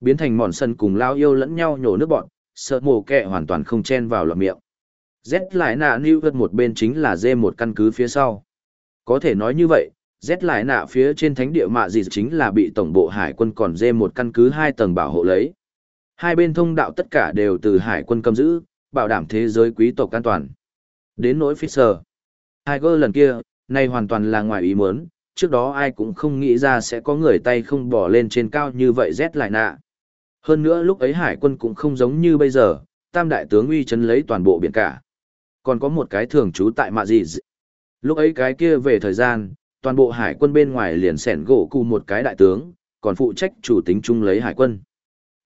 Biến thành mòn sân cùng lao yêu lẫn nhau nhổ nước bọn, sợ mồ kẹ hoàn toàn không chen vào lọt miệng. Z lại nạ New gật một bên chính là dê một căn cứ phía sau. Có thể nói như vậy, Z lại nạ phía trên thánh địa mạ gì chính là bị tổng bộ hải quân còn dê một căn cứ hai tầng bảo hộ lấy. Hai bên thông đạo tất cả đều từ hải quân cầm giữ, bảo đảm thế giới quý tộc an toàn. Đến nỗi Fisher. Tiger lần kia, nay hoàn toàn là ngoài ý muốn, trước đó ai cũng không nghĩ ra sẽ có người tay không bỏ lên trên cao như vậy Z lại nạ. Hơn nữa lúc ấy hải quân cũng không giống như bây giờ, tam đại tướng uy chấn lấy toàn bộ biển cả. Còn có một cái thường trú tại mạ gì Lúc ấy cái kia về thời gian, toàn bộ hải quân bên ngoài liền sẻn gỗ cụ một cái đại tướng, còn phụ trách chủ tính chung lấy hải quân.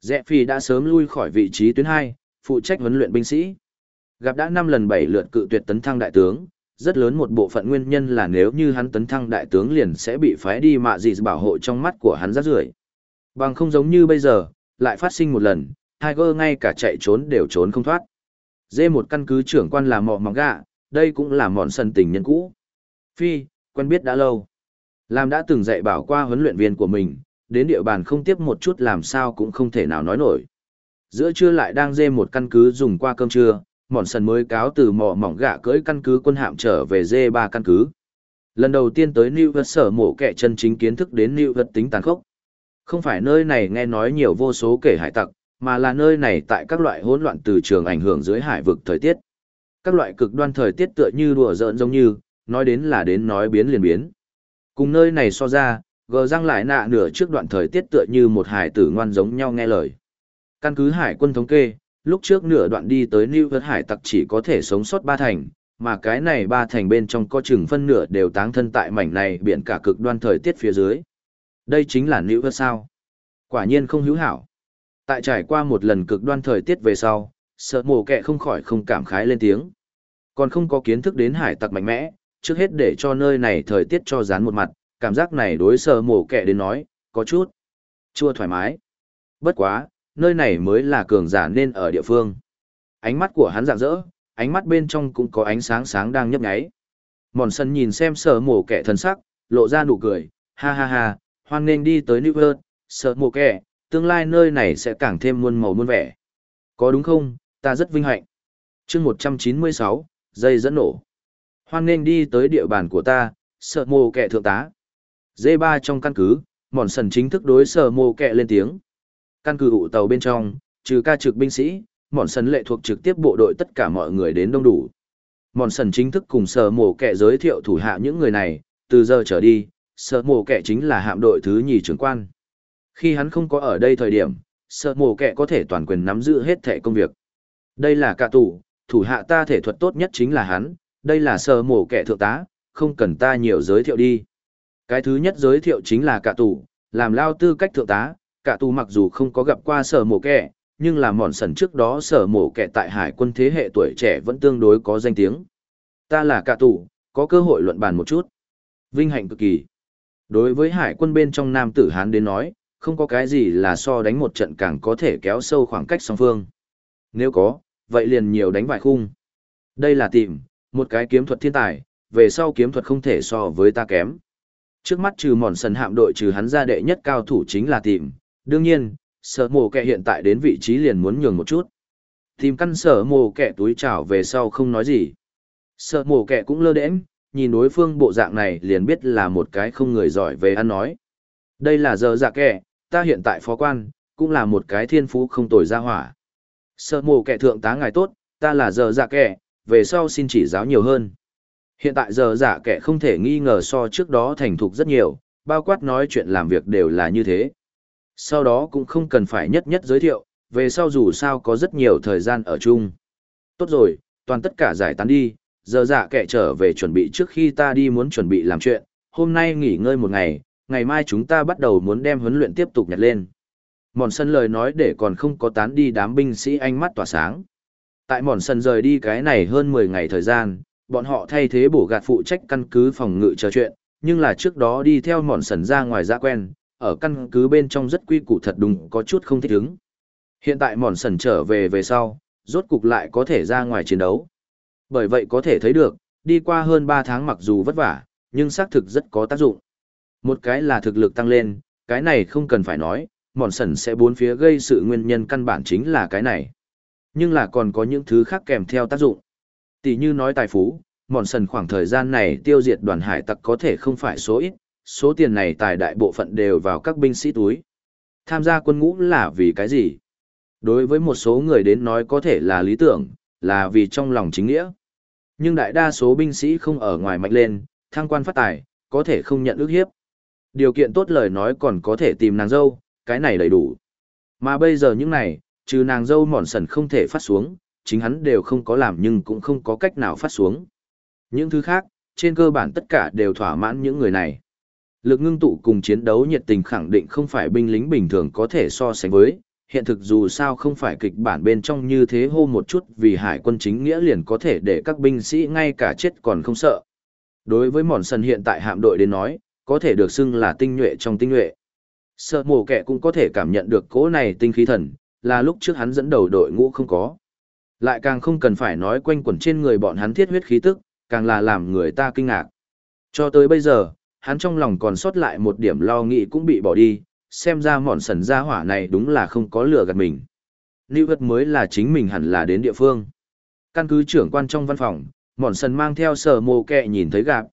Rẽ phi đã sớm lui khỏi vị trí tuyến 2, phụ trách huấn luyện binh sĩ. Gặp đã 5 lần 7 lượt cự tuyệt tấn thăng đại tướng, rất lớn một bộ phận nguyên nhân là nếu như hắn tấn thăng đại tướng liền sẽ bị phái đi mạ gì bảo hộ trong mắt của hắn rất rưởi. Bằng không giống như bây giờ, lại phát sinh một lần, Tiger ngay cả chạy trốn đều trốn không thoát. Dê một căn cứ trưởng quan là mọ mỏng gạ, đây cũng là mọn sân tình nhân cũ. Phi, quen biết đã lâu. Làm đã từng dạy bảo qua huấn luyện viên của mình, đến địa bàn không tiếp một chút làm sao cũng không thể nào nói nổi. Giữa trưa lại đang dê một căn cứ dùng qua cơm trưa, mọn sân mới cáo từ mỏ mỏng gạ cưỡi căn cứ quân hạm trở về dê ba căn cứ. Lần đầu tiên tới New York sở mổ kẻ chân chính kiến thức đến New York tính tàn khốc. Không phải nơi này nghe nói nhiều vô số kể hải tặc, mà là nơi này tại các loại hỗn loạn từ trường ảnh hưởng dưới hải vực thời tiết. Các loại cực đoan thời tiết tựa như đùa giỡn giống như, nói đến là đến nói biến liền biến. Cùng nơi này so ra, gờ răng lại nạ nửa trước đoạn thời tiết tựa như một hải tử ngoan giống nhau nghe lời. Căn cứ hải quân thống kê, lúc trước nửa đoạn đi tới New York hải tặc chỉ có thể sống sót ba thành, mà cái này ba thành bên trong có chừng phân nửa đều táng thân tại mảnh này biển cả cực đoan thời tiết phía dưới. Đây chính là nữ vật sao. Quả nhiên không hữu hảo. Tại trải qua một lần cực đoan thời tiết về sau, sợ mồ kẹ không khỏi không cảm khái lên tiếng. Còn không có kiến thức đến hải tặc mạnh mẽ, trước hết để cho nơi này thời tiết cho dán một mặt, cảm giác này đối sợ mồ kẹ đến nói, có chút chua thoải mái. Bất quá, nơi này mới là cường giả nên ở địa phương. Ánh mắt của hắn rạng rỡ, ánh mắt bên trong cũng có ánh sáng sáng đang nhấp nháy. Mòn sân nhìn xem sợ mồ kẹ thân sắc, lộ ra nụ cười, ha ha ha, hoan nên đi tới New York, sợ mồ kẻ, tương lai nơi này sẽ càng thêm muôn màu muôn vẻ. Có đúng không, ta rất vinh hạnh. chương 196, dây dẫn nổ. Hoan nên đi tới địa bàn của ta, sợ mồ kẻ thượng tá. D3 trong căn cứ, mòn sần chính thức đối sợ mồ kẻ lên tiếng. Căn cứ ụ tàu bên trong, trừ ca trực binh sĩ, mòn sần lệ thuộc trực tiếp bộ đội tất cả mọi người đến đông đủ. Mòn sần chính thức cùng sở mổ kẻ giới thiệu thủ hạ những người này, từ giờ trở đi, sở mổ kẻ chính là hạm đội thứ nhì trưởng quan. Khi hắn không có ở đây thời điểm, sợ mổ kẻ có thể toàn quyền nắm giữ hết thẻ công việc. Đây là cả tù, thủ hạ ta thể thuật tốt nhất chính là hắn, đây là sợ mổ kẻ thượng tá, không cần ta nhiều giới thiệu đi. Cái thứ nhất giới thiệu chính là cả tù, làm lao tư cách thượng tá, cả tù mặc dù không có gặp qua sở mổ kẻ, nhưng là mòn sần trước đó sở mổ Kẻ tại hải quân thế hệ tuổi trẻ vẫn tương đối có danh tiếng. Ta là cả tù, có cơ hội luận bàn một chút. Vinh hạnh cực kỳ. Đối với hải quân bên trong nam tử Hán đến nói, không có cái gì là so đánh một trận càng có thể kéo sâu khoảng cách song phương. Nếu có, vậy liền nhiều đánh vài khung. Đây là tìm, một cái kiếm thuật thiên tài, về sau kiếm thuật không thể so với ta kém. Trước mắt trừ mòn sần hạm đội trừ hắn ra đệ nhất cao thủ chính là tìm, đương nhiên, sở mồ kẹ hiện tại đến vị trí liền muốn nhường một chút. Tìm căn sở mồ kẹ túi chảo về sau không nói gì. Sở mồ kẹ cũng lơ đễnh, nhìn đối phương bộ dạng này liền biết là một cái không người giỏi về ăn nói. Đây là giờ dạ kẻ, ta hiện tại phó quan, cũng là một cái thiên phú không tồi ra hỏa. Sợ mồ kẻ thượng tá ngài tốt, ta là giờ dạ kẻ, về sau xin chỉ giáo nhiều hơn. Hiện tại giờ dạ kẻ không thể nghi ngờ so trước đó thành thục rất nhiều, bao quát nói chuyện làm việc đều là như thế. Sau đó cũng không cần phải nhất nhất giới thiệu, về sau dù sao có rất nhiều thời gian ở chung. Tốt rồi, toàn tất cả giải tán đi, giờ dạ kẻ trở về chuẩn bị trước khi ta đi muốn chuẩn bị làm chuyện, hôm nay nghỉ ngơi một ngày, ngày mai chúng ta bắt đầu muốn đem huấn luyện tiếp tục nhặt lên. Mòn sân lời nói để còn không có tán đi đám binh sĩ ánh mắt tỏa sáng. Tại mòn sân rời đi cái này hơn 10 ngày thời gian, bọn họ thay thế bổ gạt phụ trách căn cứ phòng ngự chờ chuyện, nhưng là trước đó đi theo mòn sân ra ngoài ra quen, ở căn cứ bên trong rất quy củ thật đúng có chút không thích ứng. Hiện tại mòn sần trở về về sau, rốt cục lại có thể ra ngoài chiến đấu. Bởi vậy có thể thấy được, đi qua hơn 3 tháng mặc dù vất vả, nhưng xác thực rất có tác dụng. Một cái là thực lực tăng lên, cái này không cần phải nói, mòn sần sẽ bốn phía gây sự nguyên nhân căn bản chính là cái này. Nhưng là còn có những thứ khác kèm theo tác dụng. Tỷ như nói tài phú, mòn sần khoảng thời gian này tiêu diệt đoàn hải tặc có thể không phải số ít, số tiền này tài đại bộ phận đều vào các binh sĩ túi. Tham gia quân ngũ là vì cái gì? Đối với một số người đến nói có thể là lý tưởng, là vì trong lòng chính nghĩa. Nhưng đại đa số binh sĩ không ở ngoài mạnh lên, thăng quan phát tài, có thể không nhận ước hiếp. Điều kiện tốt lời nói còn có thể tìm nàng dâu, cái này đầy đủ. Mà bây giờ những này, trừ nàng dâu mòn sần không thể phát xuống, chính hắn đều không có làm nhưng cũng không có cách nào phát xuống. Những thứ khác, trên cơ bản tất cả đều thỏa mãn những người này. Lực ngưng tụ cùng chiến đấu nhiệt tình khẳng định không phải binh lính bình thường có thể so sánh với, hiện thực dù sao không phải kịch bản bên trong như thế hô một chút vì hải quân chính nghĩa liền có thể để các binh sĩ ngay cả chết còn không sợ. Đối với mòn sân hiện tại hạm đội đến nói, có thể được xưng là tinh nhuệ trong tinh nhuệ. Sợ mổ kẻ cũng có thể cảm nhận được cỗ này tinh khí thần, là lúc trước hắn dẫn đầu đội ngũ không có. Lại càng không cần phải nói quanh quẩn trên người bọn hắn thiết huyết khí tức, càng là làm người ta kinh ngạc. Cho tới bây giờ, hắn trong lòng còn sót lại một điểm lo nghĩ cũng bị bỏ đi, xem ra mọn sần gia hỏa này đúng là không có lừa gạt mình. Lưu vật mới là chính mình hẳn là đến địa phương. Căn cứ trưởng quan trong văn phòng, mọn sần mang theo sở mồ kẹ nhìn thấy gặp.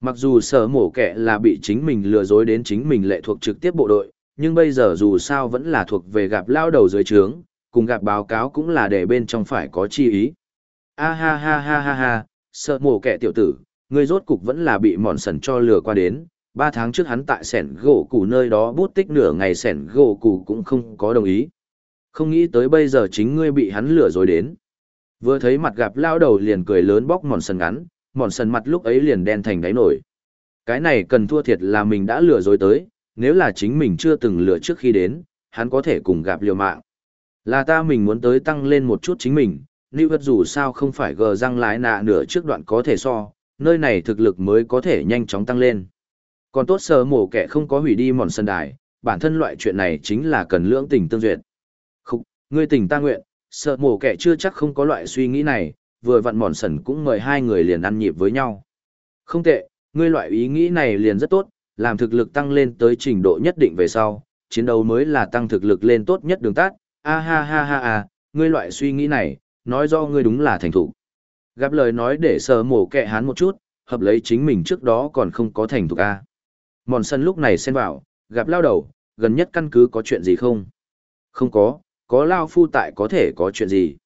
Mặc dù sở mổ kẹ là bị chính mình lừa dối đến chính mình lệ thuộc trực tiếp bộ đội, nhưng bây giờ dù sao vẫn là thuộc về gặp lao đầu dưới trướng, cùng gặp báo cáo cũng là để bên trong phải có chi ý. A ha ha ha ha ha, sợ mổ kẻ tiểu tử, người rốt cục vẫn là bị mòn sần cho lừa qua đến. Ba tháng trước hắn tại sẻn gỗ củ nơi đó bút tích nửa ngày sẻn gỗ củ cũng không có đồng ý. Không nghĩ tới bây giờ chính ngươi bị hắn lừa rồi đến. Vừa thấy mặt gặp lao đầu liền cười lớn bóc mòn sần ngắn, mòn sần mặt lúc ấy liền đen thành đáy nổi. Cái này cần thua thiệt là mình đã lừa dối tới, nếu là chính mình chưa từng lừa trước khi đến, hắn có thể cùng gặp liều mạng. Là ta mình muốn tới tăng lên một chút chính mình, Lưu vật dù sao không phải gờ răng lái nạ nửa trước đoạn có thể so, nơi này thực lực mới có thể nhanh chóng tăng lên. Còn tốt sờ mổ kẻ không có hủy đi mòn sân đài, bản thân loại chuyện này chính là cần lưỡng tình tương duyệt. Khúc, ngươi tình ta nguyện, sợ mổ kẻ chưa chắc không có loại suy nghĩ này, vừa vặn mòn sần cũng mời hai người liền ăn nhịp với nhau. Không tệ, ngươi loại ý nghĩ này liền rất tốt, làm thực lực tăng lên tới trình độ nhất định về sau, chiến đấu mới là tăng thực lực lên tốt nhất đường tát, a ha ha ha ha, ngươi loại suy nghĩ này, nói do ngươi đúng là thành thủ. Gặp lời nói để sờ mổ kẻ hán một chút, hợp lấy chính mình trước đó còn không có thành thục a. Mòn sân lúc này xen vào, gặp lao đầu, gần nhất căn cứ có chuyện gì không? Không có, có lao phu tại có thể có chuyện gì?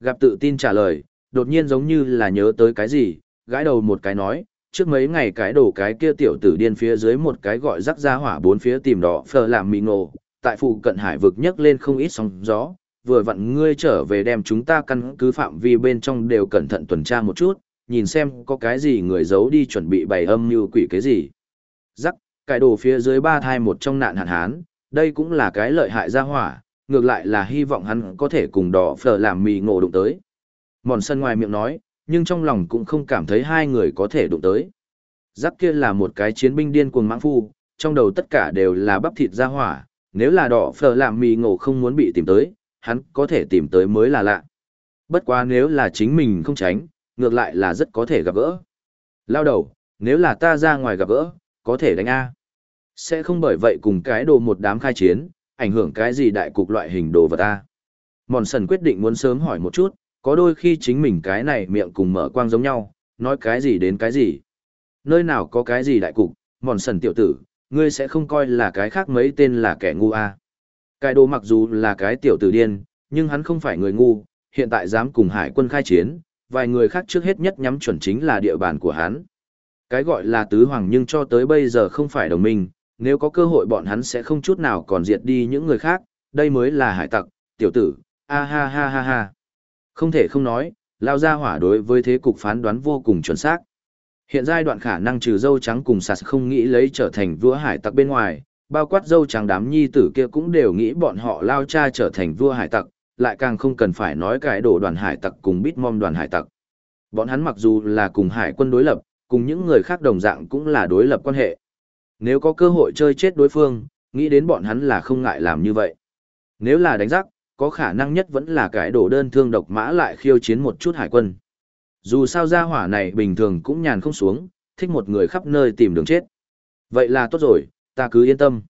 Gặp tự tin trả lời, đột nhiên giống như là nhớ tới cái gì, gãi đầu một cái nói, trước mấy ngày cái đồ cái kia tiểu tử điên phía dưới một cái gọi rắc ra hỏa bốn phía tìm đỏ phờ làm mì ngộ, tại phụ cận hải vực nhấc lên không ít sóng gió, vừa vặn ngươi trở về đem chúng ta căn cứ phạm vi bên trong đều cẩn thận tuần tra một chút, nhìn xem có cái gì người giấu đi chuẩn bị bày âm như quỷ cái gì. Rắc, cải đồ phía dưới ba thai một trong nạn hạn hán, đây cũng là cái lợi hại ra hỏa, ngược lại là hy vọng hắn có thể cùng đỏ phở làm mì ngộ đụng tới. Mòn sân ngoài miệng nói, nhưng trong lòng cũng không cảm thấy hai người có thể đụng tới. Rắc kia là một cái chiến binh điên cuồng mãng phu, trong đầu tất cả đều là bắp thịt ra hỏa, nếu là đỏ phở làm mì ngộ không muốn bị tìm tới, hắn có thể tìm tới mới là lạ. Bất quá nếu là chính mình không tránh, ngược lại là rất có thể gặp gỡ. Lao đầu, nếu là ta ra ngoài gặp gỡ, có thể đánh A. Sẽ không bởi vậy cùng cái đồ một đám khai chiến, ảnh hưởng cái gì đại cục loại hình đồ vật ta. Mòn sần quyết định muốn sớm hỏi một chút, có đôi khi chính mình cái này miệng cùng mở quang giống nhau, nói cái gì đến cái gì. Nơi nào có cái gì đại cục, mòn sần tiểu tử, ngươi sẽ không coi là cái khác mấy tên là kẻ ngu a. Cái đồ mặc dù là cái tiểu tử điên, nhưng hắn không phải người ngu, hiện tại dám cùng hải quân khai chiến, vài người khác trước hết nhất nhắm chuẩn chính là địa bàn của hắn. Cái gọi là tứ hoàng nhưng cho tới bây giờ không phải đồng minh, nếu có cơ hội bọn hắn sẽ không chút nào còn diệt đi những người khác, đây mới là hải tặc, tiểu tử, a ha ha ha ha. Không thể không nói, lao ra hỏa đối với thế cục phán đoán vô cùng chuẩn xác. Hiện giai đoạn khả năng trừ dâu trắng cùng sạt không nghĩ lấy trở thành vua hải tặc bên ngoài, bao quát dâu trắng đám nhi tử kia cũng đều nghĩ bọn họ lao cha trở thành vua hải tặc, lại càng không cần phải nói cái đổ đoàn hải tặc cùng bít mom đoàn hải tặc. Bọn hắn mặc dù là cùng hải quân đối lập, cùng những người khác đồng dạng cũng là đối lập quan hệ. Nếu có cơ hội chơi chết đối phương, nghĩ đến bọn hắn là không ngại làm như vậy. Nếu là đánh giặc, có khả năng nhất vẫn là cái đổ đơn thương độc mã lại khiêu chiến một chút hải quân. Dù sao gia hỏa này bình thường cũng nhàn không xuống, thích một người khắp nơi tìm đường chết. Vậy là tốt rồi, ta cứ yên tâm.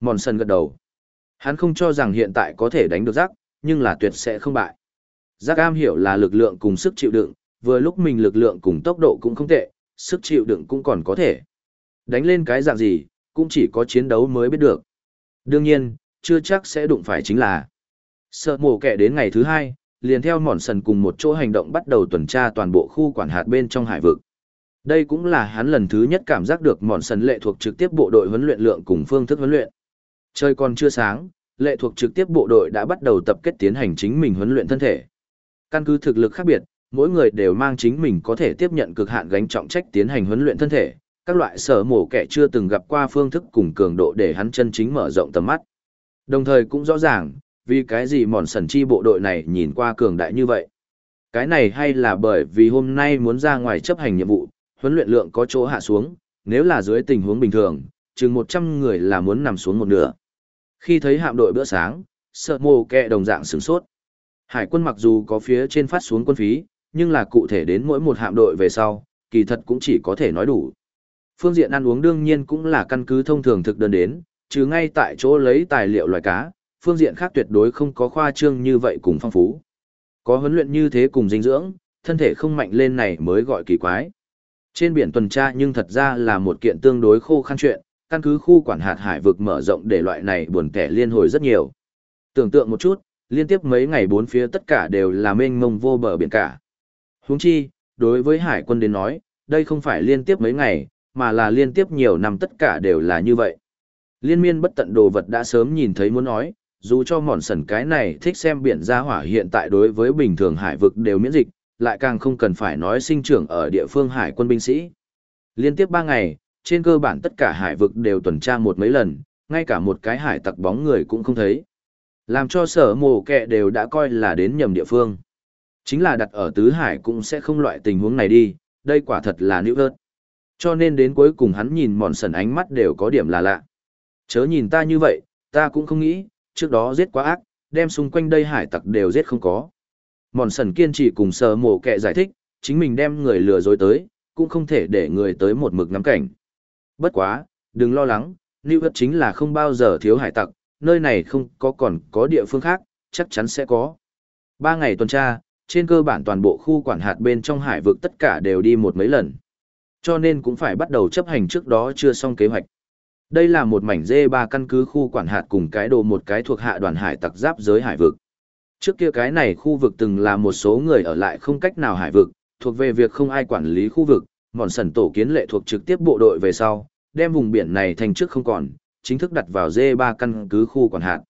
Mòn sân gật đầu. Hắn không cho rằng hiện tại có thể đánh được giặc, nhưng là tuyệt sẽ không bại. Giác am hiểu là lực lượng cùng sức chịu đựng, vừa lúc mình lực lượng cùng tốc độ cũng không tệ, sức chịu đựng cũng còn có thể. Đánh lên cái dạng gì, cũng chỉ có chiến đấu mới biết được. Đương nhiên, chưa chắc sẽ đụng phải chính là. Sợ mổ kẻ đến ngày thứ hai, liền theo mòn sần cùng một chỗ hành động bắt đầu tuần tra toàn bộ khu quản hạt bên trong hải vực. Đây cũng là hắn lần thứ nhất cảm giác được mòn sần lệ thuộc trực tiếp bộ đội huấn luyện lượng cùng phương thức huấn luyện. Trời còn chưa sáng, lệ thuộc trực tiếp bộ đội đã bắt đầu tập kết tiến hành chính mình huấn luyện thân thể. Căn cứ thực lực khác biệt, mỗi người đều mang chính mình có thể tiếp nhận cực hạn gánh trọng trách tiến hành huấn luyện thân thể. Các loại sở mổ kẻ chưa từng gặp qua phương thức cùng cường độ để hắn chân chính mở rộng tầm mắt. Đồng thời cũng rõ ràng, vì cái gì mòn sần chi bộ đội này nhìn qua cường đại như vậy. Cái này hay là bởi vì hôm nay muốn ra ngoài chấp hành nhiệm vụ, huấn luyện lượng có chỗ hạ xuống, nếu là dưới tình huống bình thường, chừng 100 người là muốn nằm xuống một nửa. Khi thấy hạm đội bữa sáng, sợ mồ kẹ đồng dạng sửng sốt. Hải quân mặc dù có phía trên phát xuống quân phí, nhưng là cụ thể đến mỗi một hạm đội về sau, kỳ thật cũng chỉ có thể nói đủ. Phương diện ăn uống đương nhiên cũng là căn cứ thông thường thực đơn đến, chứ ngay tại chỗ lấy tài liệu loài cá, phương diện khác tuyệt đối không có khoa trương như vậy cùng phong phú. Có huấn luyện như thế cùng dinh dưỡng, thân thể không mạnh lên này mới gọi kỳ quái. Trên biển tuần tra nhưng thật ra là một kiện tương đối khô khăn chuyện, căn cứ khu quản hạt hải vực mở rộng để loại này buồn kẻ liên hồi rất nhiều. Tưởng tượng một chút, liên tiếp mấy ngày bốn phía tất cả đều là mênh mông vô bờ biển cả. Huống chi, đối với hải quân đến nói, đây không phải liên tiếp mấy ngày, mà là liên tiếp nhiều năm tất cả đều là như vậy. Liên miên bất tận đồ vật đã sớm nhìn thấy muốn nói, dù cho mòn sần cái này thích xem biển ra hỏa hiện tại đối với bình thường hải vực đều miễn dịch, lại càng không cần phải nói sinh trưởng ở địa phương hải quân binh sĩ. Liên tiếp 3 ngày, trên cơ bản tất cả hải vực đều tuần tra một mấy lần, ngay cả một cái hải tặc bóng người cũng không thấy. Làm cho sở mồ kẹ đều đã coi là đến nhầm địa phương. Chính là đặt ở tứ hải cũng sẽ không loại tình huống này đi, đây quả thật là nữ ớt. Cho nên đến cuối cùng hắn nhìn mòn sần ánh mắt đều có điểm là lạ. Chớ nhìn ta như vậy, ta cũng không nghĩ, trước đó giết quá ác, đem xung quanh đây hải tặc đều giết không có. Mòn sần kiên trì cùng sờ mổ kẹ giải thích, chính mình đem người lừa dối tới, cũng không thể để người tới một mực ngắm cảnh. Bất quá, đừng lo lắng, New York chính là không bao giờ thiếu hải tặc, nơi này không có còn có địa phương khác, chắc chắn sẽ có. Ba ngày tuần tra, trên cơ bản toàn bộ khu quản hạt bên trong hải vực tất cả đều đi một mấy lần. Cho nên cũng phải bắt đầu chấp hành trước đó chưa xong kế hoạch. Đây là một mảnh dê ba căn cứ khu quản hạt cùng cái đồ một cái thuộc hạ đoàn hải tặc giáp giới hải vực. Trước kia cái này khu vực từng là một số người ở lại không cách nào hải vực, thuộc về việc không ai quản lý khu vực, mòn sần tổ kiến lệ thuộc trực tiếp bộ đội về sau, đem vùng biển này thành trước không còn, chính thức đặt vào dê ba căn cứ khu quản hạt.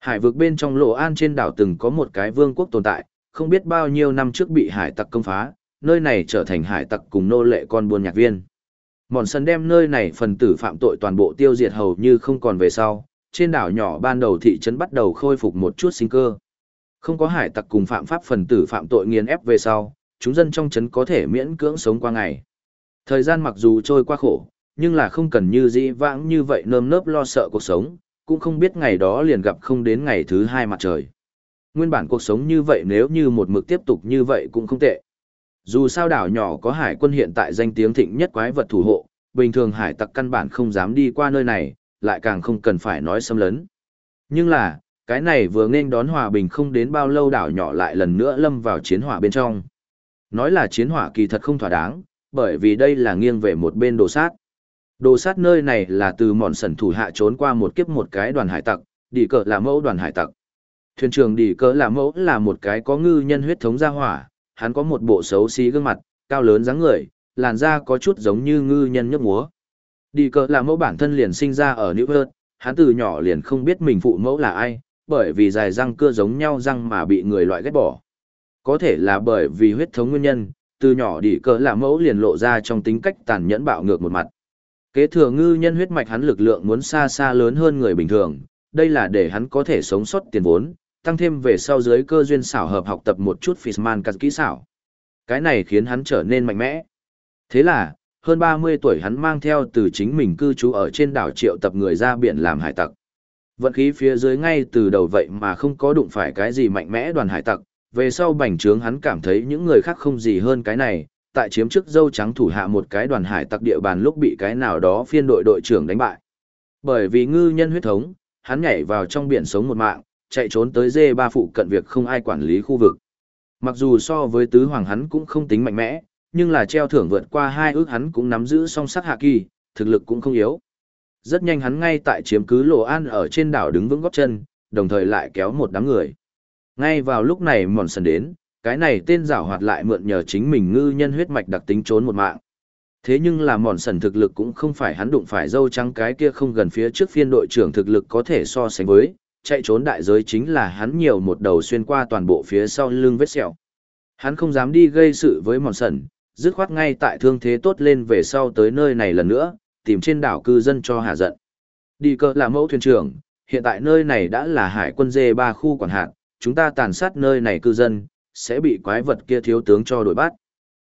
Hải vực bên trong lộ an trên đảo từng có một cái vương quốc tồn tại, không biết bao nhiêu năm trước bị hải tặc công phá, nơi này trở thành hải tặc cùng nô lệ con buôn nhạc viên. Mòn sân đem nơi này phần tử phạm tội toàn bộ tiêu diệt hầu như không còn về sau, trên đảo nhỏ ban đầu thị trấn bắt đầu khôi phục một chút sinh cơ. Không có hải tặc cùng phạm pháp phần tử phạm tội nghiền ép về sau, chúng dân trong trấn có thể miễn cưỡng sống qua ngày. Thời gian mặc dù trôi qua khổ, nhưng là không cần như dĩ vãng như vậy nơm nớp lo sợ cuộc sống, cũng không biết ngày đó liền gặp không đến ngày thứ hai mặt trời. Nguyên bản cuộc sống như vậy nếu như một mực tiếp tục như vậy cũng không tệ. Dù sao đảo nhỏ có hải quân hiện tại danh tiếng thịnh nhất quái vật thủ hộ, bình thường hải tặc căn bản không dám đi qua nơi này, lại càng không cần phải nói xâm lấn. Nhưng là, cái này vừa nên đón hòa bình không đến bao lâu đảo nhỏ lại lần nữa lâm vào chiến hỏa bên trong. Nói là chiến hỏa kỳ thật không thỏa đáng, bởi vì đây là nghiêng về một bên đồ sát. Đồ sát nơi này là từ mòn sần thủ hạ trốn qua một kiếp một cái đoàn hải tặc, đi cờ là mẫu đoàn hải tặc. Thuyền trưởng Đỉ cờ là mẫu là một cái có ngư nhân huyết thống gia hỏa, hắn có một bộ xấu xí gương mặt, cao lớn dáng người, làn da có chút giống như ngư nhân nhấp múa. Đi cờ là mẫu bản thân liền sinh ra ở New York, hắn từ nhỏ liền không biết mình phụ mẫu là ai, bởi vì dài răng cưa giống nhau răng mà bị người loại ghét bỏ. Có thể là bởi vì huyết thống nguyên nhân, từ nhỏ đi cờ là mẫu liền lộ ra trong tính cách tàn nhẫn bạo ngược một mặt. Kế thừa ngư nhân huyết mạch hắn lực lượng muốn xa xa lớn hơn người bình thường, đây là để hắn có thể sống sót tiền vốn, tăng thêm về sau dưới cơ duyên xảo hợp học tập một chút Fishman cắt kỹ xảo. Cái này khiến hắn trở nên mạnh mẽ. Thế là, hơn 30 tuổi hắn mang theo từ chính mình cư trú ở trên đảo triệu tập người ra biển làm hải tặc. Vận khí phía dưới ngay từ đầu vậy mà không có đụng phải cái gì mạnh mẽ đoàn hải tặc, về sau bành trướng hắn cảm thấy những người khác không gì hơn cái này, tại chiếm trước dâu trắng thủ hạ một cái đoàn hải tặc địa bàn lúc bị cái nào đó phiên đội đội trưởng đánh bại. Bởi vì ngư nhân huyết thống, hắn nhảy vào trong biển sống một mạng, chạy trốn tới dê ba phụ cận việc không ai quản lý khu vực. Mặc dù so với tứ hoàng hắn cũng không tính mạnh mẽ, nhưng là treo thưởng vượt qua hai ước hắn cũng nắm giữ song sắc hạ kỳ, thực lực cũng không yếu. Rất nhanh hắn ngay tại chiếm cứ lộ an ở trên đảo đứng vững góp chân, đồng thời lại kéo một đám người. Ngay vào lúc này mòn sần đến, cái này tên giảo hoạt lại mượn nhờ chính mình ngư nhân huyết mạch đặc tính trốn một mạng. Thế nhưng là mòn sần thực lực cũng không phải hắn đụng phải dâu trắng cái kia không gần phía trước phiên đội trưởng thực lực có thể so sánh với, chạy trốn đại giới chính là hắn nhiều một đầu xuyên qua toàn bộ phía sau lưng vết sẹo. Hắn không dám đi gây sự với mòn sần, dứt khoát ngay tại thương thế tốt lên về sau tới nơi này lần nữa, tìm trên đảo cư dân cho hạ giận. Đi cờ là mẫu thuyền trưởng, hiện tại nơi này đã là hải quân dê ba khu quản hạt, chúng ta tàn sát nơi này cư dân, sẽ bị quái vật kia thiếu tướng cho đổi bắt.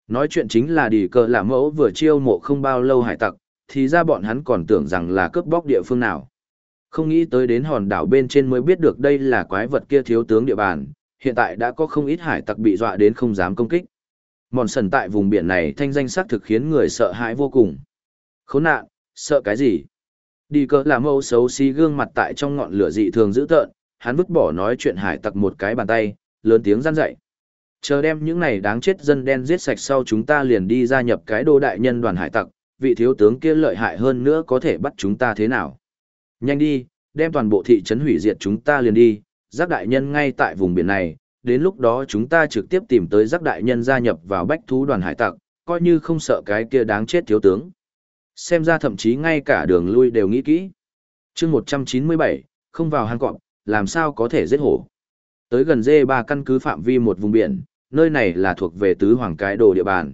Nói chuyện chính là đi cờ là mẫu vừa chiêu mộ không bao lâu hải tặc, thì ra bọn hắn còn tưởng rằng là cướp bóc địa phương nào. Không nghĩ tới đến hòn đảo bên trên mới biết được đây là quái vật kia thiếu tướng địa bàn, hiện tại đã có không ít hải tặc bị dọa đến không dám công kích. Mòn sần tại vùng biển này thanh danh xác thực khiến người sợ hãi vô cùng. Khốn nạn, sợ cái gì? Đi cờ là mẫu xấu xí gương mặt tại trong ngọn lửa dị thường dữ tợn, hắn vứt bỏ nói chuyện hải tặc một cái bàn tay, lớn tiếng gian dậy. Chờ đem những này đáng chết dân đen giết sạch sau chúng ta liền đi gia nhập cái đô đại nhân đoàn hải tặc, vị thiếu tướng kia lợi hại hơn nữa có thể bắt chúng ta thế nào. Nhanh đi, đem toàn bộ thị trấn hủy diệt chúng ta liền đi, giác đại nhân ngay tại vùng biển này, đến lúc đó chúng ta trực tiếp tìm tới giác đại nhân gia nhập vào bách thú đoàn hải tặc, coi như không sợ cái kia đáng chết thiếu tướng. Xem ra thậm chí ngay cả đường lui đều nghĩ kỹ. chương 197, không vào hang cọp, làm sao có thể giết hổ. Tới gần dê ba căn cứ phạm vi một vùng biển, nơi này là thuộc về tứ hoàng cái đồ địa bàn.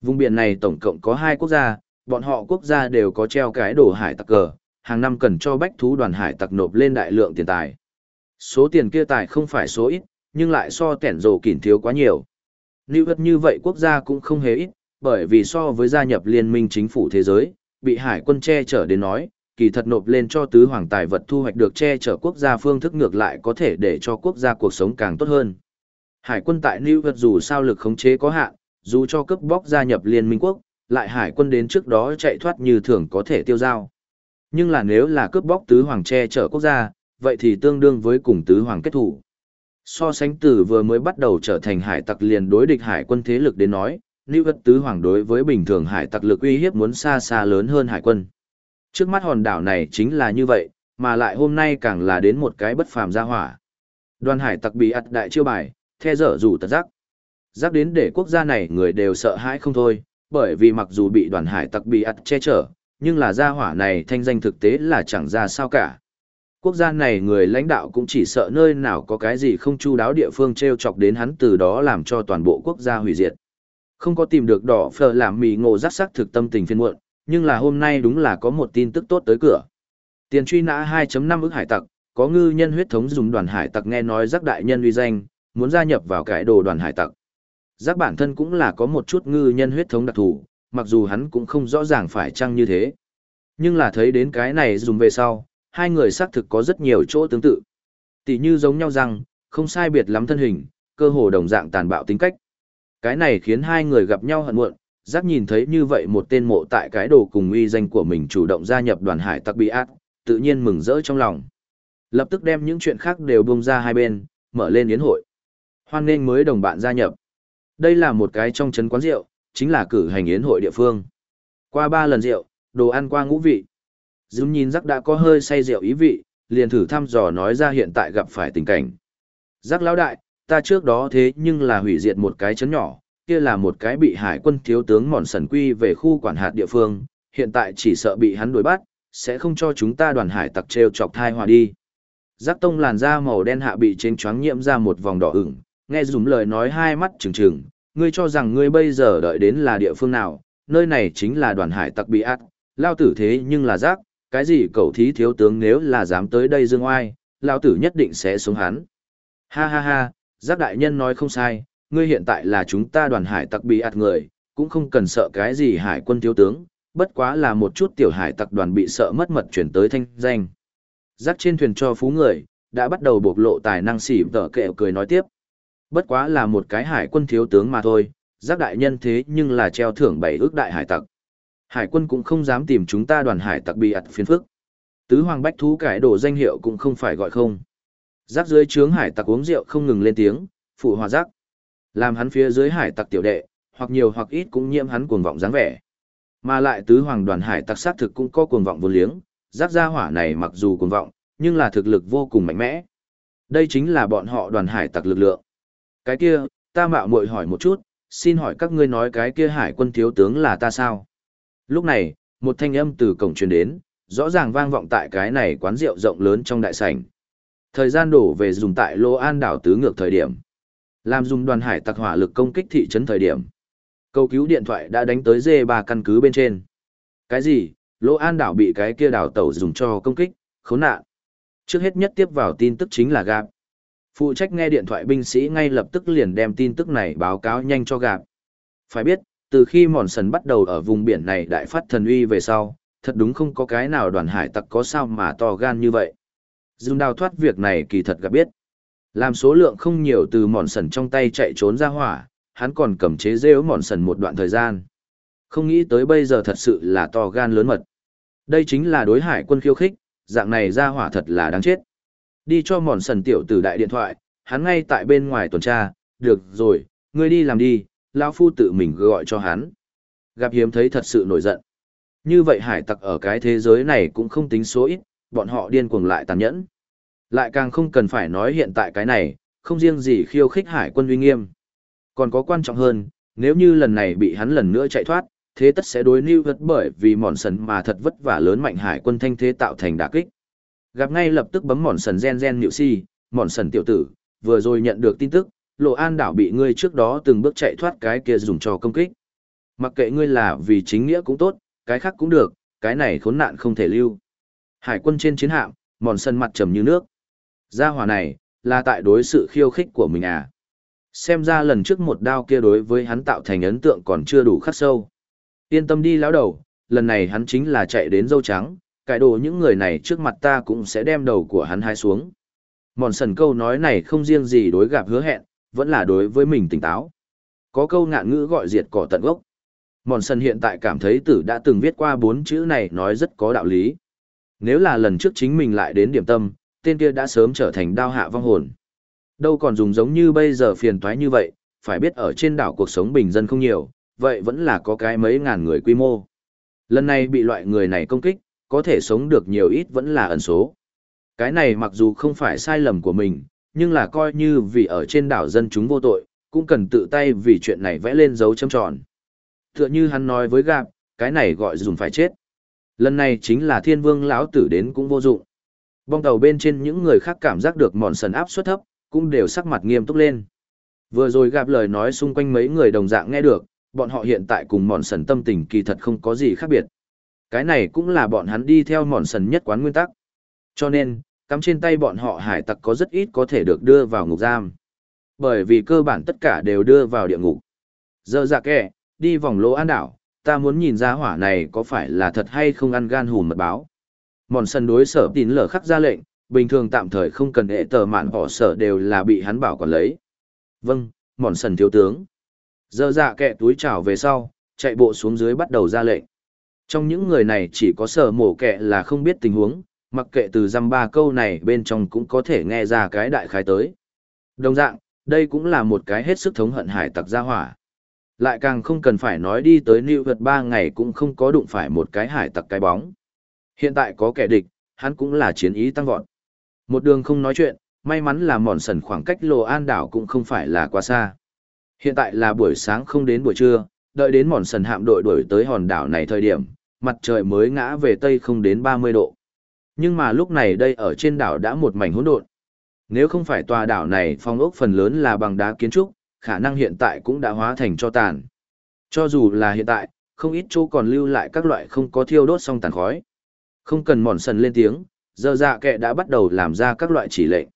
Vùng biển này tổng cộng có hai quốc gia, bọn họ quốc gia đều có treo cái đồ hải tặc cờ, hàng năm cần cho bách thú đoàn hải tặc nộp lên đại lượng tiền tài. Số tiền kia tài không phải số ít, nhưng lại so kẻn rổ kỉn thiếu quá nhiều. Lưu vật như vậy quốc gia cũng không hề ít, bởi vì so với gia nhập liên minh chính phủ thế giới, bị hải quân che chở đến nói, kỳ thật nộp lên cho tứ hoàng tài vật thu hoạch được che chở quốc gia phương thức ngược lại có thể để cho quốc gia cuộc sống càng tốt hơn. Hải quân tại New York dù sao lực khống chế có hạn, dù cho cướp bóc gia nhập liên minh quốc, lại hải quân đến trước đó chạy thoát như thường có thể tiêu giao. Nhưng là nếu là cướp bóc tứ hoàng che chở quốc gia, vậy thì tương đương với cùng tứ hoàng kết thủ. So sánh từ vừa mới bắt đầu trở thành hải tặc liền đối địch hải quân thế lực đến nói, Lưu Vật Tứ Hoàng đối với bình thường hải tặc lực uy hiếp muốn xa xa lớn hơn hải quân. Trước mắt hòn đảo này chính là như vậy, mà lại hôm nay càng là đến một cái bất phàm gia hỏa. Đoàn hải tặc bị ắt đại chiêu bài, the dở rủ tật giác. Giác đến để quốc gia này người đều sợ hãi không thôi, bởi vì mặc dù bị đoàn hải tặc bị ắt che chở, nhưng là gia hỏa này thanh danh thực tế là chẳng ra sao cả. Quốc gia này người lãnh đạo cũng chỉ sợ nơi nào có cái gì không chu đáo địa phương treo chọc đến hắn từ đó làm cho toàn bộ quốc gia hủy diệt. Không có tìm được đỏ phở làm mì ngộ rắc sắc thực tâm tình phiên muộn, nhưng là hôm nay đúng là có một tin tức tốt tới cửa. Tiền truy nã 2.5 ức hải tặc, có ngư nhân huyết thống dùng đoàn hải tặc nghe nói rắc đại nhân uy danh, muốn gia nhập vào cái đồ đoàn hải tặc. Giác bản thân cũng là có một chút ngư nhân huyết thống đặc thù, mặc dù hắn cũng không rõ ràng phải chăng như thế. Nhưng là thấy đến cái này dùng về sau, hai người xác thực có rất nhiều chỗ tương tự. Tỷ như giống nhau rằng, không sai biệt lắm thân hình, cơ hồ đồng dạng tàn bạo tính cách. Cái này khiến hai người gặp nhau hận muộn, giác nhìn thấy như vậy một tên mộ tại cái đồ cùng uy danh của mình chủ động gia nhập đoàn hải tặc bị ác, tự nhiên mừng rỡ trong lòng. Lập tức đem những chuyện khác đều bông ra hai bên, mở lên yến hội. Hoan nên mới đồng bạn gia nhập. Đây là một cái trong trấn quán rượu, chính là cử hành yến hội địa phương. Qua ba lần rượu, đồ ăn qua ngũ vị. Dũng nhìn giác đã có hơi say rượu ý vị, liền thử thăm dò nói ra hiện tại gặp phải tình cảnh. Giác lão đại, ta trước đó thế nhưng là hủy diệt một cái chấn nhỏ, kia là một cái bị hải quân thiếu tướng mòn sần quy về khu quản hạt địa phương, hiện tại chỉ sợ bị hắn đuổi bắt, sẽ không cho chúng ta đoàn hải tặc treo chọc thai hòa đi. Giác tông làn da màu đen hạ bị trên choáng nhiễm ra một vòng đỏ ửng, nghe dũng lời nói hai mắt trừng trừng, ngươi cho rằng ngươi bây giờ đợi đến là địa phương nào, nơi này chính là đoàn hải tặc bị ác, lao tử thế nhưng là giác, cái gì cậu thí thiếu tướng nếu là dám tới đây dương oai, lao tử nhất định sẽ xuống hắn. Ha ha ha, giác đại nhân nói không sai, ngươi hiện tại là chúng ta đoàn hải tặc bị ạt người, cũng không cần sợ cái gì hải quân thiếu tướng, bất quá là một chút tiểu hải tặc đoàn bị sợ mất mật chuyển tới thanh danh. Giác trên thuyền cho phú người, đã bắt đầu bộc lộ tài năng xỉ tở kẹo cười nói tiếp. Bất quá là một cái hải quân thiếu tướng mà thôi, giác đại nhân thế nhưng là treo thưởng bảy ước đại hải tặc. Hải quân cũng không dám tìm chúng ta đoàn hải tặc bị ạt phiền phức. Tứ hoàng bách thú cải đồ danh hiệu cũng không phải gọi không. giác dưới trướng hải tặc uống rượu không ngừng lên tiếng, phụ hòa giác, Làm hắn phía dưới hải tặc tiểu đệ, hoặc nhiều hoặc ít cũng nhiễm hắn cuồng vọng dáng vẻ. Mà lại tứ hoàng đoàn hải tặc sát thực cũng có cuồng vọng vô liếng, giác gia hỏa này mặc dù cuồng vọng, nhưng là thực lực vô cùng mạnh mẽ. Đây chính là bọn họ đoàn hải tặc lực lượng. Cái kia, ta mạo muội hỏi một chút, xin hỏi các ngươi nói cái kia hải quân thiếu tướng là ta sao? Lúc này, một thanh âm từ cổng truyền đến, rõ ràng vang vọng tại cái này quán rượu rộng lớn trong đại sảnh. Thời gian đổ về dùng tại Lô An đảo tứ ngược thời điểm. Làm dùng đoàn hải tặc hỏa lực công kích thị trấn thời điểm. Cầu cứu điện thoại đã đánh tới D3 căn cứ bên trên. Cái gì? Lô An đảo bị cái kia đảo tàu dùng cho công kích, khốn nạn. Trước hết nhất tiếp vào tin tức chính là gạp. Phụ trách nghe điện thoại binh sĩ ngay lập tức liền đem tin tức này báo cáo nhanh cho gạp. Phải biết, từ khi mòn sần bắt đầu ở vùng biển này đại phát thần uy về sau, thật đúng không có cái nào đoàn hải tặc có sao mà to gan như vậy. Dương đào thoát việc này kỳ thật gặp biết. Làm số lượng không nhiều từ mòn sần trong tay chạy trốn ra hỏa, hắn còn cầm chế rêu mòn sần một đoạn thời gian. Không nghĩ tới bây giờ thật sự là to gan lớn mật. Đây chính là đối hải quân khiêu khích, dạng này ra hỏa thật là đáng chết. Đi cho mòn sần tiểu tử đại điện thoại, hắn ngay tại bên ngoài tuần tra, được rồi, ngươi đi làm đi, lão phu tự mình gọi cho hắn. Gặp hiếm thấy thật sự nổi giận. Như vậy hải tặc ở cái thế giới này cũng không tính số ít, bọn họ điên cuồng lại tàn nhẫn. Lại càng không cần phải nói hiện tại cái này, không riêng gì khiêu khích hải quân uy nghiêm. Còn có quan trọng hơn, nếu như lần này bị hắn lần nữa chạy thoát, thế tất sẽ đối lưu vật bởi vì mòn sần mà thật vất vả lớn mạnh hải quân thanh thế tạo thành đả kích. Gặp ngay lập tức bấm mòn sần gen gen nhịu si, mòn sần tiểu tử, vừa rồi nhận được tin tức, lộ an đảo bị ngươi trước đó từng bước chạy thoát cái kia dùng cho công kích. Mặc kệ ngươi là vì chính nghĩa cũng tốt, cái khác cũng được, cái này khốn nạn không thể lưu. Hải quân trên chiến hạm, mòn sân mặt trầm như nước. Gia hỏa này, là tại đối sự khiêu khích của mình à. Xem ra lần trước một đao kia đối với hắn tạo thành ấn tượng còn chưa đủ khắc sâu. Yên tâm đi lão đầu, lần này hắn chính là chạy đến dâu trắng, cải đồ những người này trước mặt ta cũng sẽ đem đầu của hắn hai xuống. Mòn sần câu nói này không riêng gì đối gặp hứa hẹn, vẫn là đối với mình tỉnh táo. Có câu ngạn ngữ gọi diệt cỏ tận gốc. Mòn sần hiện tại cảm thấy tử đã từng viết qua bốn chữ này nói rất có đạo lý. Nếu là lần trước chính mình lại đến điểm tâm, tên kia đã sớm trở thành đao hạ vong hồn. Đâu còn dùng giống như bây giờ phiền toái như vậy, phải biết ở trên đảo cuộc sống bình dân không nhiều, vậy vẫn là có cái mấy ngàn người quy mô. Lần này bị loại người này công kích, có thể sống được nhiều ít vẫn là ẩn số. Cái này mặc dù không phải sai lầm của mình, nhưng là coi như vì ở trên đảo dân chúng vô tội, cũng cần tự tay vì chuyện này vẽ lên dấu chấm tròn. Tựa như hắn nói với gạp, cái này gọi dùng phải chết. Lần này chính là thiên vương lão tử đến cũng vô dụng. Bong tàu bên trên những người khác cảm giác được mòn sần áp suất thấp, cũng đều sắc mặt nghiêm túc lên. Vừa rồi gặp lời nói xung quanh mấy người đồng dạng nghe được, bọn họ hiện tại cùng mòn sần tâm tình kỳ thật không có gì khác biệt. Cái này cũng là bọn hắn đi theo mòn sần nhất quán nguyên tắc. Cho nên, cắm trên tay bọn họ hải tặc có rất ít có thể được đưa vào ngục giam. Bởi vì cơ bản tất cả đều đưa vào địa ngục. Giờ dạ kẻ, đi vòng lỗ an đảo, ta muốn nhìn ra hỏa này có phải là thật hay không ăn gan hùm mật báo. Mòn sân đối sở tín lở khắc ra lệnh, bình thường tạm thời không cần hệ tờ mạn họ sở đều là bị hắn bảo còn lấy. Vâng, mòn sần thiếu tướng. Giờ dạ kẹ túi trào về sau, chạy bộ xuống dưới bắt đầu ra lệnh. Trong những người này chỉ có sở mổ kẹ là không biết tình huống, mặc kệ từ dăm ba câu này bên trong cũng có thể nghe ra cái đại khái tới. Đồng dạng, đây cũng là một cái hết sức thống hận hải tặc gia hỏa. Lại càng không cần phải nói đi tới New vượt ba ngày cũng không có đụng phải một cái hải tặc cái bóng. Hiện tại có kẻ địch, hắn cũng là chiến ý tăng vọt. Một đường không nói chuyện, may mắn là mòn sần khoảng cách Lô An đảo cũng không phải là quá xa. Hiện tại là buổi sáng không đến buổi trưa, đợi đến mòn sần hạm đội đuổi tới hòn đảo này thời điểm, mặt trời mới ngã về tây không đến 30 độ. Nhưng mà lúc này đây ở trên đảo đã một mảnh hỗn độn. Nếu không phải tòa đảo này phong ốc phần lớn là bằng đá kiến trúc, khả năng hiện tại cũng đã hóa thành cho tàn. Cho dù là hiện tại, không ít chỗ còn lưu lại các loại không có thiêu đốt xong tàn khói. Không cần mòn sần lên tiếng, giờ dạ kệ đã bắt đầu làm ra các loại chỉ lệnh.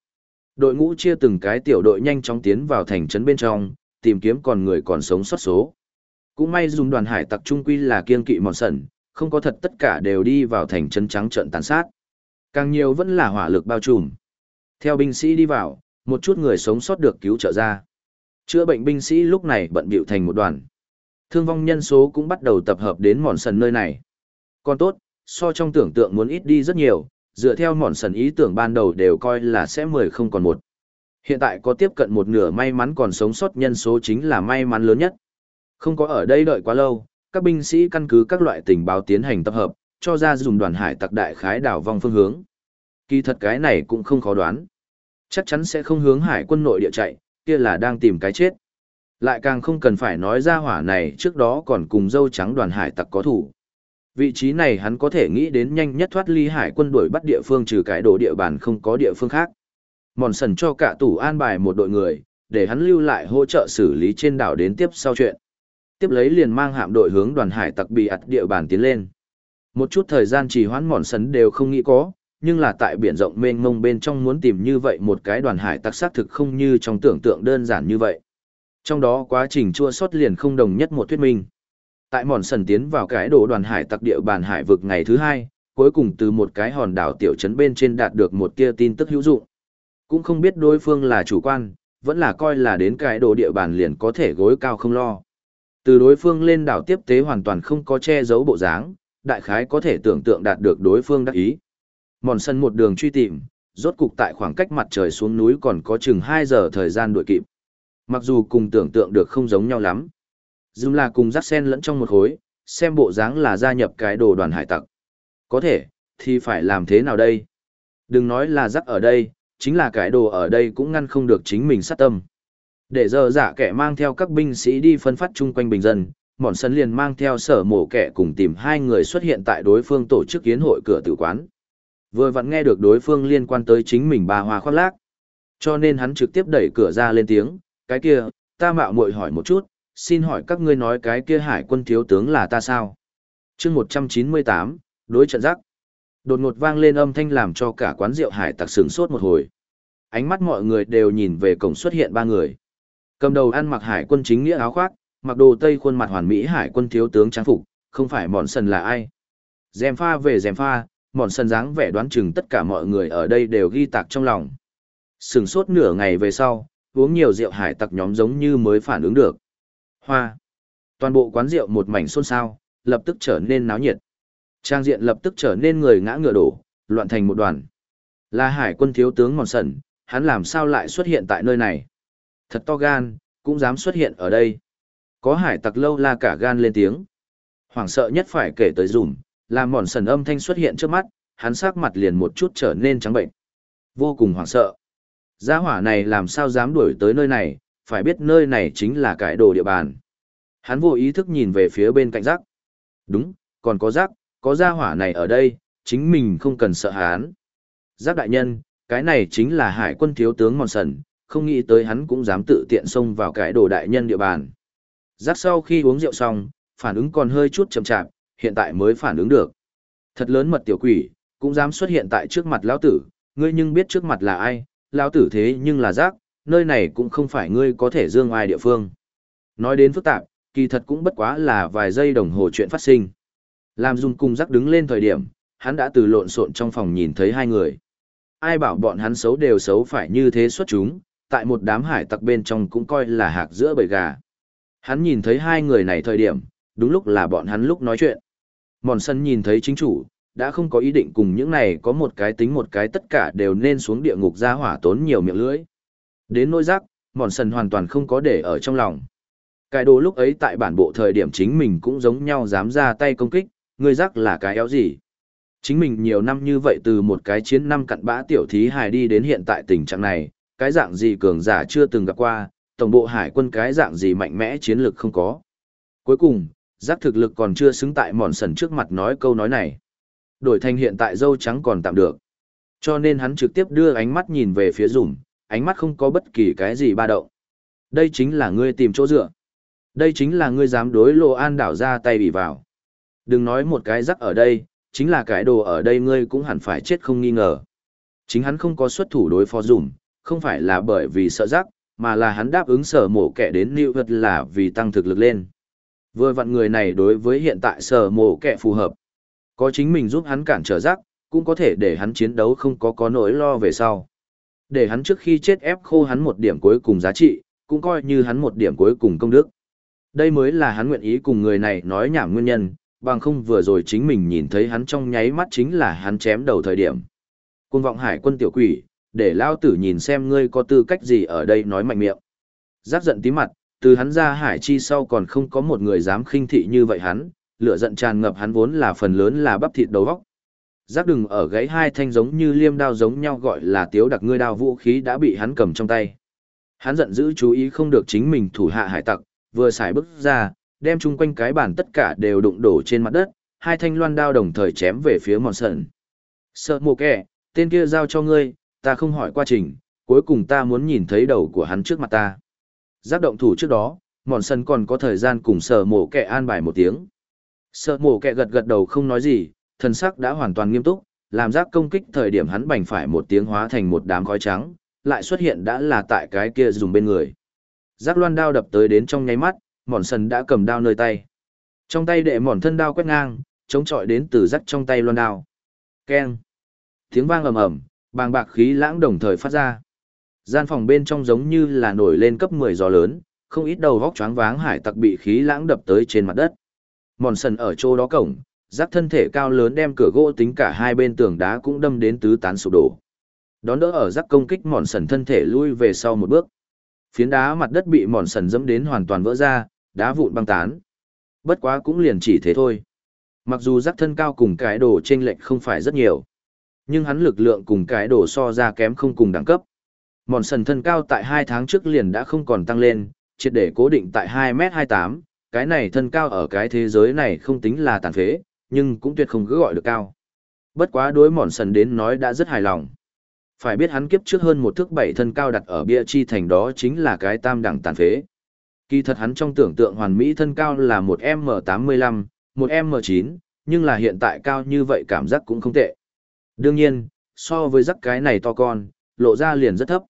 Đội ngũ chia từng cái tiểu đội nhanh chóng tiến vào thành trấn bên trong, tìm kiếm còn người còn sống sót số. Cũng may dùng đoàn hải tặc trung quy là kiên kỵ mòn sần, không có thật tất cả đều đi vào thành trấn trắng trận tàn sát. Càng nhiều vẫn là hỏa lực bao trùm. Theo binh sĩ đi vào, một chút người sống sót được cứu trợ ra. Chữa bệnh binh sĩ lúc này bận bịu thành một đoàn. Thương vong nhân số cũng bắt đầu tập hợp đến mòn sần nơi này. Còn tốt, so trong tưởng tượng muốn ít đi rất nhiều, Dựa theo mòn sần ý tưởng ban đầu đều coi là sẽ mười không còn một. Hiện tại có tiếp cận một nửa may mắn còn sống sót nhân số chính là may mắn lớn nhất. Không có ở đây đợi quá lâu, các binh sĩ căn cứ các loại tình báo tiến hành tập hợp, cho ra dùng đoàn hải tặc đại khái đảo vòng phương hướng. Kỳ thật cái này cũng không khó đoán. Chắc chắn sẽ không hướng hải quân nội địa chạy, kia là đang tìm cái chết. Lại càng không cần phải nói ra hỏa này trước đó còn cùng dâu trắng đoàn hải tặc có thủ. Vị trí này hắn có thể nghĩ đến nhanh nhất thoát ly hải quân đuổi bắt địa phương trừ cái đồ địa bàn không có địa phương khác. Mòn sần cho cả tủ an bài một đội người, để hắn lưu lại hỗ trợ xử lý trên đảo đến tiếp sau chuyện. Tiếp lấy liền mang hạm đội hướng đoàn hải tặc bị ặt địa bàn tiến lên. Một chút thời gian trì hoãn mòn sấn đều không nghĩ có, nhưng là tại biển rộng mênh mông bên trong muốn tìm như vậy một cái đoàn hải tặc xác thực không như trong tưởng tượng đơn giản như vậy. Trong đó quá trình chua sót liền không đồng nhất một thuyết minh. Tại mòn sần tiến vào cái đồ đoàn hải tặc địa bàn hải vực ngày thứ hai, cuối cùng từ một cái hòn đảo tiểu trấn bên trên đạt được một tia tin tức hữu dụng. Cũng không biết đối phương là chủ quan, vẫn là coi là đến cái đồ địa bàn liền có thể gối cao không lo. Từ đối phương lên đảo tiếp tế hoàn toàn không có che giấu bộ dáng, đại khái có thể tưởng tượng đạt được đối phương đắc ý. Mòn sân một đường truy tìm, rốt cục tại khoảng cách mặt trời xuống núi còn có chừng 2 giờ thời gian đuổi kịp. Mặc dù cùng tưởng tượng được không giống nhau lắm. Dùm là cùng dắt sen lẫn trong một khối, xem bộ dáng là gia nhập cái đồ đoàn hải tặc. Có thể, thì phải làm thế nào đây? Đừng nói là dắt ở đây, chính là cái đồ ở đây cũng ngăn không được chính mình sát tâm. Để giờ giả kẻ mang theo các binh sĩ đi phân phát chung quanh bình dân, mòn sân liền mang theo sở mổ kẻ cùng tìm hai người xuất hiện tại đối phương tổ chức kiến hội cửa tử quán. Vừa vặn nghe được đối phương liên quan tới chính mình bà hoa khoác lác. Cho nên hắn trực tiếp đẩy cửa ra lên tiếng, cái kia, ta mạo muội hỏi một chút, xin hỏi các ngươi nói cái kia hải quân thiếu tướng là ta sao? chương 198, đối trận giác. Đột ngột vang lên âm thanh làm cho cả quán rượu hải tặc sướng sốt một hồi. Ánh mắt mọi người đều nhìn về cổng xuất hiện ba người. Cầm đầu ăn mặc hải quân chính nghĩa áo khoác, mặc đồ tây khuôn mặt hoàn mỹ hải quân thiếu tướng trang phục, không phải mòn sần là ai. Dèm pha về dèm pha, mòn sần dáng vẻ đoán chừng tất cả mọi người ở đây đều ghi tạc trong lòng. Sừng sốt nửa ngày về sau, uống nhiều rượu hải tặc nhóm giống như mới phản ứng được. Hoa. Toàn bộ quán rượu một mảnh xôn xao, lập tức trở nên náo nhiệt. Trang diện lập tức trở nên người ngã ngựa đổ, loạn thành một đoàn. Là hải quân thiếu tướng mòn sần, hắn làm sao lại xuất hiện tại nơi này? Thật to gan, cũng dám xuất hiện ở đây. Có hải tặc lâu la cả gan lên tiếng. Hoảng sợ nhất phải kể tới dùm, làm mòn sần âm thanh xuất hiện trước mắt, hắn sắc mặt liền một chút trở nên trắng bệnh. Vô cùng hoảng sợ. Gia hỏa này làm sao dám đuổi tới nơi này, phải biết nơi này chính là cải đồ địa bàn. Hắn vô ý thức nhìn về phía bên cạnh rác. Đúng, còn có rác, có gia hỏa này ở đây, chính mình không cần sợ hắn. Giác đại nhân, cái này chính là hải quân thiếu tướng Mòn Sần, không nghĩ tới hắn cũng dám tự tiện xông vào cái đồ đại nhân địa bàn. Giác sau khi uống rượu xong, phản ứng còn hơi chút chậm chạp, hiện tại mới phản ứng được. Thật lớn mật tiểu quỷ, cũng dám xuất hiện tại trước mặt lão tử, ngươi nhưng biết trước mặt là ai, lão tử thế nhưng là giác, nơi này cũng không phải ngươi có thể dương ai địa phương. Nói đến phức tạp, kỳ thật cũng bất quá là vài giây đồng hồ chuyện phát sinh. Làm dùng cùng giác đứng lên thời điểm, hắn đã từ lộn xộn trong phòng nhìn thấy hai người. Ai bảo bọn hắn xấu đều xấu phải như thế xuất chúng, tại một đám hải tặc bên trong cũng coi là hạc giữa bầy gà. Hắn nhìn thấy hai người này thời điểm, đúng lúc là bọn hắn lúc nói chuyện. Mòn sân nhìn thấy chính chủ, đã không có ý định cùng những này có một cái tính một cái tất cả đều nên xuống địa ngục ra hỏa tốn nhiều miệng lưỡi. Đến nỗi rắc, mòn sân hoàn toàn không có để ở trong lòng. Cái đồ lúc ấy tại bản bộ thời điểm chính mình cũng giống nhau dám ra tay công kích, người rắc là cái éo gì. Chính mình nhiều năm như vậy từ một cái chiến năm cặn bã tiểu thí hài đi đến hiện tại tình trạng này, cái dạng gì cường giả chưa từng gặp qua, tổng bộ hải quân cái dạng gì mạnh mẽ chiến lược không có. Cuối cùng, giác thực lực còn chưa xứng tại mòn sần trước mặt nói câu nói này. Đổi thành hiện tại dâu trắng còn tạm được. Cho nên hắn trực tiếp đưa ánh mắt nhìn về phía rủm, ánh mắt không có bất kỳ cái gì ba động. Đây chính là ngươi tìm chỗ dựa. Đây chính là ngươi dám đối lộ an đảo ra tay bị vào. Đừng nói một cái rắc ở đây, chính là cái đồ ở đây ngươi cũng hẳn phải chết không nghi ngờ. Chính hắn không có xuất thủ đối phó dùm, không phải là bởi vì sợ rắc, mà là hắn đáp ứng sở mổ kẻ đến lưu vật là vì tăng thực lực lên. Vừa vặn người này đối với hiện tại sở mổ kẻ phù hợp. Có chính mình giúp hắn cản trở rắc, cũng có thể để hắn chiến đấu không có có nỗi lo về sau. Để hắn trước khi chết ép khô hắn một điểm cuối cùng giá trị, cũng coi như hắn một điểm cuối cùng công đức. Đây mới là hắn nguyện ý cùng người này nói nhảm nguyên nhân, bằng không vừa rồi chính mình nhìn thấy hắn trong nháy mắt chính là hắn chém đầu thời điểm. Cuồng vọng hải quân tiểu quỷ, để lao tử nhìn xem ngươi có tư cách gì ở đây nói mạnh miệng. Giác giận tí mặt, từ hắn ra hải chi sau còn không có một người dám khinh thị như vậy hắn, lửa giận tràn ngập hắn vốn là phần lớn là bắp thịt đầu vóc. Giác đừng ở gáy hai thanh giống như liêm đao giống nhau gọi là tiếu đặc ngươi đao vũ khí đã bị hắn cầm trong tay. Hắn giận dữ chú ý không được chính mình thủ hạ hải tặc, vừa xài bước ra, đem chung quanh cái bàn tất cả đều đụng đổ trên mặt đất, hai thanh loan đao đồng thời chém về phía mòn sần. Sợ mồ kẻ, tên kia giao cho ngươi, ta không hỏi quá trình, cuối cùng ta muốn nhìn thấy đầu của hắn trước mặt ta. Giác động thủ trước đó, mòn Sân còn có thời gian cùng sở mổ kẻ an bài một tiếng. Sở mổ kẻ gật gật đầu không nói gì, thần sắc đã hoàn toàn nghiêm túc, làm giác công kích thời điểm hắn bành phải một tiếng hóa thành một đám khói trắng, lại xuất hiện đã là tại cái kia dùng bên người. Giác loan đao đập tới đến trong nháy mắt, mòn Sân đã cầm đao nơi tay. Trong tay đệ mòn thân đao quét ngang, chống chọi đến từ giác trong tay loan đao. Keng. Tiếng vang ầm ầm, bàng bạc khí lãng đồng thời phát ra. Gian phòng bên trong giống như là nổi lên cấp 10 gió lớn, không ít đầu vóc choáng váng hải tặc bị khí lãng đập tới trên mặt đất. Mòn sần ở chỗ đó cổng, rắc thân thể cao lớn đem cửa gỗ tính cả hai bên tường đá cũng đâm đến tứ tán sụp đổ. Đón đỡ ở rắc công kích mòn sần thân thể lui về sau một bước. Phiến đá mặt đất bị mòn sần dẫm đến hoàn toàn vỡ ra, đá vụn băng tán. Bất quá cũng liền chỉ thế thôi. Mặc dù rắc thân cao cùng cái đồ chênh lệch không phải rất nhiều, nhưng hắn lực lượng cùng cái đồ so ra kém không cùng đẳng cấp. Mòn sần thân cao tại hai tháng trước liền đã không còn tăng lên, triệt để cố định tại 2m28, cái này thân cao ở cái thế giới này không tính là tàn phế, nhưng cũng tuyệt không cứ gọi được cao. Bất quá đối mòn sần đến nói đã rất hài lòng. Phải biết hắn kiếp trước hơn một thước bảy thân cao đặt ở bia chi thành đó chính là cái tam đẳng tàn phế. Kỳ thật hắn trong tưởng tượng hoàn mỹ thân cao là một M85, một M9, nhưng là hiện tại cao như vậy cảm giác cũng không tệ. Đương nhiên, so với rắc cái này to con, lộ ra liền rất thấp.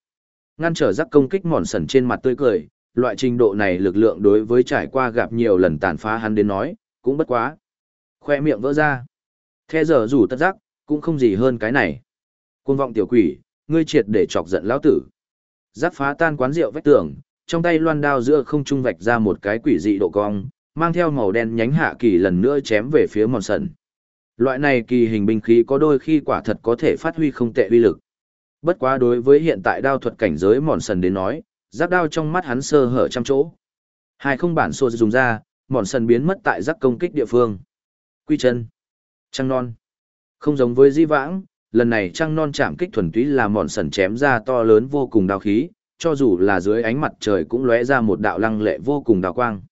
Ngăn trở rắc công kích mòn sần trên mặt tươi cười, loại trình độ này lực lượng đối với trải qua gặp nhiều lần tàn phá hắn đến nói, cũng bất quá. Khoe miệng vỡ ra. The giờ rủ tất rắc, cũng không gì hơn cái này. Côn vọng tiểu quỷ, ngươi triệt để chọc giận lão tử. Rắc phá tan quán rượu vách tường, trong tay loan đao giữa không trung vạch ra một cái quỷ dị độ cong, mang theo màu đen nhánh hạ kỳ lần nữa chém về phía mòn sần. Loại này kỳ hình binh khí có đôi khi quả thật có thể phát huy không tệ uy lực. Bất quá đối với hiện tại đao thuật cảnh giới mòn sần đến nói, giáp đao trong mắt hắn sơ hở trăm chỗ. Hai không bản xô dùng ra, mòn sần biến mất tại giáp công kích địa phương. Quy chân. Trăng non. Không giống với di vãng, lần này trăng non chạm kích thuần túy là mòn sần chém ra to lớn vô cùng đao khí, cho dù là dưới ánh mặt trời cũng lóe ra một đạo lăng lệ vô cùng đào quang.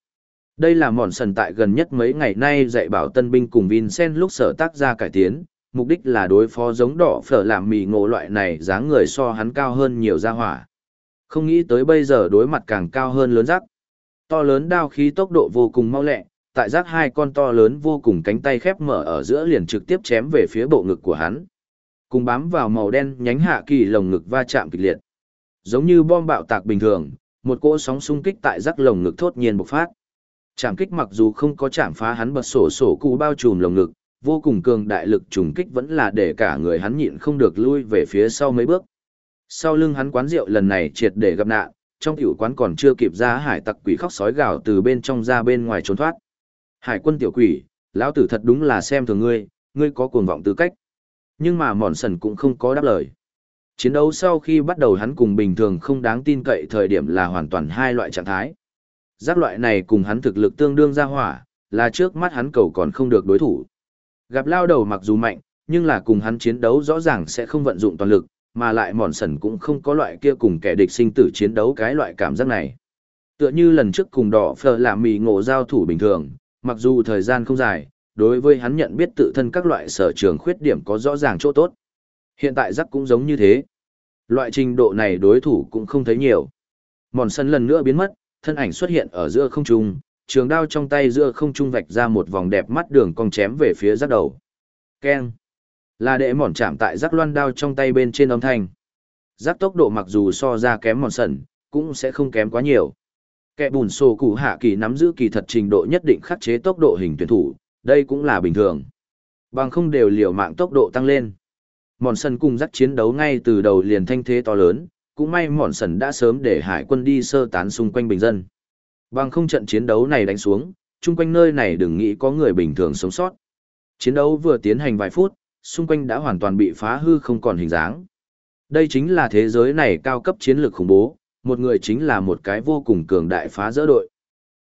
Đây là mòn sần tại gần nhất mấy ngày nay dạy bảo tân binh cùng Vincent lúc sở tác ra cải tiến, mục đích là đối phó giống đỏ phở làm mì ngộ loại này dáng người so hắn cao hơn nhiều gia hỏa. Không nghĩ tới bây giờ đối mặt càng cao hơn lớn rắc. To lớn đao khí tốc độ vô cùng mau lẹ, tại rác hai con to lớn vô cùng cánh tay khép mở ở giữa liền trực tiếp chém về phía bộ ngực của hắn. Cùng bám vào màu đen nhánh hạ kỳ lồng ngực va chạm kịch liệt. Giống như bom bạo tạc bình thường, một cỗ sóng xung kích tại rắc lồng ngực thốt nhiên bộc phát. Chạm kích mặc dù không có chạm phá hắn bật sổ sổ cụ bao trùm lồng ngực, vô cùng cường đại lực trùng kích vẫn là để cả người hắn nhịn không được lui về phía sau mấy bước. Sau lưng hắn quán rượu lần này triệt để gặp nạn, trong tiểu quán còn chưa kịp ra hải tặc quỷ khóc sói gào từ bên trong ra bên ngoài trốn thoát. Hải quân tiểu quỷ, lão tử thật đúng là xem thường ngươi, ngươi có cuồng vọng tư cách. Nhưng mà mòn sần cũng không có đáp lời. Chiến đấu sau khi bắt đầu hắn cùng bình thường không đáng tin cậy thời điểm là hoàn toàn hai loại trạng thái. Giác loại này cùng hắn thực lực tương đương ra hỏa, là trước mắt hắn cầu còn không được đối thủ. Gặp lao đầu mặc dù mạnh, nhưng là cùng hắn chiến đấu rõ ràng sẽ không vận dụng toàn lực, mà lại mòn sần cũng không có loại kia cùng kẻ địch sinh tử chiến đấu cái loại cảm giác này. Tựa như lần trước cùng đỏ phờ làm mì ngộ giao thủ bình thường, mặc dù thời gian không dài, đối với hắn nhận biết tự thân các loại sở trường khuyết điểm có rõ ràng chỗ tốt. Hiện tại giác cũng giống như thế. Loại trình độ này đối thủ cũng không thấy nhiều. Mòn sân lần nữa biến mất, thân ảnh xuất hiện ở giữa không trung, trường đao trong tay giữa không trung vạch ra một vòng đẹp mắt đường cong chém về phía giác đầu. Keng. Là đệ mòn chạm tại giác loan đao trong tay bên trên âm thanh. Giác tốc độ mặc dù so ra kém mòn sần, cũng sẽ không kém quá nhiều. Kẻ bùn sổ cụ hạ kỳ nắm giữ kỳ thật trình độ nhất định khắc chế tốc độ hình tuyển thủ, đây cũng là bình thường. Bằng không đều liều mạng tốc độ tăng lên. Mòn sân cùng giác chiến đấu ngay từ đầu liền thanh thế to lớn, cũng may mòn sần đã sớm để hải quân đi sơ tán xung quanh bình dân. Bằng không trận chiến đấu này đánh xuống, chung quanh nơi này đừng nghĩ có người bình thường sống sót. Chiến đấu vừa tiến hành vài phút, xung quanh đã hoàn toàn bị phá hư không còn hình dáng. Đây chính là thế giới này cao cấp chiến lược khủng bố, một người chính là một cái vô cùng cường đại phá dỡ đội.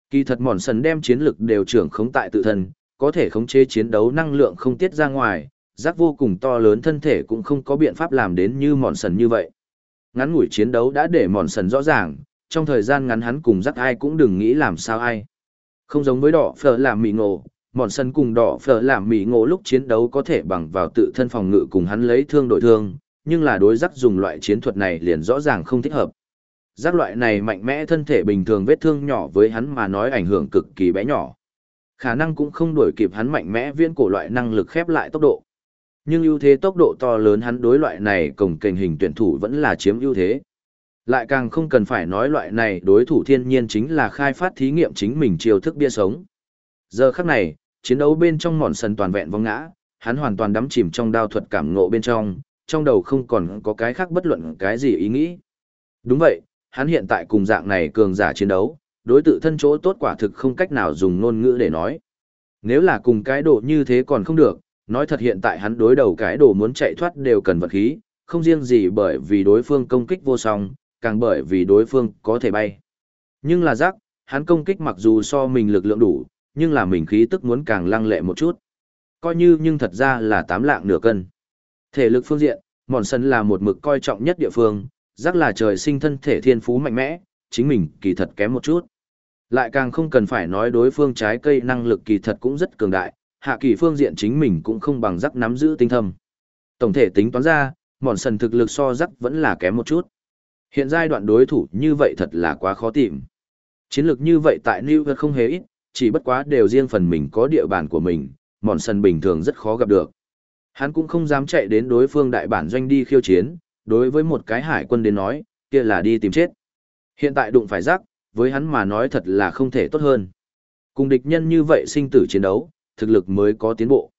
Kỳ thật mòn sần đem chiến lược đều trưởng khống tại tự thân, có thể khống chế chiến đấu năng lượng không tiết ra ngoài, giác vô cùng to lớn thân thể cũng không có biện pháp làm đến như mòn sần như vậy. Ngắn ngủi chiến đấu đã để mòn sần rõ ràng, trong thời gian ngắn hắn cùng dắt ai cũng đừng nghĩ làm sao ai. Không giống với đỏ phở làm mì ngộ, mòn sần cùng đỏ phở làm mì ngộ lúc chiến đấu có thể bằng vào tự thân phòng ngự cùng hắn lấy thương đổi thương, nhưng là đối giác dùng loại chiến thuật này liền rõ ràng không thích hợp. Giác loại này mạnh mẽ thân thể bình thường vết thương nhỏ với hắn mà nói ảnh hưởng cực kỳ bé nhỏ. Khả năng cũng không đuổi kịp hắn mạnh mẽ viễn cổ loại năng lực khép lại tốc độ. Nhưng ưu thế tốc độ to lớn hắn đối loại này cổng kềnh hình tuyển thủ vẫn là chiếm ưu thế. Lại càng không cần phải nói loại này đối thủ thiên nhiên chính là khai phát thí nghiệm chính mình chiêu thức bia sống. Giờ khắc này, chiến đấu bên trong mòn sần toàn vẹn vong ngã, hắn hoàn toàn đắm chìm trong đao thuật cảm ngộ bên trong, trong đầu không còn có cái khác bất luận cái gì ý nghĩ. Đúng vậy, hắn hiện tại cùng dạng này cường giả chiến đấu, đối tự thân chỗ tốt quả thực không cách nào dùng ngôn ngữ để nói. Nếu là cùng cái độ như thế còn không được, nói thật hiện tại hắn đối đầu cái đồ muốn chạy thoát đều cần vật khí, không riêng gì bởi vì đối phương công kích vô song, càng bởi vì đối phương có thể bay. Nhưng là giác, hắn công kích mặc dù so mình lực lượng đủ, nhưng là mình khí tức muốn càng lăng lệ một chút. Coi như nhưng thật ra là tám lạng nửa cân. Thể lực phương diện, mòn sân là một mực coi trọng nhất địa phương, giác là trời sinh thân thể thiên phú mạnh mẽ, chính mình kỳ thật kém một chút. Lại càng không cần phải nói đối phương trái cây năng lực kỳ thật cũng rất cường đại, hạ kỳ phương diện chính mình cũng không bằng rắc nắm giữ tinh thâm. Tổng thể tính toán ra, mòn sần thực lực so rắc vẫn là kém một chút. Hiện giai đoạn đối thủ như vậy thật là quá khó tìm. Chiến lược như vậy tại New York không hề ít, chỉ bất quá đều riêng phần mình có địa bàn của mình, mòn sần bình thường rất khó gặp được. Hắn cũng không dám chạy đến đối phương đại bản doanh đi khiêu chiến, đối với một cái hải quân đến nói, kia là đi tìm chết. Hiện tại đụng phải rắc, với hắn mà nói thật là không thể tốt hơn. Cùng địch nhân như vậy sinh tử chiến đấu, thực lực mới có tiến bộ.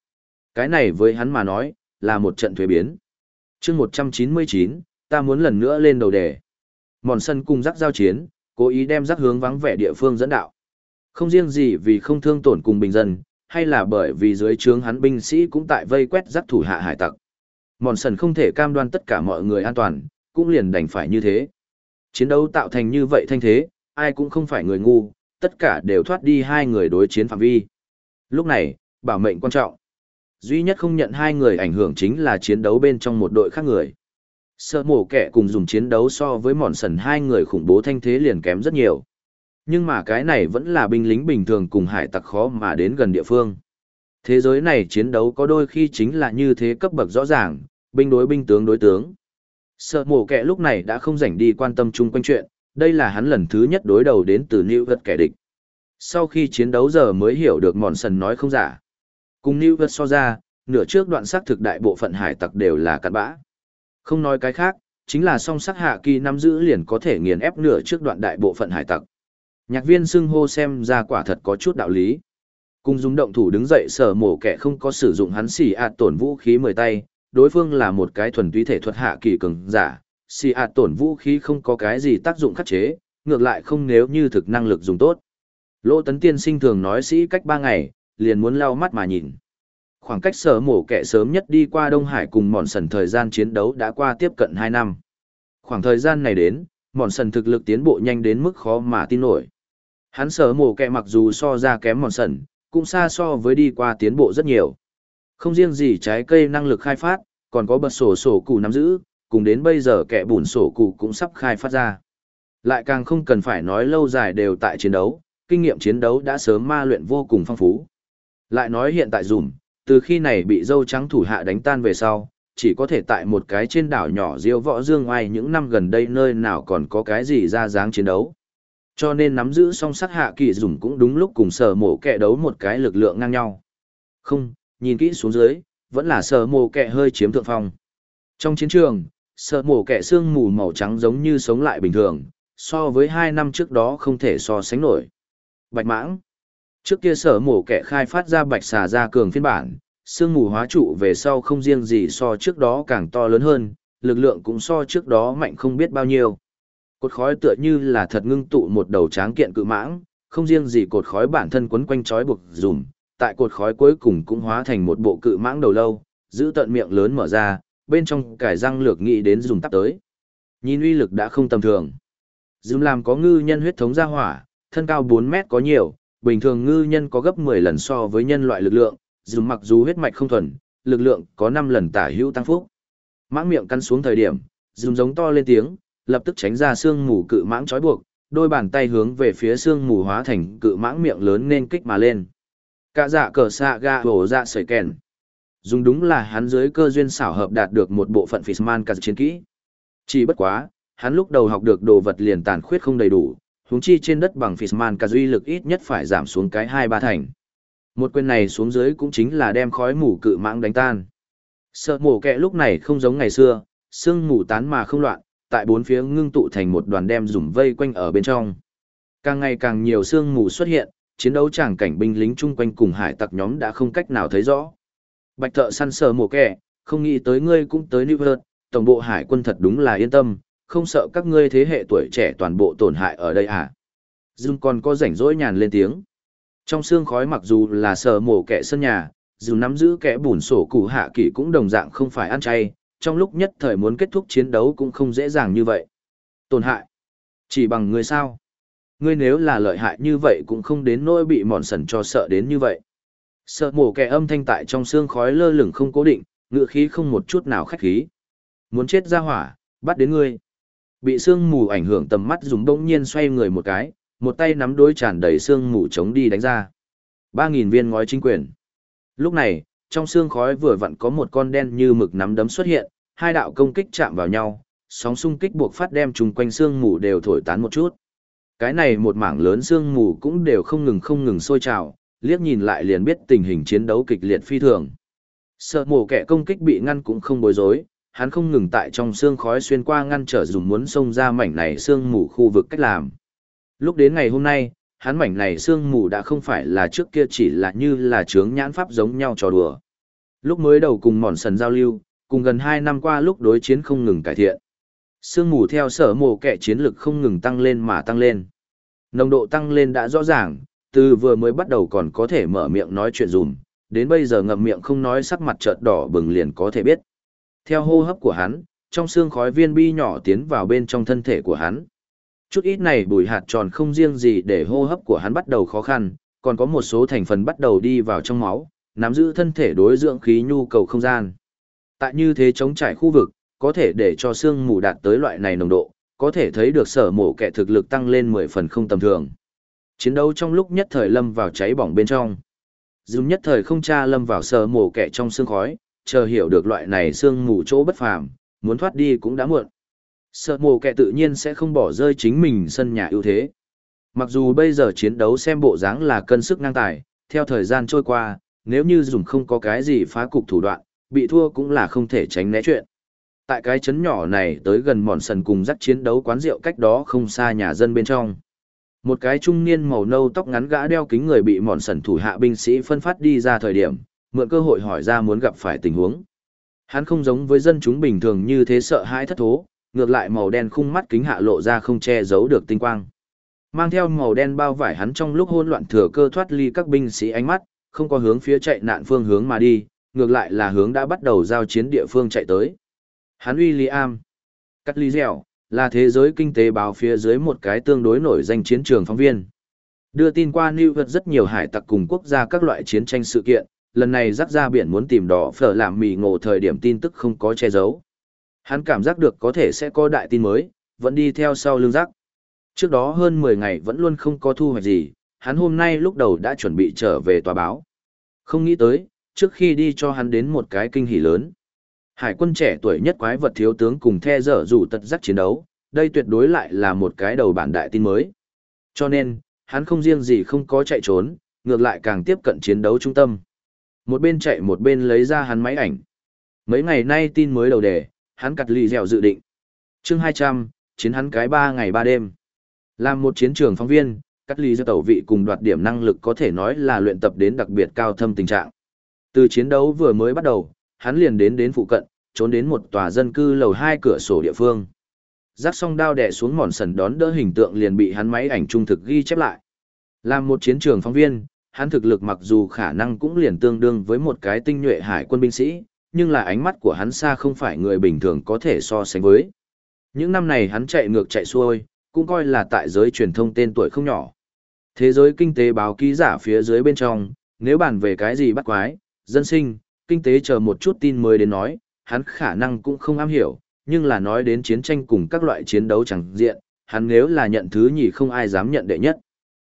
Cái này với hắn mà nói, là một trận thuế biến. chương 199, ta muốn lần nữa lên đầu đề. Mòn sân cùng rắc giao chiến, cố ý đem rắc hướng vắng vẻ địa phương dẫn đạo. Không riêng gì vì không thương tổn cùng bình dân, hay là bởi vì dưới trướng hắn binh sĩ cũng tại vây quét rắc thủ hạ hải tặc. Mòn sân không thể cam đoan tất cả mọi người an toàn, cũng liền đành phải như thế. Chiến đấu tạo thành như vậy thanh thế, ai cũng không phải người ngu, tất cả đều thoát đi hai người đối chiến phạm vi. Lúc này, bảo mệnh quan trọng. Duy nhất không nhận hai người ảnh hưởng chính là chiến đấu bên trong một đội khác người. Sợ mổ kẻ cùng dùng chiến đấu so với mòn sần hai người khủng bố thanh thế liền kém rất nhiều. Nhưng mà cái này vẫn là binh lính bình thường cùng hải tặc khó mà đến gần địa phương. Thế giới này chiến đấu có đôi khi chính là như thế cấp bậc rõ ràng, binh đối binh tướng đối tướng. Sợ mổ kẻ lúc này đã không rảnh đi quan tâm chung quanh chuyện, đây là hắn lần thứ nhất đối đầu đến từ New York kẻ địch. Sau khi chiến đấu giờ mới hiểu được mòn sần nói không giả. Cùng New vật so ra, nửa trước đoạn xác thực đại bộ phận hải tặc đều là cặn bã. Không nói cái khác, chính là song sắc hạ kỳ nắm giữ liền có thể nghiền ép nửa trước đoạn đại bộ phận hải tặc. Nhạc viên xưng hô xem ra quả thật có chút đạo lý. Cung dùng động thủ đứng dậy sở mổ kẻ không có sử dụng hắn xì ạt tổn vũ khí mười tay, đối phương là một cái thuần túy thể thuật hạ kỳ cường giả, xì ạt tổn vũ khí không có cái gì tác dụng khắc chế, ngược lại không nếu như thực năng lực dùng tốt. Lỗ tấn tiên sinh thường nói sĩ cách ba ngày, liền muốn lau mắt mà nhìn. Khoảng cách sở mổ kẻ sớm nhất đi qua Đông Hải cùng mòn sần thời gian chiến đấu đã qua tiếp cận hai năm. Khoảng thời gian này đến, mòn sần thực lực tiến bộ nhanh đến mức khó mà tin nổi. Hắn sở mổ kẻ mặc dù so ra kém mòn sần, cũng xa so với đi qua tiến bộ rất nhiều. Không riêng gì trái cây năng lực khai phát, còn có bật sổ sổ cụ nắm giữ, cùng đến bây giờ kẻ bùn sổ cụ cũng sắp khai phát ra. Lại càng không cần phải nói lâu dài đều tại chiến đấu, kinh nghiệm chiến đấu đã sớm ma luyện vô cùng phong phú. Lại nói hiện tại dùm, từ khi này bị dâu trắng thủ hạ đánh tan về sau, chỉ có thể tại một cái trên đảo nhỏ diêu võ dương oai những năm gần đây nơi nào còn có cái gì ra dáng chiến đấu. Cho nên nắm giữ song sắc hạ kỳ dùm cũng đúng lúc cùng sở mổ kẹ đấu một cái lực lượng ngang nhau. Không, nhìn kỹ xuống dưới, vẫn là sở mổ kẹ hơi chiếm thượng phong. Trong chiến trường, sở mổ kẹ xương mù màu trắng giống như sống lại bình thường, so với hai năm trước đó không thể so sánh nổi. Bạch mãng. Trước kia sở mổ kẻ khai phát ra bạch xà ra cường phiên bản, sương mù hóa trụ về sau không riêng gì so trước đó càng to lớn hơn, lực lượng cũng so trước đó mạnh không biết bao nhiêu. Cột khói tựa như là thật ngưng tụ một đầu tráng kiện cự mãng, không riêng gì cột khói bản thân quấn quanh trói buộc dùm, tại cột khói cuối cùng cũng hóa thành một bộ cự mãng đầu lâu, giữ tận miệng lớn mở ra, bên trong cải răng lược nghĩ đến dùng tắp tới. Nhìn uy lực đã không tầm thường. Dùm làm có ngư nhân huyết thống ra hỏa, thân cao 4 mét có nhiều, bình thường ngư nhân có gấp 10 lần so với nhân loại lực lượng, dù mặc dù huyết mạch không thuần, lực lượng có 5 lần tả hữu tăng phúc. Mãng miệng căn xuống thời điểm, dùm giống to lên tiếng, lập tức tránh ra xương mù cự mãng trói buộc, đôi bàn tay hướng về phía xương mù hóa thành cự mãng miệng lớn nên kích mà lên. Cả dạ cờ xạ ga hổ dạ sợi kèn. Dùng đúng là hắn dưới cơ duyên xảo hợp đạt được một bộ phận Fishman cả chiến kỹ. Chỉ bất quá, hắn lúc đầu học được đồ vật liền tàn khuyết không đầy đủ, huống chi trên đất bằng Fisman cả duy lực ít nhất phải giảm xuống cái hai ba thành. Một quyền này xuống dưới cũng chính là đem khói mù cự mãng đánh tan. Sợ mổ kẹ lúc này không giống ngày xưa, sương mù tán mà không loạn, tại bốn phía ngưng tụ thành một đoàn đem dùng vây quanh ở bên trong. Càng ngày càng nhiều sương mù xuất hiện, chiến đấu tràng cảnh binh lính chung quanh cùng hải tặc nhóm đã không cách nào thấy rõ. Bạch thợ săn sờ mổ kẹ, không nghĩ tới ngươi cũng tới New York, tổng bộ hải quân thật đúng là yên tâm, không sợ các ngươi thế hệ tuổi trẻ toàn bộ tổn hại ở đây à. Dương còn có rảnh rỗi nhàn lên tiếng. Trong xương khói mặc dù là sờ mổ kẻ sân nhà, dù nắm giữ kẻ bùn sổ cụ hạ kỷ cũng đồng dạng không phải ăn chay, trong lúc nhất thời muốn kết thúc chiến đấu cũng không dễ dàng như vậy. Tổn hại. Chỉ bằng ngươi sao? Ngươi nếu là lợi hại như vậy cũng không đến nỗi bị mòn sần cho sợ đến như vậy. Sợ mổ kẻ âm thanh tại trong xương khói lơ lửng không cố định, ngựa khí không một chút nào khách khí. Muốn chết ra hỏa, bắt đến ngươi. Bị sương mù ảnh hưởng tầm mắt dùng bỗng nhiên xoay người một cái, một tay nắm đôi tràn đầy sương mù chống đi đánh ra. Ba nghìn viên ngói chính quyền. Lúc này, trong xương khói vừa vặn có một con đen như mực nắm đấm xuất hiện, hai đạo công kích chạm vào nhau, sóng xung kích buộc phát đem chung quanh xương mù đều thổi tán một chút. Cái này một mảng lớn xương mù cũng đều không ngừng không ngừng sôi trào, liếc nhìn lại liền biết tình hình chiến đấu kịch liệt phi thường. Sợ mổ kẻ công kích bị ngăn cũng không bối rối, hắn không ngừng tại trong xương khói xuyên qua ngăn trở dùng muốn xông ra mảnh này xương mù khu vực cách làm. Lúc đến ngày hôm nay, hắn mảnh này xương mù đã không phải là trước kia chỉ là như là chướng nhãn pháp giống nhau trò đùa. Lúc mới đầu cùng mòn sần giao lưu, cùng gần 2 năm qua lúc đối chiến không ngừng cải thiện. Sương mù theo sở mồ kẻ chiến lực không ngừng tăng lên mà tăng lên. Nồng độ tăng lên đã rõ ràng, từ vừa mới bắt đầu còn có thể mở miệng nói chuyện dùm, đến bây giờ ngậm miệng không nói sắc mặt chợt đỏ bừng liền có thể biết. Theo hô hấp của hắn, trong xương khói viên bi nhỏ tiến vào bên trong thân thể của hắn. Chút ít này bùi hạt tròn không riêng gì để hô hấp của hắn bắt đầu khó khăn, còn có một số thành phần bắt đầu đi vào trong máu, nắm giữ thân thể đối dưỡng khí nhu cầu không gian. Tại như thế chống trải khu vực, có thể để cho xương mù đạt tới loại này nồng độ, có thể thấy được sở mổ kẻ thực lực tăng lên 10 phần không tầm thường. Chiến đấu trong lúc nhất thời lâm vào cháy bỏng bên trong. Dùng nhất thời không tra lâm vào sở mổ kẻ trong xương khói, chờ hiểu được loại này xương mù chỗ bất phàm, muốn thoát đi cũng đã muộn. Sợ mồ kẻ tự nhiên sẽ không bỏ rơi chính mình sân nhà ưu thế. Mặc dù bây giờ chiến đấu xem bộ dáng là cân sức ngang tài, theo thời gian trôi qua, nếu như dùng không có cái gì phá cục thủ đoạn, bị thua cũng là không thể tránh né chuyện. Tại cái chấn nhỏ này tới gần mòn sần cùng dắt chiến đấu quán rượu cách đó không xa nhà dân bên trong. Một cái trung niên màu nâu tóc ngắn gã đeo kính người bị mòn sần thủ hạ binh sĩ phân phát đi ra thời điểm, mượn cơ hội hỏi ra muốn gặp phải tình huống. Hắn không giống với dân chúng bình thường như thế sợ hãi thất thố, ngược lại màu đen khung mắt kính hạ lộ ra không che giấu được tinh quang. Mang theo màu đen bao vải hắn trong lúc hỗn loạn thừa cơ thoát ly các binh sĩ ánh mắt, không có hướng phía chạy nạn phương hướng mà đi, ngược lại là hướng đã bắt đầu giao chiến địa phương chạy tới. Hắn William, Cắt Ly Dẻo, là thế giới kinh tế báo phía dưới một cái tương đối nổi danh chiến trường phóng viên. Đưa tin qua New York rất nhiều hải tặc cùng quốc gia các loại chiến tranh sự kiện, lần này rắc ra biển muốn tìm đỏ phở làm mì ngộ thời điểm tin tức không có che giấu. Hắn cảm giác được có thể sẽ có đại tin mới, vẫn đi theo sau lưng rắc. Trước đó hơn 10 ngày vẫn luôn không có thu hoạch gì, hắn hôm nay lúc đầu đã chuẩn bị trở về tòa báo. Không nghĩ tới, trước khi đi cho hắn đến một cái kinh hỉ lớn. Hải quân trẻ tuổi nhất quái vật thiếu tướng cùng the dở rủ tật giác chiến đấu, đây tuyệt đối lại là một cái đầu bản đại tin mới. Cho nên, hắn không riêng gì không có chạy trốn, ngược lại càng tiếp cận chiến đấu trung tâm. Một bên chạy một bên lấy ra hắn máy ảnh. Mấy ngày nay tin mới đầu đề, hắn cặt lì dẻo dự định. chương 200, chiến hắn cái 3 ngày 3 đêm. Làm một chiến trường phóng viên, cắt lì dẻo tẩu vị cùng đoạt điểm năng lực có thể nói là luyện tập đến đặc biệt cao thâm tình trạng. Từ chiến đấu vừa mới bắt đầu, hắn liền đến đến phụ cận, trốn đến một tòa dân cư lầu hai cửa sổ địa phương. Giác song đao đè xuống mòn sần đón đỡ hình tượng liền bị hắn máy ảnh trung thực ghi chép lại. Làm một chiến trường phóng viên, hắn thực lực mặc dù khả năng cũng liền tương đương với một cái tinh nhuệ hải quân binh sĩ, nhưng là ánh mắt của hắn xa không phải người bình thường có thể so sánh với. Những năm này hắn chạy ngược chạy xuôi, cũng coi là tại giới truyền thông tên tuổi không nhỏ. Thế giới kinh tế báo ký giả phía dưới bên trong, nếu bàn về cái gì bắt quái, dân sinh, kinh tế chờ một chút tin mới đến nói, hắn khả năng cũng không am hiểu, nhưng là nói đến chiến tranh cùng các loại chiến đấu chẳng diện, hắn nếu là nhận thứ nhì không ai dám nhận đệ nhất.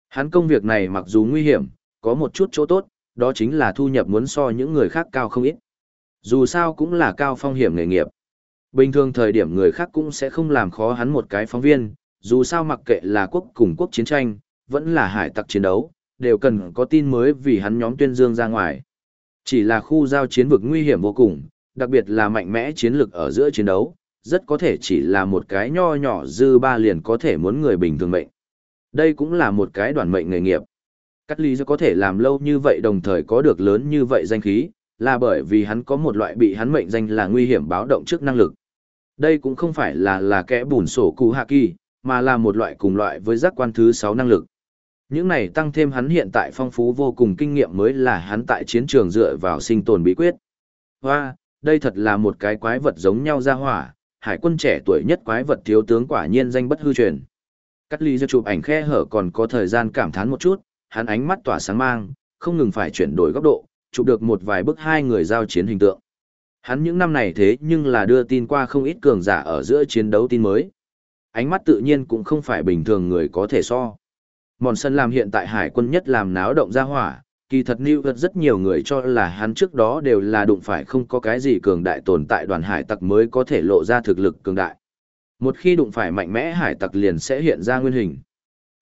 Hắn công việc này mặc dù nguy hiểm, có một chút chỗ tốt, đó chính là thu nhập muốn so những người khác cao không ít. Dù sao cũng là cao phong hiểm nghề nghiệp. Bình thường thời điểm người khác cũng sẽ không làm khó hắn một cái phóng viên, dù sao mặc kệ là quốc cùng quốc chiến tranh, vẫn là hải tặc chiến đấu, đều cần có tin mới vì hắn nhóm tuyên dương ra ngoài. Chỉ là khu giao chiến vực nguy hiểm vô cùng, đặc biệt là mạnh mẽ chiến lược ở giữa chiến đấu, rất có thể chỉ là một cái nho nhỏ dư ba liền có thể muốn người bình thường mệnh. Đây cũng là một cái đoàn mệnh nghề nghiệp. Cắt lý có thể làm lâu như vậy đồng thời có được lớn như vậy danh khí, là bởi vì hắn có một loại bị hắn mệnh danh là nguy hiểm báo động trước năng lực. Đây cũng không phải là là kẻ bùn sổ cụ hạ kỳ, mà là một loại cùng loại với giác quan thứ 6 năng lực. Những này tăng thêm hắn hiện tại phong phú vô cùng kinh nghiệm mới là hắn tại chiến trường dựa vào sinh tồn bí quyết. Hoa, đây thật là một cái quái vật giống nhau ra hỏa, hải quân trẻ tuổi nhất quái vật thiếu tướng quả nhiên danh bất hư truyền. Cắt ly do chụp ảnh khe hở còn có thời gian cảm thán một chút, hắn ánh mắt tỏa sáng mang, không ngừng phải chuyển đổi góc độ, chụp được một vài bức hai người giao chiến hình tượng. Hắn những năm này thế nhưng là đưa tin qua không ít cường giả ở giữa chiến đấu tin mới. Ánh mắt tự nhiên cũng không phải bình thường người có thể so. Mòn sân làm hiện tại hải quân nhất làm náo động ra hỏa, kỳ thật lưu vật rất nhiều người cho là hắn trước đó đều là đụng phải không có cái gì cường đại tồn tại đoàn hải tặc mới có thể lộ ra thực lực cường đại. Một khi đụng phải mạnh mẽ hải tặc liền sẽ hiện ra nguyên hình.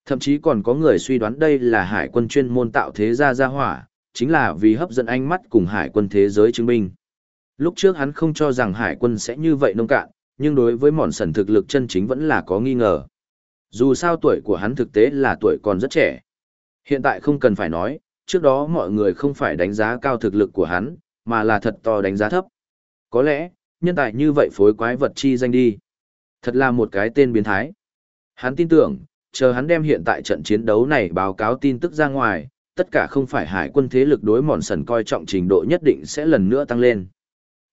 Thậm chí còn có người suy đoán đây là hải quân chuyên môn tạo thế gia gia hỏa, chính là vì hấp dẫn ánh mắt cùng hải quân thế giới chứng minh. Lúc trước hắn không cho rằng hải quân sẽ như vậy nông cạn, nhưng đối với mòn sần thực lực chân chính vẫn là có nghi ngờ. Dù sao tuổi của hắn thực tế là tuổi còn rất trẻ. Hiện tại không cần phải nói, trước đó mọi người không phải đánh giá cao thực lực của hắn, mà là thật to đánh giá thấp. Có lẽ, nhân tài như vậy phối quái vật chi danh đi. Thật là một cái tên biến thái. Hắn tin tưởng, chờ hắn đem hiện tại trận chiến đấu này báo cáo tin tức ra ngoài, tất cả không phải hải quân thế lực đối mòn sần coi trọng trình độ nhất định sẽ lần nữa tăng lên.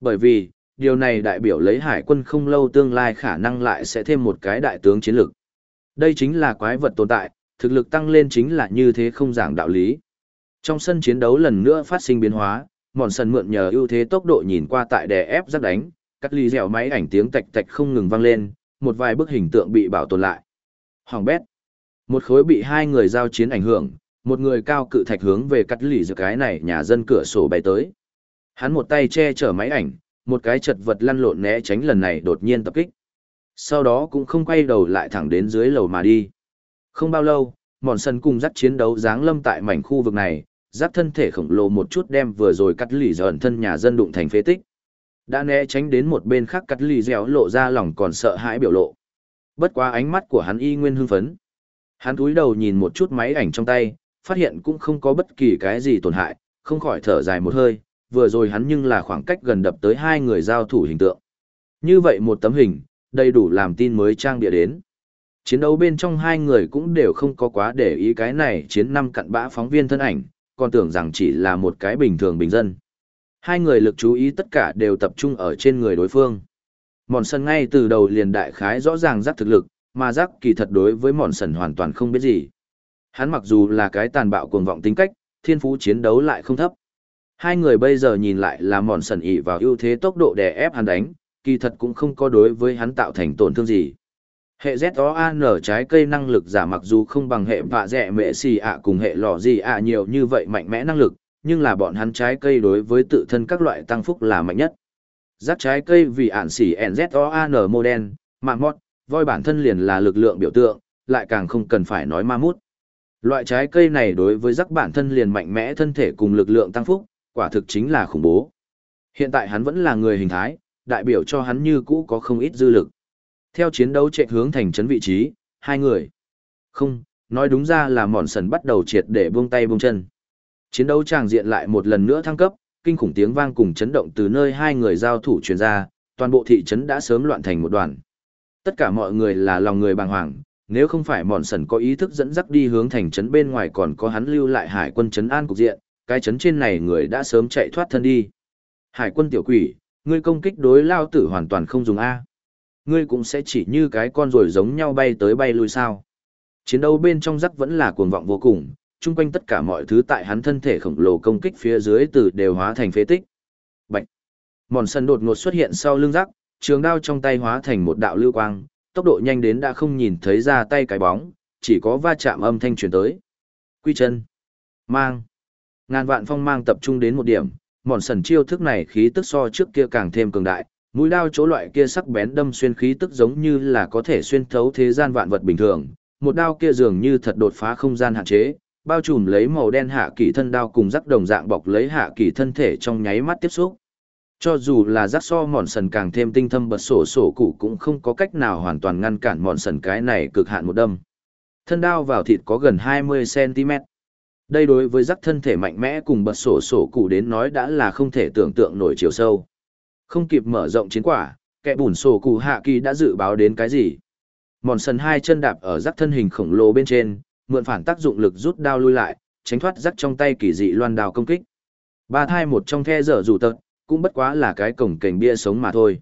Bởi vì, điều này đại biểu lấy hải quân không lâu tương lai khả năng lại sẽ thêm một cái đại tướng chiến lược. Đây chính là quái vật tồn tại, thực lực tăng lên chính là như thế không giảng đạo lý. Trong sân chiến đấu lần nữa phát sinh biến hóa, mòn sần mượn nhờ ưu thế tốc độ nhìn qua tại đè ép rất đánh, cắt ly dẻo máy ảnh tiếng tạch tạch không ngừng vang lên, một vài bức hình tượng bị bảo tồn lại. Hoàng bét. Một khối bị hai người giao chiến ảnh hưởng, một người cao cự thạch hướng về cắt lì giữa cái này nhà dân cửa sổ bay tới. Hắn một tay che chở máy ảnh, một cái chật vật lăn lộn né tránh lần này đột nhiên tập kích. Sau đó cũng không quay đầu lại thẳng đến dưới lầu mà đi. Không bao lâu, mòn sân cùng dắt chiến đấu giáng lâm tại mảnh khu vực này, giáp thân thể khổng lồ một chút đem vừa rồi cắt lì dởn thân nhà dân đụng thành phế tích. Đã né tránh đến một bên khác cắt lì dẻo lộ ra lòng còn sợ hãi biểu lộ. Bất quá ánh mắt của hắn y nguyên hưng phấn. Hắn cúi đầu nhìn một chút máy ảnh trong tay, phát hiện cũng không có bất kỳ cái gì tổn hại, không khỏi thở dài một hơi, vừa rồi hắn nhưng là khoảng cách gần đập tới hai người giao thủ hình tượng. Như vậy một tấm hình, đầy đủ làm tin mới trang địa đến. Chiến đấu bên trong hai người cũng đều không có quá để ý cái này chiến năm cặn bã phóng viên thân ảnh, còn tưởng rằng chỉ là một cái bình thường bình dân. Hai người lực chú ý tất cả đều tập trung ở trên người đối phương. Mòn sân ngay từ đầu liền đại khái rõ ràng giác thực lực, mà giác kỳ thật đối với mòn sần hoàn toàn không biết gì. Hắn mặc dù là cái tàn bạo cuồng vọng tính cách, thiên phú chiến đấu lại không thấp. Hai người bây giờ nhìn lại là mòn sần ỉ vào ưu thế tốc độ đè ép hắn đánh, kỳ thật cũng không có đối với hắn tạo thành tổn thương gì. Hệ ZOAN trái cây năng lực giả mặc dù không bằng hệ vạ dẹ mẹ xì ạ cùng hệ lò gì ạ nhiều như vậy mạnh mẽ năng lực, nhưng là bọn hắn trái cây đối với tự thân các loại tăng phúc là mạnh nhất. Giác trái cây vì ạn xỉ NZOAN model, mạng mót, voi bản thân liền là lực lượng biểu tượng, lại càng không cần phải nói ma mút. Loại trái cây này đối với rắc bản thân liền mạnh mẽ thân thể cùng lực lượng tăng phúc, quả thực chính là khủng bố. Hiện tại hắn vẫn là người hình thái, đại biểu cho hắn như cũ có không ít dư lực. Theo chiến đấu chạy hướng thành trấn vị trí, hai người. Không, nói đúng ra là mòn sần bắt đầu triệt để buông tay buông chân. Chiến đấu tràng diện lại một lần nữa thăng cấp, kinh khủng tiếng vang cùng chấn động từ nơi hai người giao thủ truyền ra, toàn bộ thị trấn đã sớm loạn thành một đoàn. Tất cả mọi người là lòng người bàng hoàng, nếu không phải mòn sần có ý thức dẫn dắt đi hướng thành trấn bên ngoài còn có hắn lưu lại hải quân trấn an cục diện, cái trấn trên này người đã sớm chạy thoát thân đi. Hải quân tiểu quỷ, ngươi công kích đối lao tử hoàn toàn không dùng A. Ngươi cũng sẽ chỉ như cái con rồi giống nhau bay tới bay lui sao. Chiến đấu bên trong rắc vẫn là cuồng vọng vô cùng, chung quanh tất cả mọi thứ tại hắn thân thể khổng lồ công kích phía dưới từ đều hóa thành phế tích. Bạch! Mòn sân đột ngột xuất hiện sau lưng rắc, trường đao trong tay hóa thành một đạo lưu quang, tốc độ nhanh đến đã không nhìn thấy ra tay cái bóng, chỉ có va chạm âm thanh truyền tới. Quy chân! Mang! Ngàn vạn phong mang tập trung đến một điểm, mòn sần chiêu thức này khí tức so trước kia càng thêm cường đại, mũi đao chỗ loại kia sắc bén đâm xuyên khí tức giống như là có thể xuyên thấu thế gian vạn vật bình thường, một đao kia dường như thật đột phá không gian hạn chế, bao trùm lấy màu đen hạ kỳ thân đao cùng rắc đồng dạng bọc lấy hạ kỳ thân thể trong nháy mắt tiếp xúc. Cho dù là rắc so mòn sần càng thêm tinh thâm bật sổ sổ cụ cũng không có cách nào hoàn toàn ngăn cản mòn sần cái này cực hạn một đâm. Thân đao vào thịt có gần 20cm. Đây đối với rắc thân thể mạnh mẽ cùng bật sổ sổ cụ đến nói đã là không thể tưởng tượng nổi chiều sâu. Không kịp mở rộng chiến quả, kẻ bùn sổ cụ hạ kỳ đã dự báo đến cái gì. Mòn sần hai chân đạp ở rắc thân hình khổng lồ bên trên, mượn phản tác dụng lực rút đao lui lại, tránh thoát rắc trong tay kỳ dị loan đào công kích. Ba thai một trong the dở dù tật, cũng bất quá là cái cổng cảnh bia sống mà thôi.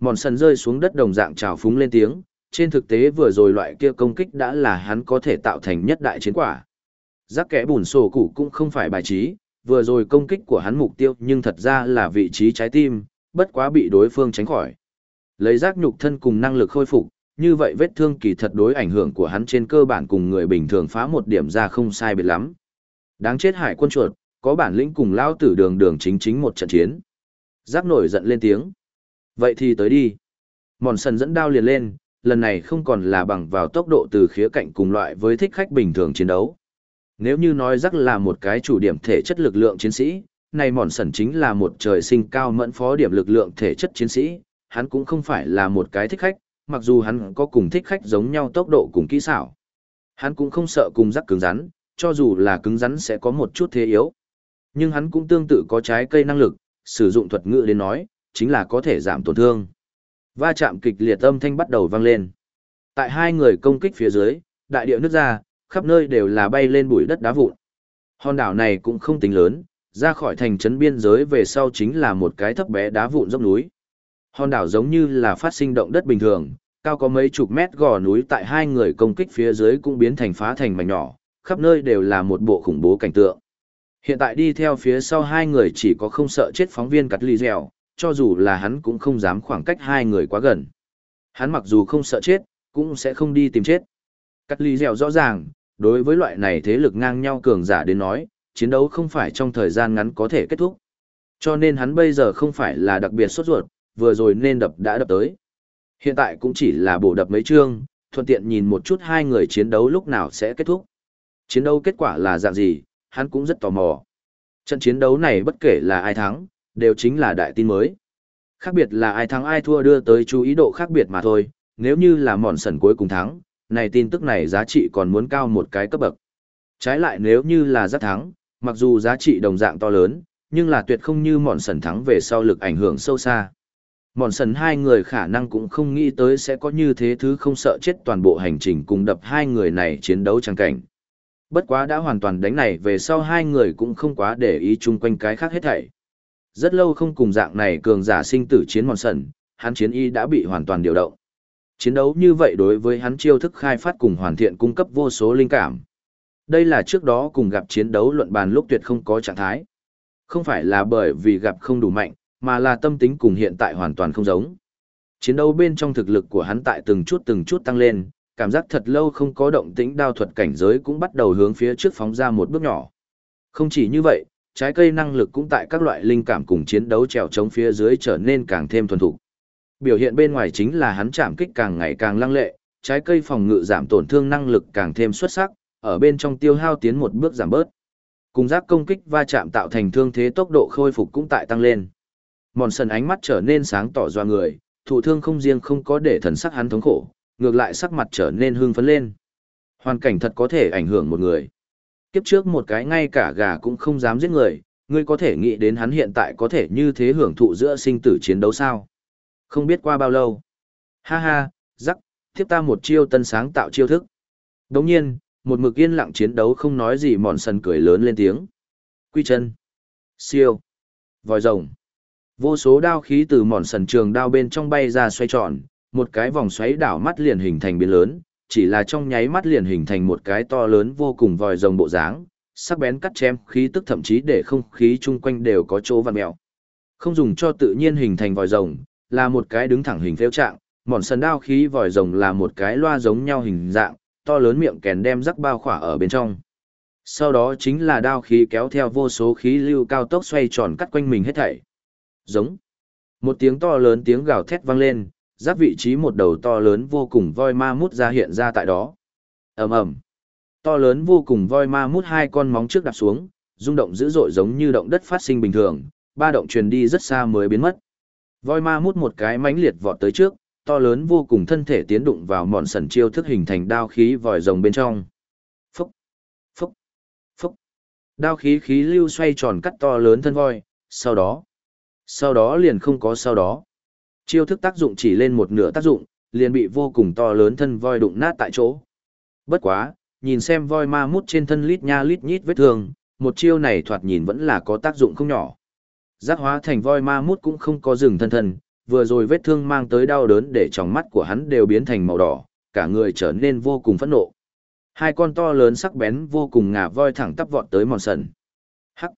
Mòn sần rơi xuống đất đồng dạng trào phúng lên tiếng, trên thực tế vừa rồi loại kia công kích đã là hắn có thể tạo thành nhất đại chiến quả. Giác kẽ bùn sổ cụ cũng không phải bài trí, vừa rồi công kích của hắn mục tiêu nhưng thật ra là vị trí trái tim, bất quá bị đối phương tránh khỏi. Lấy giác nhục thân cùng năng lực khôi phục, như vậy vết thương kỳ thật đối ảnh hưởng của hắn trên cơ bản cùng người bình thường phá một điểm ra không sai biệt lắm. Đáng chết hải quân chuột, có bản lĩnh cùng lao tử đường đường chính chính một trận chiến. Giác nổi giận lên tiếng. Vậy thì tới đi. Mòn sần dẫn đao liền lên, lần này không còn là bằng vào tốc độ từ khía cạnh cùng loại với thích khách bình thường chiến đấu. Nếu như nói rắc là một cái chủ điểm thể chất lực lượng chiến sĩ, này mòn sần chính là một trời sinh cao mẫn phó điểm lực lượng thể chất chiến sĩ, hắn cũng không phải là một cái thích khách, mặc dù hắn có cùng thích khách giống nhau tốc độ cùng kỹ xảo. Hắn cũng không sợ cùng rắc cứng rắn, cho dù là cứng rắn sẽ có một chút thế yếu. Nhưng hắn cũng tương tự có trái cây năng lực, sử dụng thuật ngữ đến nói, chính là có thể giảm tổn thương. Va chạm kịch liệt âm thanh bắt đầu vang lên. Tại hai người công kích phía dưới, đại địa nước ra, khắp nơi đều là bay lên bụi đất đá vụn. Hòn đảo này cũng không tính lớn, ra khỏi thành trấn biên giới về sau chính là một cái thấp bé đá vụn dốc núi. Hòn đảo giống như là phát sinh động đất bình thường, cao có mấy chục mét gò núi tại hai người công kích phía dưới cũng biến thành phá thành mảnh nhỏ, khắp nơi đều là một bộ khủng bố cảnh tượng. Hiện tại đi theo phía sau hai người chỉ có không sợ chết phóng viên cắt ly dẻo, cho dù là hắn cũng không dám khoảng cách hai người quá gần. Hắn mặc dù không sợ chết, cũng sẽ không đi tìm chết. Cắt ly dẻo rõ ràng, đối với loại này thế lực ngang nhau cường giả đến nói, chiến đấu không phải trong thời gian ngắn có thể kết thúc. Cho nên hắn bây giờ không phải là đặc biệt sốt ruột, vừa rồi nên đập đã đập tới. Hiện tại cũng chỉ là bổ đập mấy chương, thuận tiện nhìn một chút hai người chiến đấu lúc nào sẽ kết thúc. Chiến đấu kết quả là dạng gì, hắn cũng rất tò mò. Trận chiến đấu này bất kể là ai thắng, đều chính là đại tin mới. Khác biệt là ai thắng ai thua đưa tới chú ý độ khác biệt mà thôi, nếu như là mòn sần cuối cùng thắng, này tin tức này giá trị còn muốn cao một cái cấp bậc. Trái lại nếu như là giác thắng, mặc dù giá trị đồng dạng to lớn, nhưng là tuyệt không như mòn sần thắng về sau lực ảnh hưởng sâu xa. Mòn sần hai người khả năng cũng không nghĩ tới sẽ có như thế thứ không sợ chết toàn bộ hành trình cùng đập hai người này chiến đấu trang cảnh. Bất quá đã hoàn toàn đánh này về sau hai người cũng không quá để ý chung quanh cái khác hết thảy. Rất lâu không cùng dạng này cường giả sinh tử chiến mòn sần, hắn chiến y đã bị hoàn toàn điều động. Chiến đấu như vậy đối với hắn chiêu thức khai phát cùng hoàn thiện cung cấp vô số linh cảm. Đây là trước đó cùng gặp chiến đấu luận bàn lúc tuyệt không có trạng thái. Không phải là bởi vì gặp không đủ mạnh, mà là tâm tính cùng hiện tại hoàn toàn không giống. Chiến đấu bên trong thực lực của hắn tại từng chút từng chút tăng lên, cảm giác thật lâu không có động tĩnh đao thuật cảnh giới cũng bắt đầu hướng phía trước phóng ra một bước nhỏ. Không chỉ như vậy, trái cây năng lực cũng tại các loại linh cảm cùng chiến đấu trèo chống phía dưới trở nên càng thêm thuần thục. Biểu hiện bên ngoài chính là hắn chạm kích càng ngày càng lăng lệ, trái cây phòng ngự giảm tổn thương năng lực càng thêm xuất sắc, ở bên trong tiêu hao tiến một bước giảm bớt. Cùng giác công kích va chạm tạo thành thương thế tốc độ khôi phục cũng tại tăng lên. Mòn sần ánh mắt trở nên sáng tỏ doa người, thụ thương không riêng không có để thần sắc hắn thống khổ, ngược lại sắc mặt trở nên hưng phấn lên. Hoàn cảnh thật có thể ảnh hưởng một người. Kiếp trước một cái ngay cả gà cũng không dám giết người, ngươi có thể nghĩ đến hắn hiện tại có thể như thế hưởng thụ giữa sinh tử chiến đấu sao. Không biết qua bao lâu. Ha ha, rắc, tiếp ta một chiêu tân sáng tạo chiêu thức. Đồng nhiên, một mực yên lặng chiến đấu không nói gì mòn sần cười lớn lên tiếng. Quy chân. Siêu. Vòi rồng. Vô số đao khí từ mòn sần trường đao bên trong bay ra xoay tròn, một cái vòng xoáy đảo mắt liền hình thành biến lớn, chỉ là trong nháy mắt liền hình thành một cái to lớn vô cùng vòi rồng bộ dáng, sắc bén cắt chém khí tức thậm chí để không khí chung quanh đều có chỗ vặn mèo. Không dùng cho tự nhiên hình thành vòi rồng, là một cái đứng thẳng hình phêu trạng, mòn sần đao khí vòi rồng là một cái loa giống nhau hình dạng, to lớn miệng kèn đem rắc bao khỏa ở bên trong. Sau đó chính là đao khí kéo theo vô số khí lưu cao tốc xoay tròn cắt quanh mình hết thảy. Giống. Một tiếng to lớn tiếng gào thét vang lên, giáp vị trí một đầu to lớn vô cùng voi ma mút ra hiện ra tại đó. ầm ầm, To lớn vô cùng voi ma mút hai con móng trước đạp xuống, rung động dữ dội giống như động đất phát sinh bình thường, ba động truyền đi rất xa mới biến mất. Voi ma mút một cái mãnh liệt vọt tới trước, to lớn vô cùng thân thể tiến đụng vào mòn sần chiêu thức hình thành đao khí vòi rồng bên trong. Phúc, phúc, phúc. Đao khí khí lưu xoay tròn cắt to lớn thân voi, sau đó, sau đó liền không có sau đó. Chiêu thức tác dụng chỉ lên một nửa tác dụng, liền bị vô cùng to lớn thân voi đụng nát tại chỗ. Bất quá, nhìn xem voi ma mút trên thân lít nha lít nhít vết thương, một chiêu này thoạt nhìn vẫn là có tác dụng không nhỏ. Giác hóa thành voi ma mút cũng không có dừng thân thân, vừa rồi vết thương mang tới đau đớn để trong mắt của hắn đều biến thành màu đỏ, cả người trở nên vô cùng phẫn nộ. Hai con to lớn sắc bén vô cùng ngả voi thẳng tắp vọt tới mòn sần. Hắc!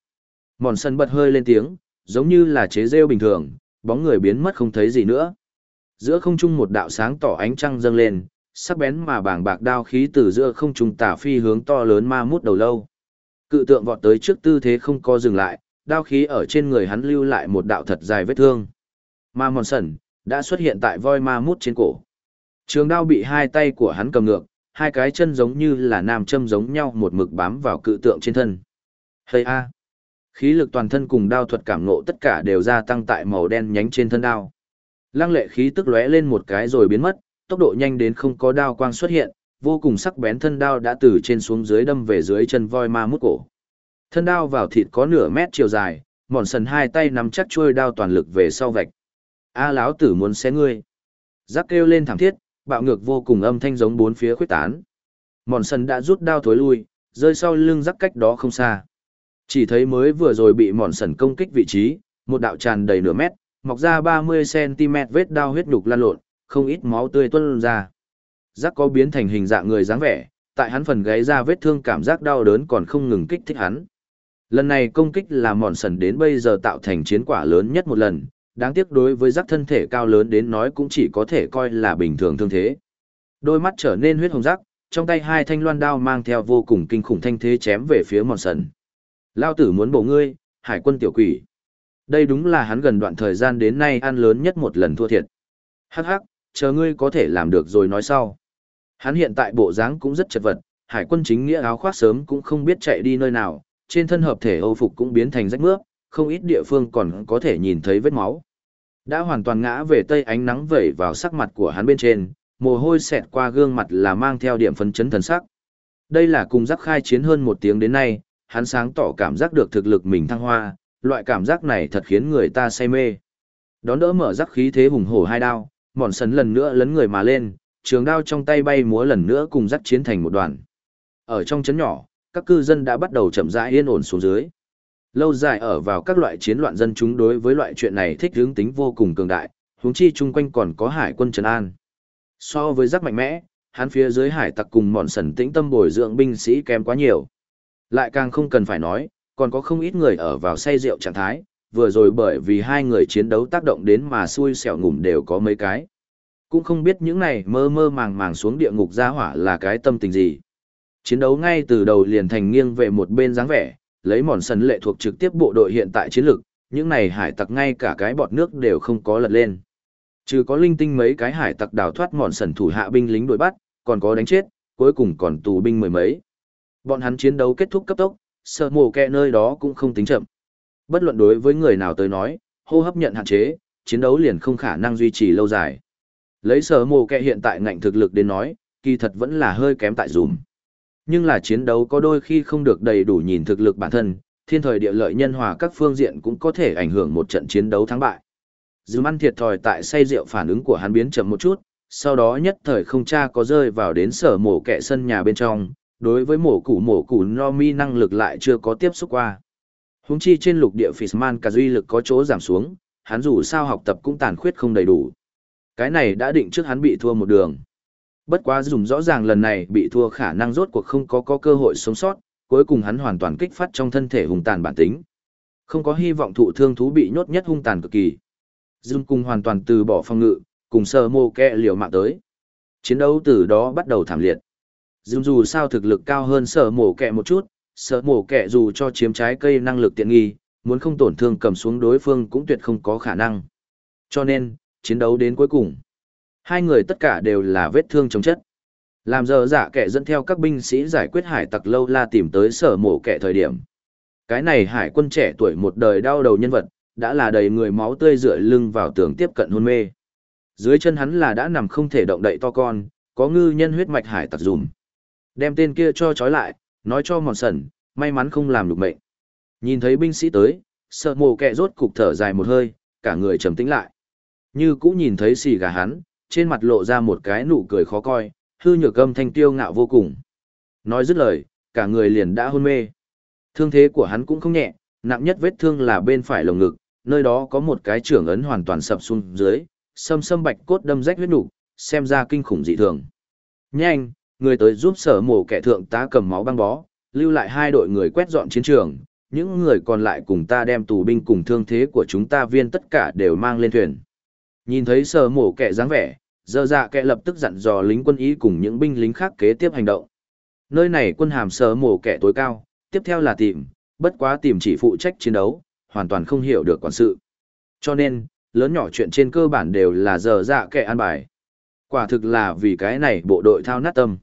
Mòn sần bật hơi lên tiếng, giống như là chế rêu bình thường, bóng người biến mất không thấy gì nữa. Giữa không trung một đạo sáng tỏ ánh trăng dâng lên, sắc bén mà bàng bạc đao khí từ giữa không trung tả phi hướng to lớn ma mút đầu lâu. Cự tượng vọt tới trước tư thế không co dừng lại, đao khí ở trên người hắn lưu lại một đạo thật dài vết thương. Ma mòn sẩn đã xuất hiện tại voi ma mút trên cổ. Trường đao bị hai tay của hắn cầm ngược, hai cái chân giống như là nam châm giống nhau một mực bám vào cự tượng trên thân. Hây a! Khí lực toàn thân cùng đao thuật cảm ngộ tất cả đều gia tăng tại màu đen nhánh trên thân đao. Lăng lệ khí tức lóe lên một cái rồi biến mất, tốc độ nhanh đến không có đao quang xuất hiện, vô cùng sắc bén thân đao đã từ trên xuống dưới đâm về dưới chân voi ma mút cổ. Thân đao vào thịt có nửa mét chiều dài, mòn sần hai tay nắm chắc chuôi đao toàn lực về sau vạch. A lão tử muốn xé ngươi. Giác kêu lên thảm thiết, bạo ngược vô cùng âm thanh giống bốn phía khuyết tán. Mòn sần đã rút đao thối lui, rơi sau lưng giác cách đó không xa. Chỉ thấy mới vừa rồi bị mòn sần công kích vị trí, một đạo tràn đầy nửa mét, mọc ra 30cm vết đao huyết nhục lan lộn, không ít máu tươi tuôn ra. Giác có biến thành hình dạng người dáng vẻ, tại hắn phần gáy ra vết thương cảm giác đau đớn còn không ngừng kích thích hắn. Lần này công kích là mòn sần đến bây giờ tạo thành chiến quả lớn nhất một lần, đáng tiếc đối với giác thân thể cao lớn đến nói cũng chỉ có thể coi là bình thường thương thế. Đôi mắt trở nên huyết hồng giác, trong tay hai thanh loan đao mang theo vô cùng kinh khủng thanh thế chém về phía mòn sần. Lao tử muốn bổ ngươi, hải quân tiểu quỷ. Đây đúng là hắn gần đoạn thời gian đến nay ăn lớn nhất một lần thua thiệt. Hắc hắc, chờ ngươi có thể làm được rồi nói sau. Hắn hiện tại bộ dáng cũng rất chật vật, hải quân chính nghĩa áo khoác sớm cũng không biết chạy đi nơi nào, trên thân hợp thể âu phục cũng biến thành rách mướp, không ít địa phương còn có thể nhìn thấy vết máu. Đã hoàn toàn ngã về tây ánh nắng vẩy vào sắc mặt của hắn bên trên, mồ hôi xẹt qua gương mặt là mang theo điểm phấn chấn thần sắc. Đây là cùng giác khai chiến hơn một tiếng đến nay, hắn sáng tỏ cảm giác được thực lực mình thăng hoa, loại cảm giác này thật khiến người ta say mê. Đón đỡ mở rắc khí thế hùng hổ hai đao, mòn sấn lần nữa lấn người mà lên, trường đao trong tay bay múa lần nữa cùng rắc chiến thành một đoàn. Ở trong chấn nhỏ, các cư dân đã bắt đầu chậm rãi yên ổn xuống dưới. Lâu dài ở vào các loại chiến loạn dân chúng đối với loại chuyện này thích hướng tính vô cùng cường đại, huống chi chung quanh còn có hải quân trấn an. So với rắc mạnh mẽ, hắn phía dưới hải tặc cùng mòn sần tĩnh tâm bồi dưỡng binh sĩ kém quá nhiều. Lại càng không cần phải nói, còn có không ít người ở vào say rượu trạng thái, vừa rồi bởi vì hai người chiến đấu tác động đến mà xui xẻo ngủm đều có mấy cái. Cũng không biết những này mơ mơ màng màng xuống địa ngục ra hỏa là cái tâm tình gì. Chiến đấu ngay từ đầu liền thành nghiêng về một bên dáng vẻ, lấy mòn sân lệ thuộc trực tiếp bộ đội hiện tại chiến lực, những này hải tặc ngay cả cái bọt nước đều không có lật lên. Trừ có linh tinh mấy cái hải tặc đào thoát mòn sần thủ hạ binh lính đuổi bắt, còn có đánh chết, cuối cùng còn tù binh mười mấy. Bọn hắn chiến đấu kết thúc cấp tốc, sợ mồ kẹ nơi đó cũng không tính chậm. Bất luận đối với người nào tới nói, hô hấp nhận hạn chế, chiến đấu liền không khả năng duy trì lâu dài. Lấy sở mồ kẹ hiện tại ngạnh thực lực đến nói, kỳ thật vẫn là hơi kém tại dùm. Nhưng là chiến đấu có đôi khi không được đầy đủ nhìn thực lực bản thân, thiên thời địa lợi nhân hòa các phương diện cũng có thể ảnh hưởng một trận chiến đấu thắng bại. Dùm ăn thiệt thòi tại say rượu phản ứng của hắn biến chậm một chút, sau đó nhất thời không cha có rơi vào đến sở mổ kẹ sân nhà bên trong, đối với mổ củ mổ củ no mi năng lực lại chưa có tiếp xúc qua. Húng chi trên lục địa Fisman cả duy lực có chỗ giảm xuống, hắn dù sao học tập cũng tàn khuyết không đầy đủ. Cái này đã định trước hắn bị thua một đường. Bất quá dùng rõ ràng lần này bị thua khả năng rốt cuộc không có có cơ hội sống sót, cuối cùng hắn hoàn toàn kích phát trong thân thể hùng tàn bản tính. Không có hy vọng thụ thương thú bị nhốt nhất hung tàn cực kỳ. Dương cùng hoàn toàn từ bỏ phòng ngự, cùng sơ mô kẹ liều mạng tới. Chiến đấu từ đó bắt đầu thảm liệt. Dù dù sao thực lực cao hơn sở mổ kẹ một chút, sở mổ kẹ dù cho chiếm trái cây năng lực tiện nghi, muốn không tổn thương cầm xuống đối phương cũng tuyệt không có khả năng. Cho nên, chiến đấu đến cuối cùng. Hai người tất cả đều là vết thương chống chất. Làm giờ giả kẻ dẫn theo các binh sĩ giải quyết hải tặc lâu la tìm tới sở mổ kẻ thời điểm. Cái này hải quân trẻ tuổi một đời đau đầu nhân vật, đã là đầy người máu tươi rửa lưng vào tường tiếp cận hôn mê. Dưới chân hắn là đã nằm không thể động đậy to con, có ngư nhân huyết mạch hải tặc dùm. Đem tên kia cho trói lại, nói cho mòn sần, may mắn không làm được mệnh. Nhìn thấy binh sĩ tới, sợ mồ kẹ rốt cục thở dài một hơi, cả người trầm tĩnh lại. Như cũ nhìn thấy xì gà hắn, trên mặt lộ ra một cái nụ cười khó coi, hư nhược âm thanh tiêu ngạo vô cùng. Nói dứt lời, cả người liền đã hôn mê. Thương thế của hắn cũng không nhẹ, nặng nhất vết thương là bên phải lồng ngực, nơi đó có một cái trưởng ấn hoàn toàn sập xuống dưới, sâm sâm bạch cốt đâm rách huyết nục, xem ra kinh khủng dị thường. Nhanh, người tới giúp sở mổ kẻ thượng tá cầm máu băng bó, lưu lại hai đội người quét dọn chiến trường, những người còn lại cùng ta đem tù binh cùng thương thế của chúng ta viên tất cả đều mang lên thuyền. Nhìn thấy sở mổ kẻ dáng vẻ, dơ dạ kẻ lập tức dặn dò lính quân ý cùng những binh lính khác kế tiếp hành động. Nơi này quân hàm sở mổ kẻ tối cao, tiếp theo là tìm, bất quá tìm chỉ phụ trách chiến đấu, hoàn toàn không hiểu được quản sự. Cho nên, lớn nhỏ chuyện trên cơ bản đều là dơ dạ kẻ an bài. Quả thực là vì cái này bộ đội thao nát tâm.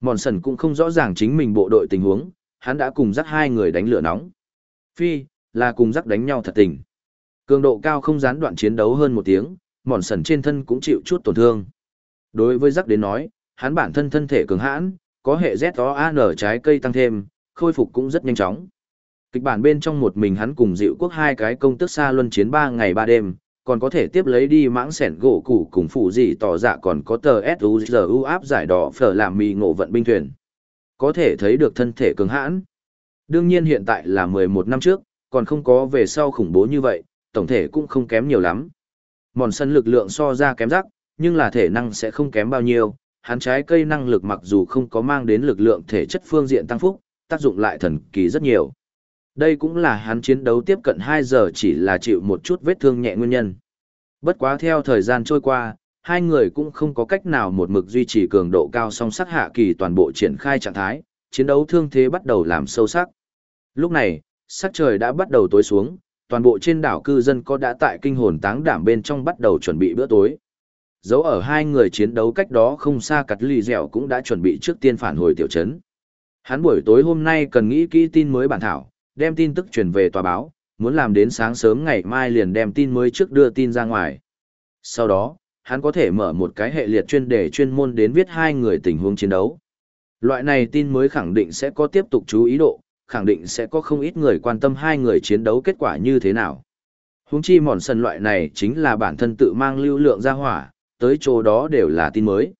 Mòn sần cũng không rõ ràng chính mình bộ đội tình huống, hắn đã cùng dắt hai người đánh lửa nóng. Phi, là cùng dắt đánh nhau thật tình. Cường độ cao không gián đoạn chiến đấu hơn một tiếng, mòn sần trên thân cũng chịu chút tổn thương. Đối với dắt đến nói, hắn bản thân thân thể cường hãn, có hệ ZOAN trái cây tăng thêm, khôi phục cũng rất nhanh chóng. Kịch bản bên trong một mình hắn cùng dịu quốc hai cái công tức xa luân chiến ba ngày ba đêm, còn có thể tiếp lấy đi mãng sẻn gỗ củ cùng phụ gì tỏ dạ còn có tờ s r u áp giải đỏ phở làm mì ngộ vận binh thuyền. Có thể thấy được thân thể cường hãn. Đương nhiên hiện tại là 11 năm trước, còn không có về sau khủng bố như vậy, tổng thể cũng không kém nhiều lắm. Mòn sân lực lượng so ra kém rắc, nhưng là thể năng sẽ không kém bao nhiêu, hắn trái cây năng lực mặc dù không có mang đến lực lượng thể chất phương diện tăng phúc, tác dụng lại thần kỳ rất nhiều. Đây cũng là hắn chiến đấu tiếp cận 2 giờ chỉ là chịu một chút vết thương nhẹ nguyên nhân. Bất quá theo thời gian trôi qua, hai người cũng không có cách nào một mực duy trì cường độ cao song sắc hạ kỳ toàn bộ triển khai trạng thái, chiến đấu thương thế bắt đầu làm sâu sắc. Lúc này, sắc trời đã bắt đầu tối xuống, toàn bộ trên đảo cư dân có đã tại kinh hồn táng đảm bên trong bắt đầu chuẩn bị bữa tối. Dấu ở hai người chiến đấu cách đó không xa cặt lì dẻo cũng đã chuẩn bị trước tiên phản hồi tiểu trấn. Hắn buổi tối hôm nay cần nghĩ kỹ tin mới bản thảo, đem tin tức truyền về tòa báo, muốn làm đến sáng sớm ngày mai liền đem tin mới trước đưa tin ra ngoài. Sau đó, hắn có thể mở một cái hệ liệt chuyên đề chuyên môn đến viết hai người tình huống chiến đấu. Loại này tin mới khẳng định sẽ có tiếp tục chú ý độ, khẳng định sẽ có không ít người quan tâm hai người chiến đấu kết quả như thế nào. Húng chi mòn sân loại này chính là bản thân tự mang lưu lượng ra hỏa, tới chỗ đó đều là tin mới.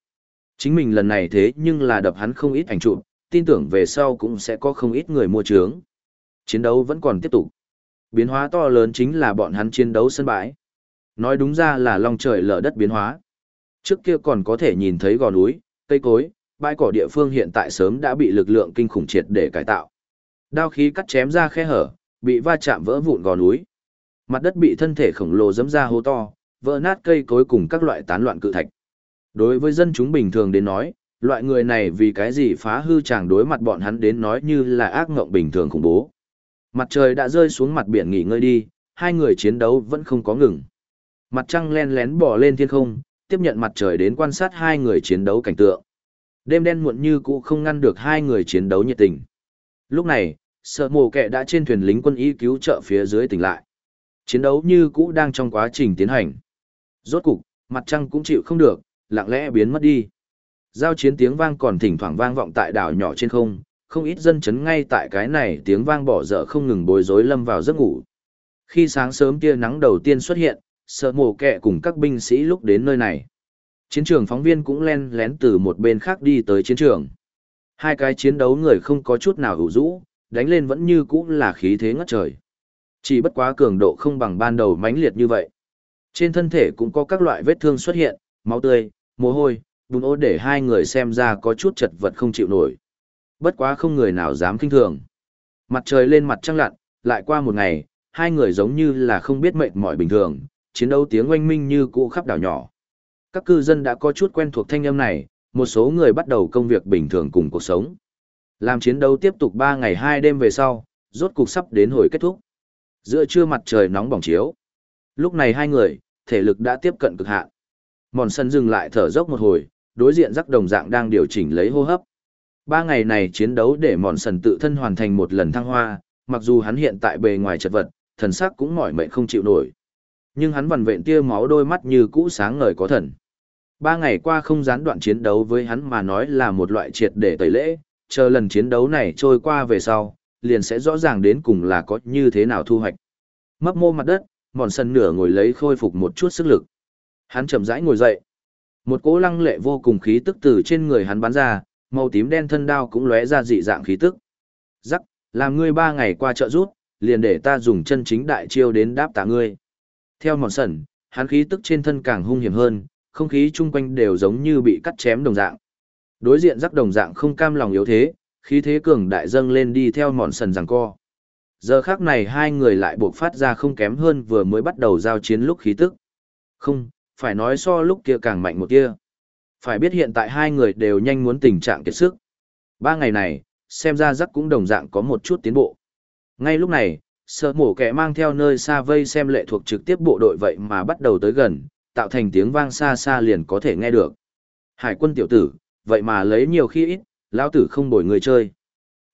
Chính mình lần này thế nhưng là đập hắn không ít ảnh chụp, tin tưởng về sau cũng sẽ có không ít người mua trướng. Chiến đấu vẫn còn tiếp tục. Biến hóa to lớn chính là bọn hắn chiến đấu sân bãi. Nói đúng ra là long trời lở đất biến hóa. Trước kia còn có thể nhìn thấy gò núi, cây cối, bãi cỏ địa phương hiện tại sớm đã bị lực lượng kinh khủng triệt để cải tạo. Đao khí cắt chém ra khe hở, bị va chạm vỡ vụn gò núi. Mặt đất bị thân thể khổng lồ dẫm ra hố to, vỡ nát cây cối cùng các loại tán loạn cự thạch. Đối với dân chúng bình thường đến nói, loại người này vì cái gì phá hư chàng đối mặt bọn hắn đến nói như là ác ngộng bình thường khủng bố. Mặt trời đã rơi xuống mặt biển nghỉ ngơi đi, hai người chiến đấu vẫn không có ngừng. Mặt trăng len lén bỏ lên thiên không, tiếp nhận mặt trời đến quan sát hai người chiến đấu cảnh tượng. Đêm đen muộn như cũ không ngăn được hai người chiến đấu nhiệt tình. Lúc này, sợ mồ kẹ đã trên thuyền lính quân y cứu trợ phía dưới tỉnh lại. Chiến đấu như cũ đang trong quá trình tiến hành. Rốt cục, mặt trăng cũng chịu không được, lặng lẽ biến mất đi. Giao chiến tiếng vang còn thỉnh thoảng vang vọng tại đảo nhỏ trên không, không ít dân chấn ngay tại cái này tiếng vang bỏ dở không ngừng bối rối lâm vào giấc ngủ. Khi sáng sớm tia nắng đầu tiên xuất hiện, sợ mồ kẹ cùng các binh sĩ lúc đến nơi này. Chiến trường phóng viên cũng len lén từ một bên khác đi tới chiến trường. Hai cái chiến đấu người không có chút nào hữu rũ, đánh lên vẫn như cũ là khí thế ngất trời. Chỉ bất quá cường độ không bằng ban đầu mãnh liệt như vậy. Trên thân thể cũng có các loại vết thương xuất hiện, máu tươi, mồ hôi, bùn ô để hai người xem ra có chút chật vật không chịu nổi. Bất quá không người nào dám kinh thường. Mặt trời lên mặt trăng lặn, lại qua một ngày, hai người giống như là không biết mệt mỏi bình thường, chiến đấu tiếng oanh minh như cũ khắp đảo nhỏ. Các cư dân đã có chút quen thuộc thanh âm này, một số người bắt đầu công việc bình thường cùng cuộc sống. Làm chiến đấu tiếp tục 3 ngày 2 đêm về sau, rốt cục sắp đến hồi kết thúc. Giữa trưa mặt trời nóng bỏng chiếu. Lúc này hai người, thể lực đã tiếp cận cực hạn. Mòn sân dừng lại thở dốc một hồi, đối diện rắc đồng dạng đang điều chỉnh lấy hô hấp. Ba ngày này chiến đấu để mòn sần tự thân hoàn thành một lần thăng hoa, mặc dù hắn hiện tại bề ngoài chật vật, thần sắc cũng mỏi mệt không chịu nổi. Nhưng hắn vằn vện tia máu đôi mắt như cũ sáng ngời có thần. Ba ngày qua không gián đoạn chiến đấu với hắn mà nói là một loại triệt để tẩy lễ, chờ lần chiến đấu này trôi qua về sau, liền sẽ rõ ràng đến cùng là có như thế nào thu hoạch. Mấp mô mặt đất, mòn sân nửa ngồi lấy khôi phục một chút sức lực. Hắn chậm rãi ngồi dậy. Một cỗ lăng lệ vô cùng khí tức từ trên người hắn bắn ra, màu tím đen thân đao cũng lóe ra dị dạng khí tức. Rắc, làm ngươi ba ngày qua trợ rút, liền để ta dùng chân chính đại chiêu đến đáp tạ ngươi. Theo mòn sẩn, hắn khí tức trên thân càng hung hiểm hơn, không khí chung quanh đều giống như bị cắt chém đồng dạng. Đối diện rắc đồng dạng không cam lòng yếu thế, khí thế cường đại dâng lên đi theo mòn sần rằng co. Giờ khác này hai người lại buộc phát ra không kém hơn vừa mới bắt đầu giao chiến lúc khí tức. Không, phải nói so lúc kia càng mạnh một kia. Phải biết hiện tại hai người đều nhanh muốn tình trạng kiệt sức. Ba ngày này, xem ra rắc cũng đồng dạng có một chút tiến bộ. Ngay lúc này, sợ mổ kẻ mang theo nơi xa vây xem lệ thuộc trực tiếp bộ đội vậy mà bắt đầu tới gần, tạo thành tiếng vang xa xa liền có thể nghe được. Hải quân tiểu tử, vậy mà lấy nhiều khi ít, lão tử không bồi người chơi.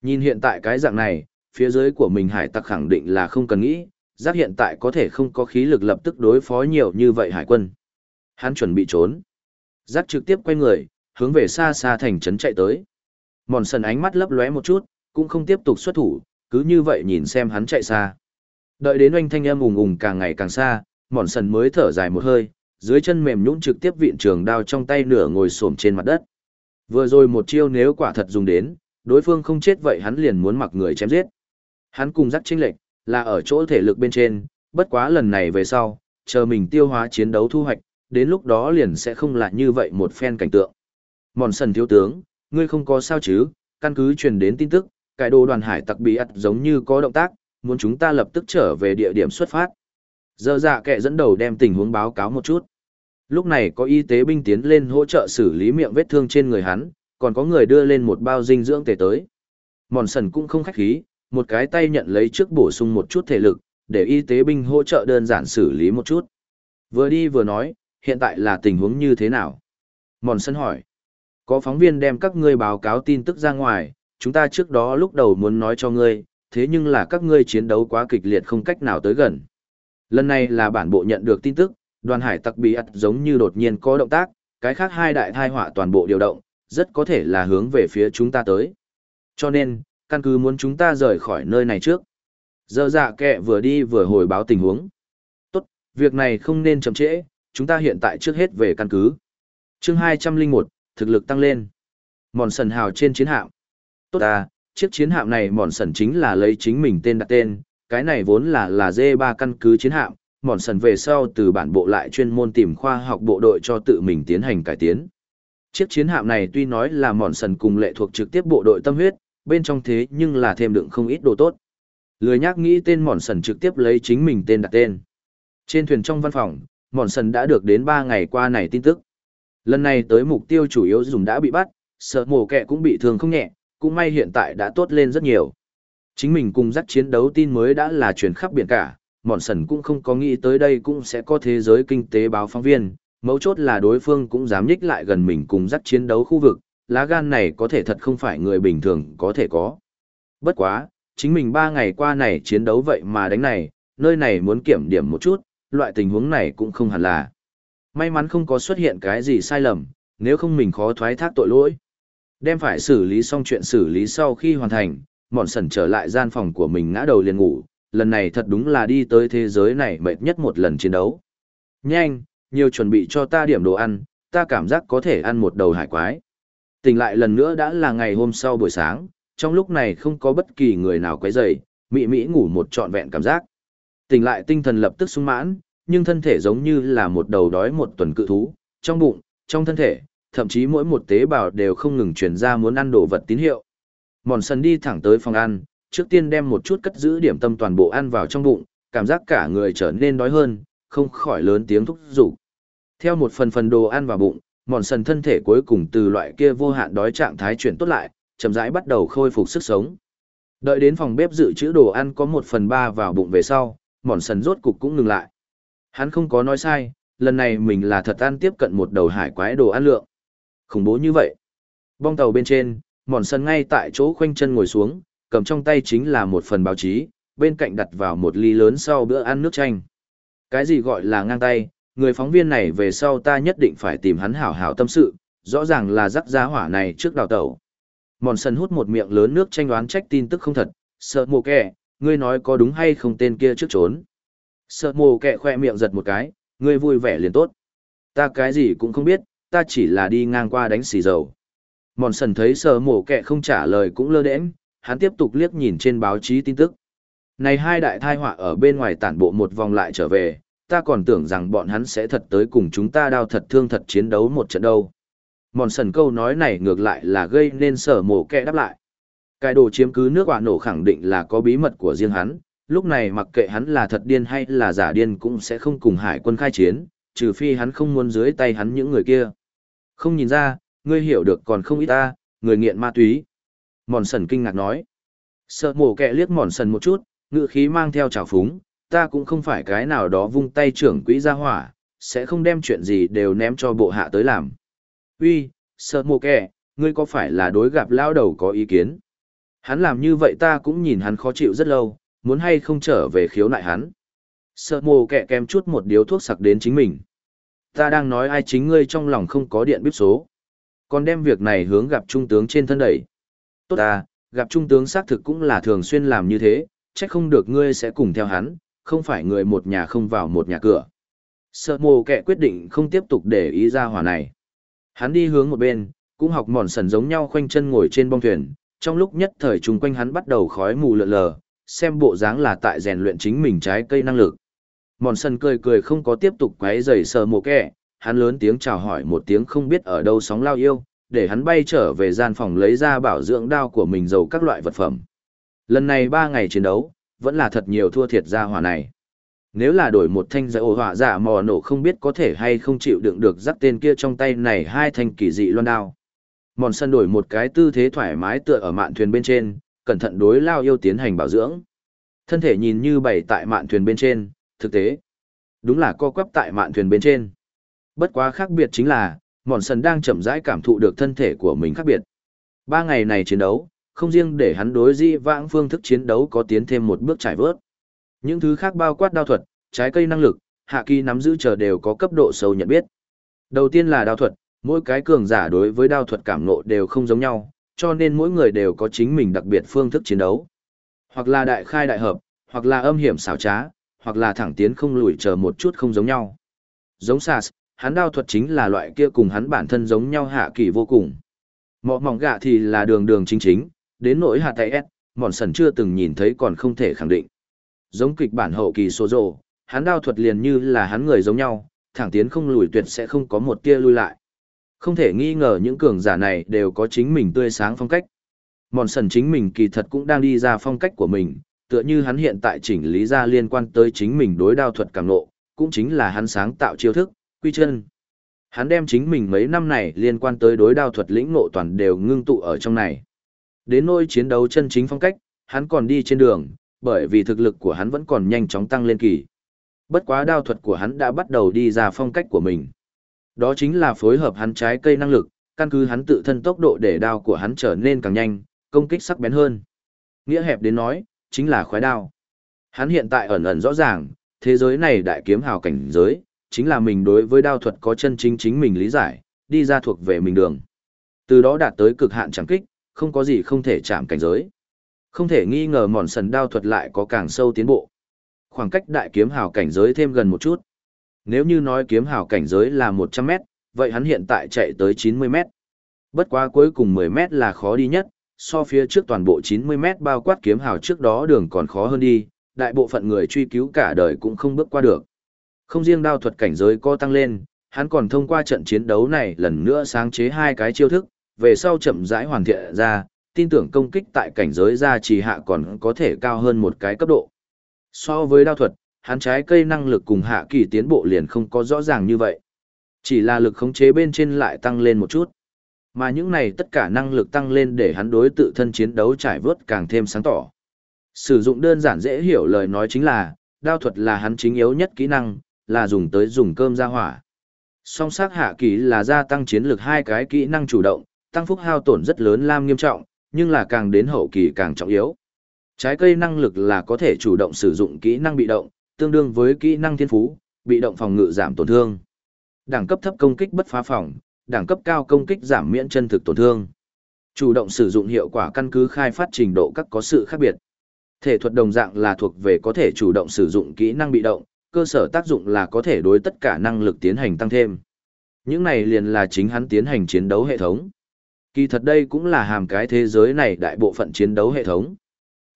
Nhìn hiện tại cái dạng này, phía dưới của mình hải tặc khẳng định là không cần nghĩ, giác hiện tại có thể không có khí lực lập tức đối phó nhiều như vậy hải quân. Hắn chuẩn bị trốn. Giác trực tiếp quay người, hướng về xa xa thành trấn chạy tới. Mòn sần ánh mắt lấp lóe một chút, cũng không tiếp tục xuất thủ, cứ như vậy nhìn xem hắn chạy xa. Đợi đến oanh thanh âm ùng ùng càng ngày càng xa, mòn sần mới thở dài một hơi, dưới chân mềm nhũn trực tiếp viện trường đao trong tay nửa ngồi xổm trên mặt đất. Vừa rồi một chiêu nếu quả thật dùng đến, đối phương không chết vậy hắn liền muốn mặc người chém giết. Hắn cùng dắt chênh lệch, là ở chỗ thể lực bên trên, bất quá lần này về sau, chờ mình tiêu hóa chiến đấu thu hoạch, đến lúc đó liền sẽ không lại như vậy một phen cảnh tượng. Mòn sần thiếu tướng, ngươi không có sao chứ, căn cứ truyền đến tin tức, cải đồ đoàn hải tặc bị ặt giống như có động tác, muốn chúng ta lập tức trở về địa điểm xuất phát. Giờ dạ kệ dẫn đầu đem tình huống báo cáo một chút. Lúc này có y tế binh tiến lên hỗ trợ xử lý miệng vết thương trên người hắn, còn có người đưa lên một bao dinh dưỡng tề tới. Mòn sần cũng không khách khí, một cái tay nhận lấy trước bổ sung một chút thể lực, để y tế binh hỗ trợ đơn giản xử lý một chút. Vừa đi vừa nói, hiện tại là tình huống như thế nào? Mòn sân hỏi. Có phóng viên đem các ngươi báo cáo tin tức ra ngoài, chúng ta trước đó lúc đầu muốn nói cho ngươi, thế nhưng là các ngươi chiến đấu quá kịch liệt không cách nào tới gần. Lần này là bản bộ nhận được tin tức, đoàn hải tặc bị ặt giống như đột nhiên có động tác, cái khác hai đại thai họa toàn bộ điều động, rất có thể là hướng về phía chúng ta tới. Cho nên, căn cứ muốn chúng ta rời khỏi nơi này trước. Giờ dạ kệ vừa đi vừa hồi báo tình huống. Tốt, việc này không nên chậm trễ, chúng ta hiện tại trước hết về căn cứ. chương 201, thực lực tăng lên. Mòn sần hào trên chiến hạm. Tốt à, chiếc chiến hạm này mòn sần chính là lấy chính mình tên đặt tên, cái này vốn là là D3 căn cứ chiến hạm, mòn sần về sau từ bản bộ lại chuyên môn tìm khoa học bộ đội cho tự mình tiến hành cải tiến. Chiếc chiến hạm này tuy nói là mòn sần cùng lệ thuộc trực tiếp bộ đội tâm huyết, bên trong thế nhưng là thêm đựng không ít đồ tốt. Lười nhắc nghĩ tên mòn sần trực tiếp lấy chính mình tên đặt tên. Trên thuyền trong văn phòng, mòn sần đã được đến ba ngày qua này tin tức. Lần này tới mục tiêu chủ yếu dùng đã bị bắt, sợ mổ kẹ cũng bị thương không nhẹ, cũng may hiện tại đã tốt lên rất nhiều. Chính mình cùng dắt chiến đấu tin mới đã là chuyển khắp biển cả, mòn sần cũng không có nghĩ tới đây cũng sẽ có thế giới kinh tế báo phóng viên, mấu chốt là đối phương cũng dám nhích lại gần mình cùng dắt chiến đấu khu vực, lá gan này có thể thật không phải người bình thường có thể có. Bất quá, chính mình ba ngày qua này chiến đấu vậy mà đánh này, nơi này muốn kiểm điểm một chút, loại tình huống này cũng không hẳn là. May mắn không có xuất hiện cái gì sai lầm, nếu không mình khó thoái thác tội lỗi. Đem phải xử lý xong chuyện xử lý sau khi hoàn thành, mọn sần trở lại gian phòng của mình ngã đầu liền ngủ, lần này thật đúng là đi tới thế giới này mệt nhất một lần chiến đấu. Nhanh, nhiều chuẩn bị cho ta điểm đồ ăn, ta cảm giác có thể ăn một đầu hải quái. Tỉnh lại lần nữa đã là ngày hôm sau buổi sáng, trong lúc này không có bất kỳ người nào quấy rầy, mị mị ngủ một trọn vẹn cảm giác. Tỉnh lại tinh thần lập tức sung mãn, nhưng thân thể giống như là một đầu đói một tuần cự thú, trong bụng, trong thân thể, thậm chí mỗi một tế bào đều không ngừng truyền ra muốn ăn đồ vật tín hiệu. Mòn sần đi thẳng tới phòng ăn, trước tiên đem một chút cất giữ điểm tâm toàn bộ ăn vào trong bụng, cảm giác cả người trở nên đói hơn, không khỏi lớn tiếng thúc giục. Theo một phần phần đồ ăn vào bụng, mòn sần thân thể cuối cùng từ loại kia vô hạn đói trạng thái chuyển tốt lại, chậm rãi bắt đầu khôi phục sức sống. Đợi đến phòng bếp dự trữ đồ ăn có một phần ba vào bụng về sau, mòn sần rốt cục cũng ngừng lại. Hắn không có nói sai, lần này mình là thật ăn tiếp cận một đầu hải quái đồ ăn lượng. Khủng bố như vậy. Bong tàu bên trên, mòn sần ngay tại chỗ khoanh chân ngồi xuống, cầm trong tay chính là một phần báo chí, bên cạnh đặt vào một ly lớn sau bữa ăn nước chanh. Cái gì gọi là ngang tay, người phóng viên này về sau ta nhất định phải tìm hắn hảo hảo tâm sự, rõ ràng là rắc giá hỏa này trước đào tẩu. Mòn sần hút một miệng lớn nước chanh đoán trách tin tức không thật, sợ mồ kẹ, ngươi nói có đúng hay không tên kia trước trốn. Sợ mồ kẹ khoe miệng giật một cái, ngươi vui vẻ liền tốt. Ta cái gì cũng không biết, ta chỉ là đi ngang qua đánh xì dầu. Mòn sần thấy sợ mồ kẹ không trả lời cũng lơ đễnh, hắn tiếp tục liếc nhìn trên báo chí tin tức. Này hai đại thai họa ở bên ngoài tản bộ một vòng lại trở về, ta còn tưởng rằng bọn hắn sẽ thật tới cùng chúng ta đao thật thương thật chiến đấu một trận đâu. Mòn sần câu nói này ngược lại là gây nên sở mổ kẹ đáp lại. Cái đồ chiếm cứ nước quả nổ khẳng định là có bí mật của riêng hắn, lúc này mặc kệ hắn là thật điên hay là giả điên cũng sẽ không cùng hải quân khai chiến, trừ phi hắn không muốn dưới tay hắn những người kia. Không nhìn ra, ngươi hiểu được còn không ít ta, người nghiện ma túy. Mòn sần kinh ngạc nói. Sợ mổ kẹ liếc mòn sần một chút, ngựa khí mang theo trào phúng, ta cũng không phải cái nào đó vung tay trưởng quỹ ra hỏa, sẽ không đem chuyện gì đều ném cho bộ hạ tới làm. Uy, sợ mổ kẹ, ngươi có phải là đối gặp lao đầu có ý kiến? Hắn làm như vậy ta cũng nhìn hắn khó chịu rất lâu, muốn hay không trở về khiếu nại hắn. Sợ mồ kẹ kèm chút một điếu thuốc sặc đến chính mình. Ta đang nói ai chính ngươi trong lòng không có điện bíp số. Còn đem việc này hướng gặp trung tướng trên thân đẩy. Tốt ta, gặp trung tướng xác thực cũng là thường xuyên làm như thế, chắc không được ngươi sẽ cùng theo hắn, không phải người một nhà không vào một nhà cửa. Sợ mồ kẹ quyết định không tiếp tục để ý ra hỏa này. Hắn đi hướng một bên, cũng học mòn sần giống nhau khoanh chân ngồi trên bong thuyền, trong lúc nhất thời chung quanh hắn bắt đầu khói mù lợn lờ, xem bộ dáng là tại rèn luyện chính mình trái cây năng lực. Mòn sân cười cười không có tiếp tục quấy rầy sờ mồ kẻ, hắn lớn tiếng chào hỏi một tiếng không biết ở đâu sóng lao yêu, để hắn bay trở về gian phòng lấy ra bảo dưỡng đao của mình dầu các loại vật phẩm. Lần này ba ngày chiến đấu, vẫn là thật nhiều thua thiệt ra hỏa này. Nếu là đổi một thanh giải ổ hỏa giả mò nổ không biết có thể hay không chịu đựng được dắt tên kia trong tay này hai thanh kỳ dị loan đao. Mòn sân đổi một cái tư thế thoải mái tựa ở mạn thuyền bên trên, cẩn thận đối lao yêu tiến hành bảo dưỡng. Thân thể nhìn như bày tại mạn thuyền bên trên, thực tế. Đúng là co quắp tại mạn thuyền bên trên. Bất quá khác biệt chính là, mòn sân đang chậm rãi cảm thụ được thân thể của mình khác biệt. Ba ngày này chiến đấu, không riêng để hắn đối di vãng phương thức chiến đấu có tiến thêm một bước trải vớt. Những thứ khác bao quát đao thuật, trái cây năng lực, hạ kỳ nắm giữ chờ đều có cấp độ sâu nhận biết. Đầu tiên là đao thuật, mỗi cái cường giả đối với đao thuật cảm ngộ đều không giống nhau, cho nên mỗi người đều có chính mình đặc biệt phương thức chiến đấu. Hoặc là đại khai đại hợp, hoặc là âm hiểm xảo trá, hoặc là thẳng tiến không lùi chờ một chút không giống nhau. Giống Sas, hắn đao thuật chính là loại kia cùng hắn bản thân giống nhau hạ kỳ vô cùng. Mọ mỏng gạ thì là đường đường chính chính, đến nỗi hạ tay S, mòn sần chưa từng nhìn thấy còn không thể khẳng định. Giống kịch bản hậu kỳ số rồ, hắn đao thuật liền như là hắn người giống nhau, thẳng tiến không lùi tuyệt sẽ không có một tia lui lại. Không thể nghi ngờ những cường giả này đều có chính mình tươi sáng phong cách. Mòn sần chính mình kỳ thật cũng đang đi ra phong cách của mình, tựa như hắn hiện tại chỉnh lý ra liên quan tới chính mình đối đao thuật cảm nộ, cũng chính là hắn sáng tạo chiêu thức, quy chân. Hắn đem chính mình mấy năm này liên quan tới đối đao thuật lĩnh ngộ toàn đều ngưng tụ ở trong này. Đến nôi chiến đấu chân chính phong cách, hắn còn đi trên đường, bởi vì thực lực của hắn vẫn còn nhanh chóng tăng lên kỳ. Bất quá đao thuật của hắn đã bắt đầu đi ra phong cách của mình. Đó chính là phối hợp hắn trái cây năng lực, căn cứ hắn tự thân tốc độ để đao của hắn trở nên càng nhanh, công kích sắc bén hơn. Nghĩa hẹp đến nói, chính là khoái đao. Hắn hiện tại ẩn ẩn rõ ràng, thế giới này đại kiếm hào cảnh giới, chính là mình đối với đao thuật có chân chính chính mình lý giải, đi ra thuộc về mình đường. Từ đó đạt tới cực hạn chẳng kích, không có gì không thể chạm cảnh giới. Không thể nghi ngờ mòn sần đao thuật lại có càng sâu tiến bộ. Khoảng cách đại kiếm hào cảnh giới thêm gần một chút. Nếu như nói kiếm hào cảnh giới là 100 mét, vậy hắn hiện tại chạy tới 90 mét. Bất quá cuối cùng 10 mét là khó đi nhất, so phía trước toàn bộ 90 mét bao quát kiếm hào trước đó đường còn khó hơn đi, đại bộ phận người truy cứu cả đời cũng không bước qua được. Không riêng đao thuật cảnh giới co tăng lên, hắn còn thông qua trận chiến đấu này lần nữa sáng chế hai cái chiêu thức, về sau chậm rãi hoàn thiện ra, tin tưởng công kích tại cảnh giới gia trì hạ còn có thể cao hơn một cái cấp độ. So với đao thuật, hắn trái cây năng lực cùng hạ kỳ tiến bộ liền không có rõ ràng như vậy. Chỉ là lực khống chế bên trên lại tăng lên một chút. Mà những này tất cả năng lực tăng lên để hắn đối tự thân chiến đấu trải vớt càng thêm sáng tỏ. Sử dụng đơn giản dễ hiểu lời nói chính là, đao thuật là hắn chính yếu nhất kỹ năng, là dùng tới dùng cơm ra hỏa. Song sắc hạ kỳ là gia tăng chiến lược hai cái kỹ năng chủ động, tăng phúc hao tổn rất lớn lam nghiêm trọng, nhưng là càng đến hậu kỳ càng trọng yếu. Trái cây năng lực là có thể chủ động sử dụng kỹ năng bị động, tương đương với kỹ năng thiên phú, bị động phòng ngự giảm tổn thương. Đẳng cấp thấp công kích bất phá phòng, đẳng cấp cao công kích giảm miễn chân thực tổn thương. Chủ động sử dụng hiệu quả căn cứ khai phát trình độ các có sự khác biệt. Thể thuật đồng dạng là thuộc về có thể chủ động sử dụng kỹ năng bị động, cơ sở tác dụng là có thể đối tất cả năng lực tiến hành tăng thêm. Những này liền là chính hắn tiến hành chiến đấu hệ thống. Kỳ thật đây cũng là hàm cái thế giới này đại bộ phận chiến đấu hệ thống.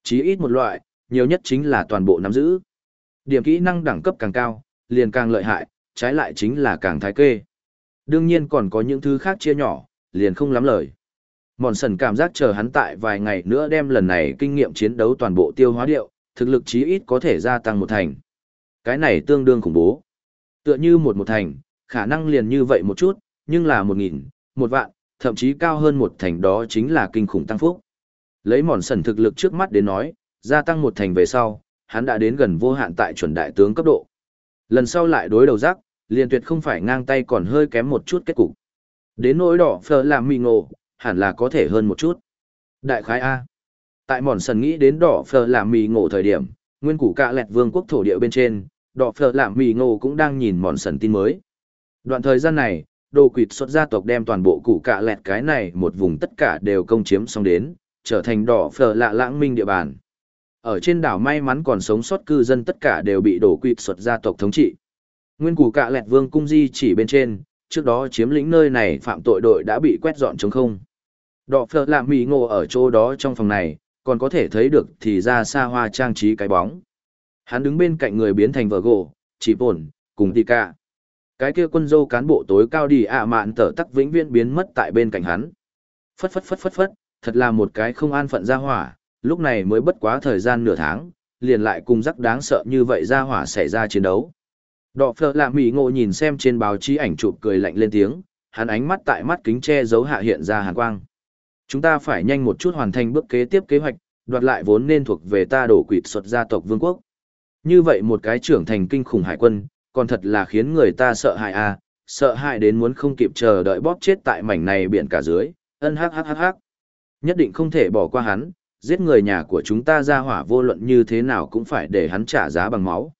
Chí ít một loại, nhiều nhất chính là toàn bộ nắm giữ. Điểm kỹ năng đẳng cấp càng cao, liền càng lợi hại, trái lại chính là càng thái kê. Đương nhiên còn có những thứ khác chia nhỏ, liền không lắm lời. Mòn sần cảm giác chờ hắn tại vài ngày nữa đem lần này kinh nghiệm chiến đấu toàn bộ tiêu hóa điệu, thực lực chí ít có thể gia tăng một thành. Cái này tương đương khủng bố. Tựa như một một thành, khả năng liền như vậy một chút, nhưng là một nghìn, một vạn, thậm chí cao hơn một thành đó chính là kinh khủng tăng phúc. Lấy mòn sần thực lực trước mắt đến nói, gia tăng một thành về sau, hắn đã đến gần vô hạn tại chuẩn đại tướng cấp độ. Lần sau lại đối đầu rắc, liền tuyệt không phải ngang tay còn hơi kém một chút kết cục. Đến nỗi đỏ phở làm mì ngộ, hẳn là có thể hơn một chút. Đại khái A. Tại mòn sần nghĩ đến đỏ phở làm mì ngộ thời điểm, nguyên củ cạ lẹt vương quốc thổ địa bên trên, đỏ phở làm mì ngộ cũng đang nhìn mòn sần tin mới. Đoạn thời gian này, đồ quỵt xuất gia tộc đem toàn bộ củ cạ lẹt cái này một vùng tất cả đều công chiếm xong đến, trở thành đỏ phở lạ lãng minh địa bàn. Ở trên đảo may mắn còn sống sót cư dân tất cả đều bị đổ quỵt xuất gia tộc thống trị. Nguyên củ cạ lẹt vương cung di chỉ bên trên, trước đó chiếm lĩnh nơi này phạm tội đội đã bị quét dọn trống không. Đọ phở lạ mì ngộ ở chỗ đó trong phòng này, còn có thể thấy được thì ra xa hoa trang trí cái bóng. Hắn đứng bên cạnh người biến thành vợ gỗ, chỉ bổn, cùng tì cả. Cái kia quân dâu cán bộ tối cao đi ạ mạn tở tắc vĩnh viễn biến mất tại bên cạnh hắn. Phất phất phất phất phất, thật là một cái không an phận ra hỏa, lúc này mới bất quá thời gian nửa tháng, liền lại cùng rắc đáng sợ như vậy ra hỏa xảy ra chiến đấu. Đọ phở lạ mỉ ngộ nhìn xem trên báo chí ảnh chụp cười lạnh lên tiếng, hắn ánh mắt tại mắt kính che giấu hạ hiện ra hàn quang. Chúng ta phải nhanh một chút hoàn thành bước kế tiếp kế hoạch, đoạt lại vốn nên thuộc về ta đổ quỵt xuất gia tộc vương quốc. Như vậy một cái trưởng thành kinh khủng hải quân, còn thật là khiến người ta sợ hãi à, sợ hãi đến muốn không kịp chờ đợi bóp chết tại mảnh này biển cả dưới, ân hắc hắc hắc hắc. Nhất định không thể bỏ qua hắn, giết người nhà của chúng ta ra hỏa vô luận như thế nào cũng phải để hắn trả giá bằng máu.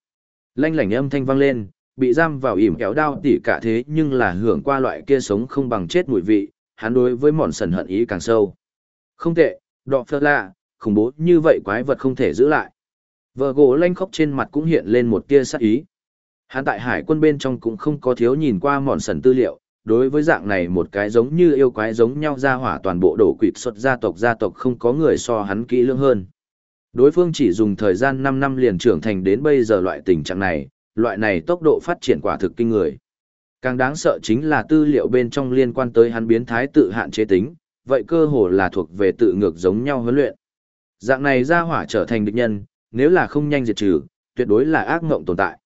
Lanh lảnh âm thanh vang lên, bị giam vào ỉm kéo đao tỉ cả thế nhưng là hưởng qua loại kia sống không bằng chết mùi vị, hắn đối với mòn sần hận ý càng sâu. Không tệ, đọ phơ lạ, khủng bố như vậy quái vật không thể giữ lại. Vợ gỗ lanh khóc trên mặt cũng hiện lên một tia sắc ý. Hắn tại hải quân bên trong cũng không có thiếu nhìn qua mòn sần tư liệu, đối với dạng này một cái giống như yêu quái giống nhau ra hỏa toàn bộ đổ quỵt xuất gia tộc gia tộc không có người so hắn kỹ lưỡng hơn. Đối phương chỉ dùng thời gian 5 năm liền trưởng thành đến bây giờ loại tình trạng này, loại này tốc độ phát triển quả thực kinh người. Càng đáng sợ chính là tư liệu bên trong liên quan tới hắn biến thái tự hạn chế tính, vậy cơ hồ là thuộc về tự ngược giống nhau huấn luyện. Dạng này ra hỏa trở thành địch nhân, nếu là không nhanh diệt trừ, tuyệt đối là ác mộng tồn tại.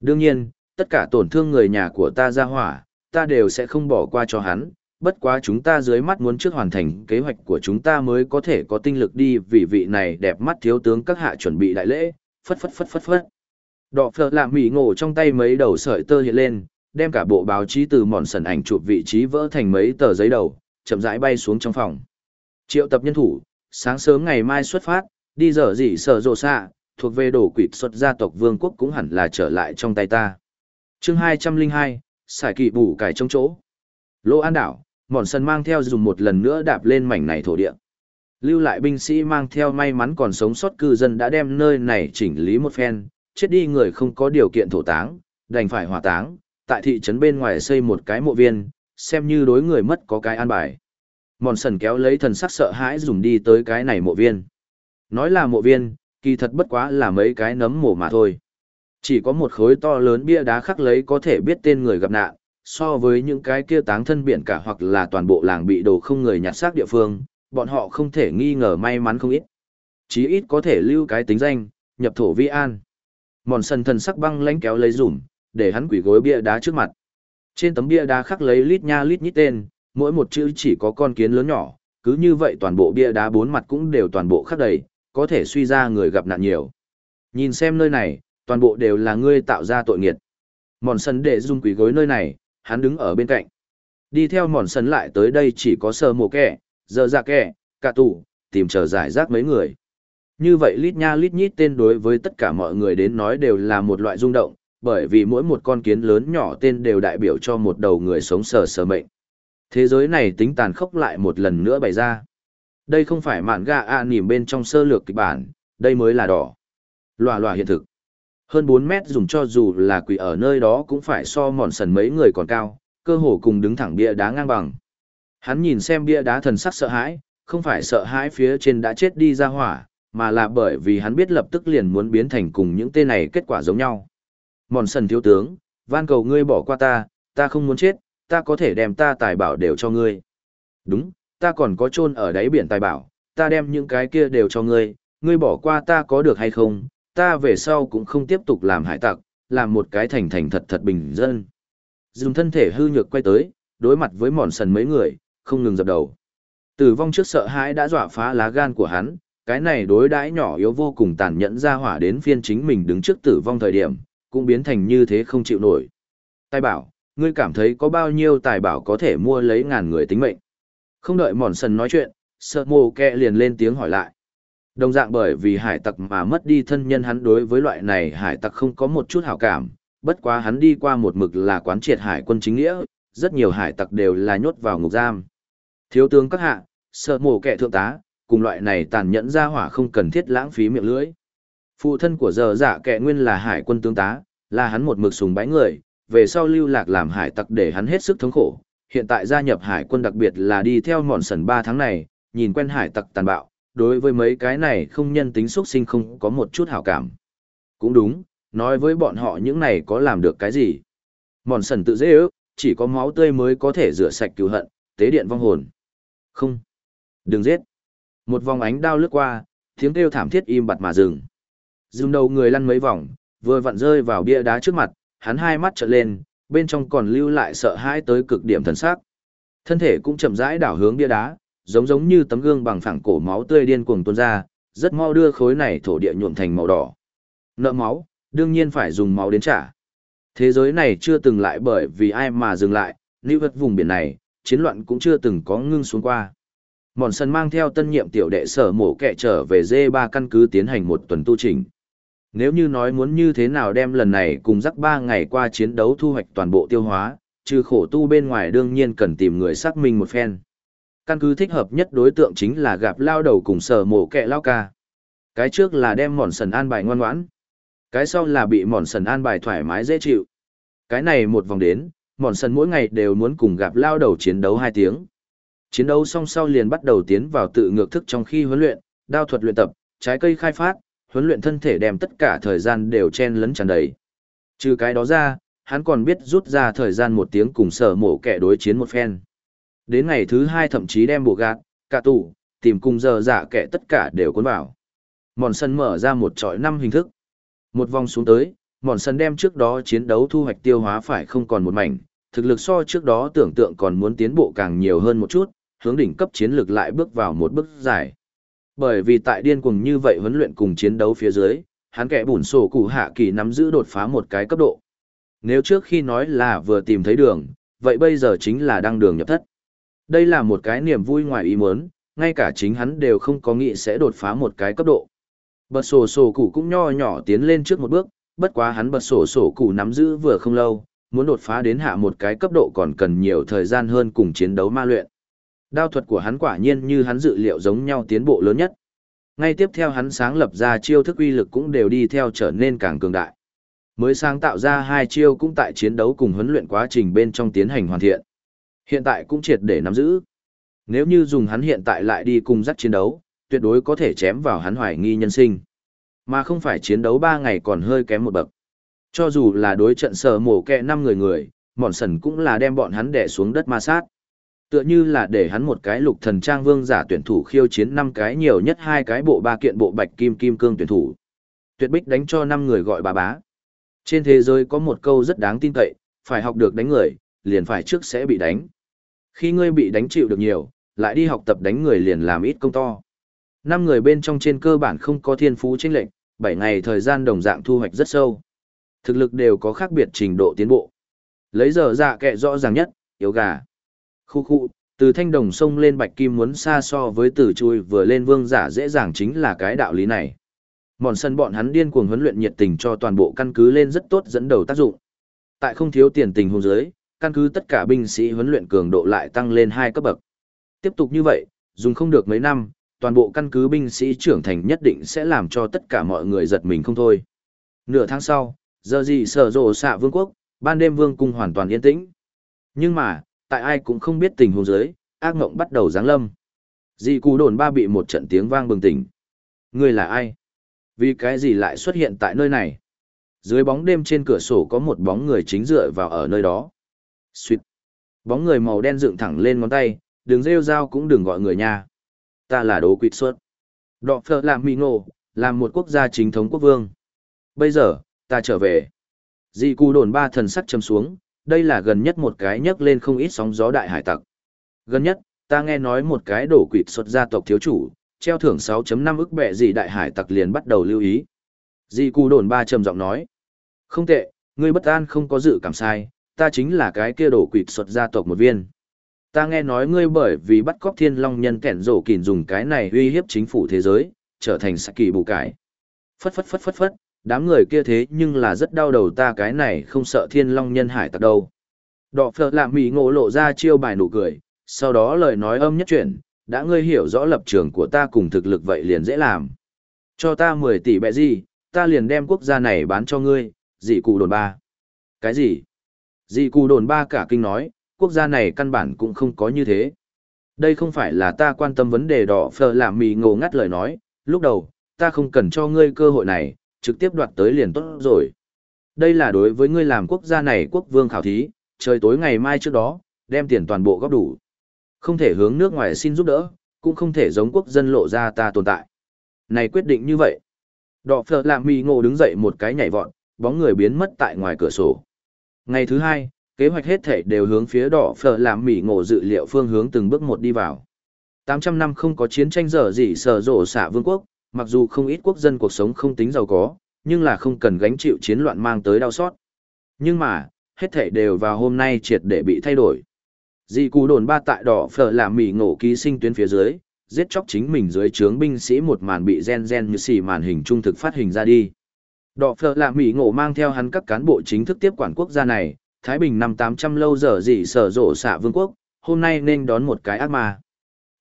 Đương nhiên, tất cả tổn thương người nhà của ta ra hỏa, ta đều sẽ không bỏ qua cho hắn, bất quá chúng ta dưới mắt muốn trước hoàn thành kế hoạch của chúng ta mới có thể có tinh lực đi vì vị này đẹp mắt thiếu tướng các hạ chuẩn bị đại lễ, phất phất phất phất phất. Đọ phở làm mỉ ngộ trong tay mấy đầu sợi tơ hiện lên, đem cả bộ báo chí từ mòn sần ảnh chụp vị trí vỡ thành mấy tờ giấy đầu, chậm rãi bay xuống trong phòng. Triệu tập nhân thủ, sáng sớm ngày mai xuất phát, đi dở dỉ sở rộ xạ, thuộc về đổ quỷ xuất gia tộc vương quốc cũng hẳn là trở lại trong tay ta. chương 202, xài kỳ bù cải trong chỗ. Lô An đảo, mòn sân mang theo dùng một lần nữa đạp lên mảnh này thổ địa. Lưu lại binh sĩ mang theo may mắn còn sống sót cư dân đã đem nơi này chỉnh lý một phen, chết đi người không có điều kiện thổ táng, đành phải hỏa táng, tại thị trấn bên ngoài xây một cái mộ viên, xem như đối người mất có cái an bài. Mòn sần kéo lấy thần sắc sợ hãi dùng đi tới cái này mộ viên. Nói là mộ viên, kỳ thật bất quá là mấy cái nấm mồ mà thôi. Chỉ có một khối to lớn bia đá khắc lấy có thể biết tên người gặp nạn, so với những cái kia táng thân biển cả hoặc là toàn bộ làng bị đồ không người nhặt xác địa phương, bọn họ không thể nghi ngờ may mắn không ít. Chí ít có thể lưu cái tính danh, nhập thổ vi an. Mòn sần thần sắc băng lánh kéo lấy rủm, để hắn quỷ gối bia đá trước mặt. Trên tấm bia đá khắc lấy lít nha lít nhít tên, mỗi một chữ chỉ có con kiến lớn nhỏ, cứ như vậy toàn bộ bia đá bốn mặt cũng đều toàn bộ khắc đầy, có thể suy ra người gặp nạn nhiều. Nhìn xem nơi này, toàn bộ đều là ngươi tạo ra tội nghiệt. Mòn sân để dung quỷ gối nơi này, hắn đứng ở bên cạnh. Đi theo mòn sân lại tới đây chỉ có sơ mồ kẻ, giờ ra dạ kẻ, cả tủ, tìm chờ giải rác mấy người. Như vậy lít nha lít nhít tên đối với tất cả mọi người đến nói đều là một loại rung động, bởi vì mỗi một con kiến lớn nhỏ tên đều đại biểu cho một đầu người sống sờ sờ mệnh. Thế giới này tính tàn khốc lại một lần nữa bày ra. Đây không phải mạn gà a nỉm bên trong sơ lược kịch bản, đây mới là đỏ. Lòa lòa hiện thực. Hơn 4 mét dùng cho dù là quỷ ở nơi đó cũng phải so mòn sần mấy người còn cao, cơ hồ cùng đứng thẳng bia đá ngang bằng. Hắn nhìn xem bia đá thần sắc sợ hãi, không phải sợ hãi phía trên đã chết đi ra hỏa, mà là bởi vì hắn biết lập tức liền muốn biến thành cùng những tên này kết quả giống nhau. Mòn sần thiếu tướng, van cầu ngươi bỏ qua ta, ta không muốn chết, ta có thể đem ta tài bảo đều cho ngươi. Đúng, ta còn có chôn ở đáy biển tài bảo, ta đem những cái kia đều cho ngươi, ngươi bỏ qua ta có được hay không, ta về sau cũng không tiếp tục làm hải tặc, làm một cái thành thành thật thật bình dân. Dùng thân thể hư nhược quay tới, đối mặt với mòn sần mấy người, không ngừng dập đầu. Tử vong trước sợ hãi đã dọa phá lá gan của hắn, cái này đối đãi nhỏ yếu vô cùng tàn nhẫn ra hỏa đến phiên chính mình đứng trước tử vong thời điểm, cũng biến thành như thế không chịu nổi. Tài bảo, ngươi cảm thấy có bao nhiêu tài bảo có thể mua lấy ngàn người tính mệnh. Không đợi mòn sần nói chuyện, sợ mồ kẹ liền lên tiếng hỏi lại. Đồng dạng bởi vì hải tặc mà mất đi thân nhân hắn đối với loại này hải tặc không có một chút hảo cảm, bất quá hắn đi qua một mực là quán triệt hải quân chính nghĩa, rất nhiều hải tặc đều là nhốt vào ngục giam. Thiếu tướng các hạ, sợ mổ kẻ thượng tá, cùng loại này tàn nhẫn ra hỏa không cần thiết lãng phí miệng lưỡi. Phụ thân của giờ dạ kẻ nguyên là hải quân tướng tá, là hắn một mực sùng bái người, về sau lưu lạc làm hải tặc để hắn hết sức thống khổ. Hiện tại gia nhập hải quân đặc biệt là đi theo mòn sần 3 tháng này, nhìn quen hải tặc tàn bạo, đối với mấy cái này không nhân tính xuất sinh không có một chút hảo cảm. Cũng đúng, nói với bọn họ những này có làm được cái gì. Mòn sần tự dễ ước, chỉ có máu tươi mới có thể rửa sạch cứu hận, tế điện vong hồn. Không. Đừng giết. Một vòng ánh đao lướt qua, tiếng kêu thảm thiết im bặt mà dừng. Dừng đầu người lăn mấy vòng, vừa vặn rơi vào bia đá trước mặt, hắn hai mắt trợn lên, bên trong còn lưu lại sợ hãi tới cực điểm thần sắc. Thân thể cũng chậm rãi đảo hướng bia đá, giống giống như tấm gương bằng phẳng cổ máu tươi điên cuồng tuôn ra, rất mau đưa khối này thổ địa nhuộm thành màu đỏ. Nợ máu, đương nhiên phải dùng máu đến trả. Thế giới này chưa từng lại bởi vì ai mà dừng lại, lưu vật vùng biển này, chiến loạn cũng chưa từng có ngưng xuống qua. Mòn sân mang theo tân nhiệm tiểu đệ sở mổ kẻ trở về D3 căn cứ tiến hành một tuần tu trình. Nếu như nói muốn như thế nào đem lần này cùng rắc ba ngày qua chiến đấu thu hoạch toàn bộ tiêu hóa, trừ khổ tu bên ngoài đương nhiên cần tìm người xác minh một phen. Căn cứ thích hợp nhất đối tượng chính là gặp lao đầu cùng sở mổ kẹ lao ca. Cái trước là đem mòn sần an bài ngoan ngoãn. Cái sau là bị mòn sần an bài thoải mái dễ chịu. Cái này một vòng đến, mòn sần mỗi ngày đều muốn cùng gặp lao đầu chiến đấu hai tiếng. Chiến đấu xong sau liền bắt đầu tiến vào tự ngược thức trong khi huấn luyện, đao thuật luyện tập, trái cây khai phát, huấn luyện thân thể đem tất cả thời gian đều chen lấn tràn đầy. Trừ cái đó ra, hắn còn biết rút ra thời gian một tiếng cùng sở mổ kẻ đối chiến một phen. Đến ngày thứ hai thậm chí đem bộ gạt, cả tủ, tìm cùng giờ giả kẻ tất cả đều cuốn vào. Mòn sân mở ra một trọi năm hình thức. Một vòng xuống tới, mòn sân đem trước đó chiến đấu thu hoạch tiêu hóa phải không còn một mảnh, thực lực so trước đó tưởng tượng còn muốn tiến bộ càng nhiều hơn một chút, hướng đỉnh cấp chiến lược lại bước vào một bước dài. Bởi vì tại điên cuồng như vậy huấn luyện cùng chiến đấu phía dưới, hắn kẻ bùn sổ cụ hạ kỳ nắm giữ đột phá một cái cấp độ. Nếu trước khi nói là vừa tìm thấy đường, vậy bây giờ chính là đang đường nhập thất. Đây là một cái niềm vui ngoài ý muốn, ngay cả chính hắn đều không có nghĩ sẽ đột phá một cái cấp độ. Bật sổ sổ cụ cũng nho nhỏ tiến lên trước một bước, bất quá hắn bật sổ sổ cụ nắm giữ vừa không lâu, muốn đột phá đến hạ một cái cấp độ còn cần nhiều thời gian hơn cùng chiến đấu ma luyện. Đao thuật của hắn quả nhiên như hắn dự liệu giống nhau tiến bộ lớn nhất. Ngay tiếp theo hắn sáng lập ra chiêu thức uy lực cũng đều đi theo trở nên càng cường đại. Mới sáng tạo ra hai chiêu cũng tại chiến đấu cùng huấn luyện quá trình bên trong tiến hành hoàn thiện. Hiện tại cũng triệt để nắm giữ. Nếu như dùng hắn hiện tại lại đi cùng dắt chiến đấu, tuyệt đối có thể chém vào hắn hoài nghi nhân sinh. Mà không phải chiến đấu ba ngày còn hơi kém một bậc. Cho dù là đối trận sở mổ kẹ năm người người, mòn sần cũng là đem bọn hắn đẻ xuống đất ma sát. Tựa như là để hắn một cái lục thần trang vương giả tuyển thủ khiêu chiến năm cái nhiều nhất hai cái bộ ba kiện bộ bạch kim kim cương tuyển thủ. Tuyệt bích đánh cho năm người gọi bà bá. Trên thế giới có một câu rất đáng tin cậy, phải học được đánh người, liền phải trước sẽ bị đánh. Khi ngươi bị đánh chịu được nhiều, lại đi học tập đánh người liền làm ít công to. Năm người bên trong trên cơ bản không có thiên phú chênh lệnh, 7 ngày thời gian đồng dạng thu hoạch rất sâu. Thực lực đều có khác biệt trình độ tiến bộ. Lấy giờ dạ kệ rõ ràng nhất, yếu gà. Khu khu, từ thanh đồng sông lên bạch kim muốn xa so với từ chui vừa lên vương giả dễ dàng chính là cái đạo lý này. Mòn sân bọn hắn điên cuồng huấn luyện nhiệt tình cho toàn bộ căn cứ lên rất tốt dẫn đầu tác dụng. Tại không thiếu tiền tình hôn giới, căn cứ tất cả binh sĩ huấn luyện cường độ lại tăng lên hai cấp bậc. Tiếp tục như vậy, dùng không được mấy năm, toàn bộ căn cứ binh sĩ trưởng thành nhất định sẽ làm cho tất cả mọi người giật mình không thôi. Nửa tháng sau, giờ gì sở rộ xạ vương quốc, ban đêm vương cung hoàn toàn yên tĩnh. Nhưng mà, tại ai cũng không biết tình huống dưới, ác ngộng bắt đầu giáng lâm. Dì cù đồn ba bị một trận tiếng vang bừng tỉnh. Người là ai? Vì cái gì lại xuất hiện tại nơi này? Dưới bóng đêm trên cửa sổ có một bóng người chính dựa vào ở nơi đó. Xuyệt. Bóng người màu đen dựng thẳng lên ngón tay, đừng rêu rao cũng đừng gọi người nha. Ta là đố quỵt suốt. Đọ phở làm mì ngộ, làm một quốc gia chính thống quốc vương. Bây giờ, ta trở về. Dị cù đồn ba thần sắc châm xuống, đây là gần nhất một cái nhấc lên không ít sóng gió đại hải tặc. Gần nhất, ta nghe nói một cái đổ quỵt xuất gia tộc thiếu chủ, treo thưởng 6.5 ức bẹ dị đại hải tặc liền bắt đầu lưu ý. Dị cù đồn ba trầm giọng nói. Không tệ, ngươi bất an không có dự cảm sai, ta chính là cái kia đổ quỵt xuất gia tộc một viên. Ta nghe nói ngươi bởi vì bắt cóc thiên long nhân kẻn rổ kìn dùng cái này uy hiếp chính phủ thế giới, trở thành sạc kỳ bù cải. Phất phất phất phất phất, đám người kia thế nhưng là rất đau đầu ta cái này không sợ thiên long nhân hải tặc đâu. Đọ phở lạm mỉ ngộ lộ ra chiêu bài nụ cười, sau đó lời nói âm nhất chuyển, đã ngươi hiểu rõ lập trường của ta cùng thực lực vậy liền dễ làm. Cho ta 10 tỷ bẹ gì, ta liền đem quốc gia này bán cho ngươi, dị cụ đồn ba. Cái gì? Dị Cù đồn ba cả kinh nói, quốc gia này căn bản cũng không có như thế. Đây không phải là ta quan tâm vấn đề đỏ phở làm mì ngồ ngắt lời nói, lúc đầu, ta không cần cho ngươi cơ hội này, trực tiếp đoạt tới liền tốt rồi. Đây là đối với ngươi làm quốc gia này quốc vương khảo thí, trời tối ngày mai trước đó, đem tiền toàn bộ góp đủ. Không thể hướng nước ngoài xin giúp đỡ, cũng không thể giống quốc dân lộ ra ta tồn tại. Này quyết định như vậy. Đỏ phở làm mì ngộ đứng dậy một cái nhảy vọt, bóng người biến mất tại ngoài cửa sổ. Ngày thứ hai, kế hoạch hết thể đều hướng phía đỏ phở làm mỉ ngộ dự liệu phương hướng từng bước một đi vào. 800 năm không có chiến tranh dở gì sở rộ xả vương quốc, mặc dù không ít quốc dân cuộc sống không tính giàu có, nhưng là không cần gánh chịu chiến loạn mang tới đau xót. Nhưng mà, hết thể đều vào hôm nay triệt để bị thay đổi. Dị cú đồn ba tại đỏ phở làm mỉ ngộ ký sinh tuyến phía dưới, giết chóc chính mình dưới trướng binh sĩ một màn bị gen gen như xì màn hình trung thực phát hình ra đi. Đỏ phở làm Mỹ ngộ mang theo hắn các cán bộ chính thức tiếp quản quốc gia này, Thái Bình năm 800 lâu giờ gì sở rộ xạ vương quốc, hôm nay nên đón một cái ác ma.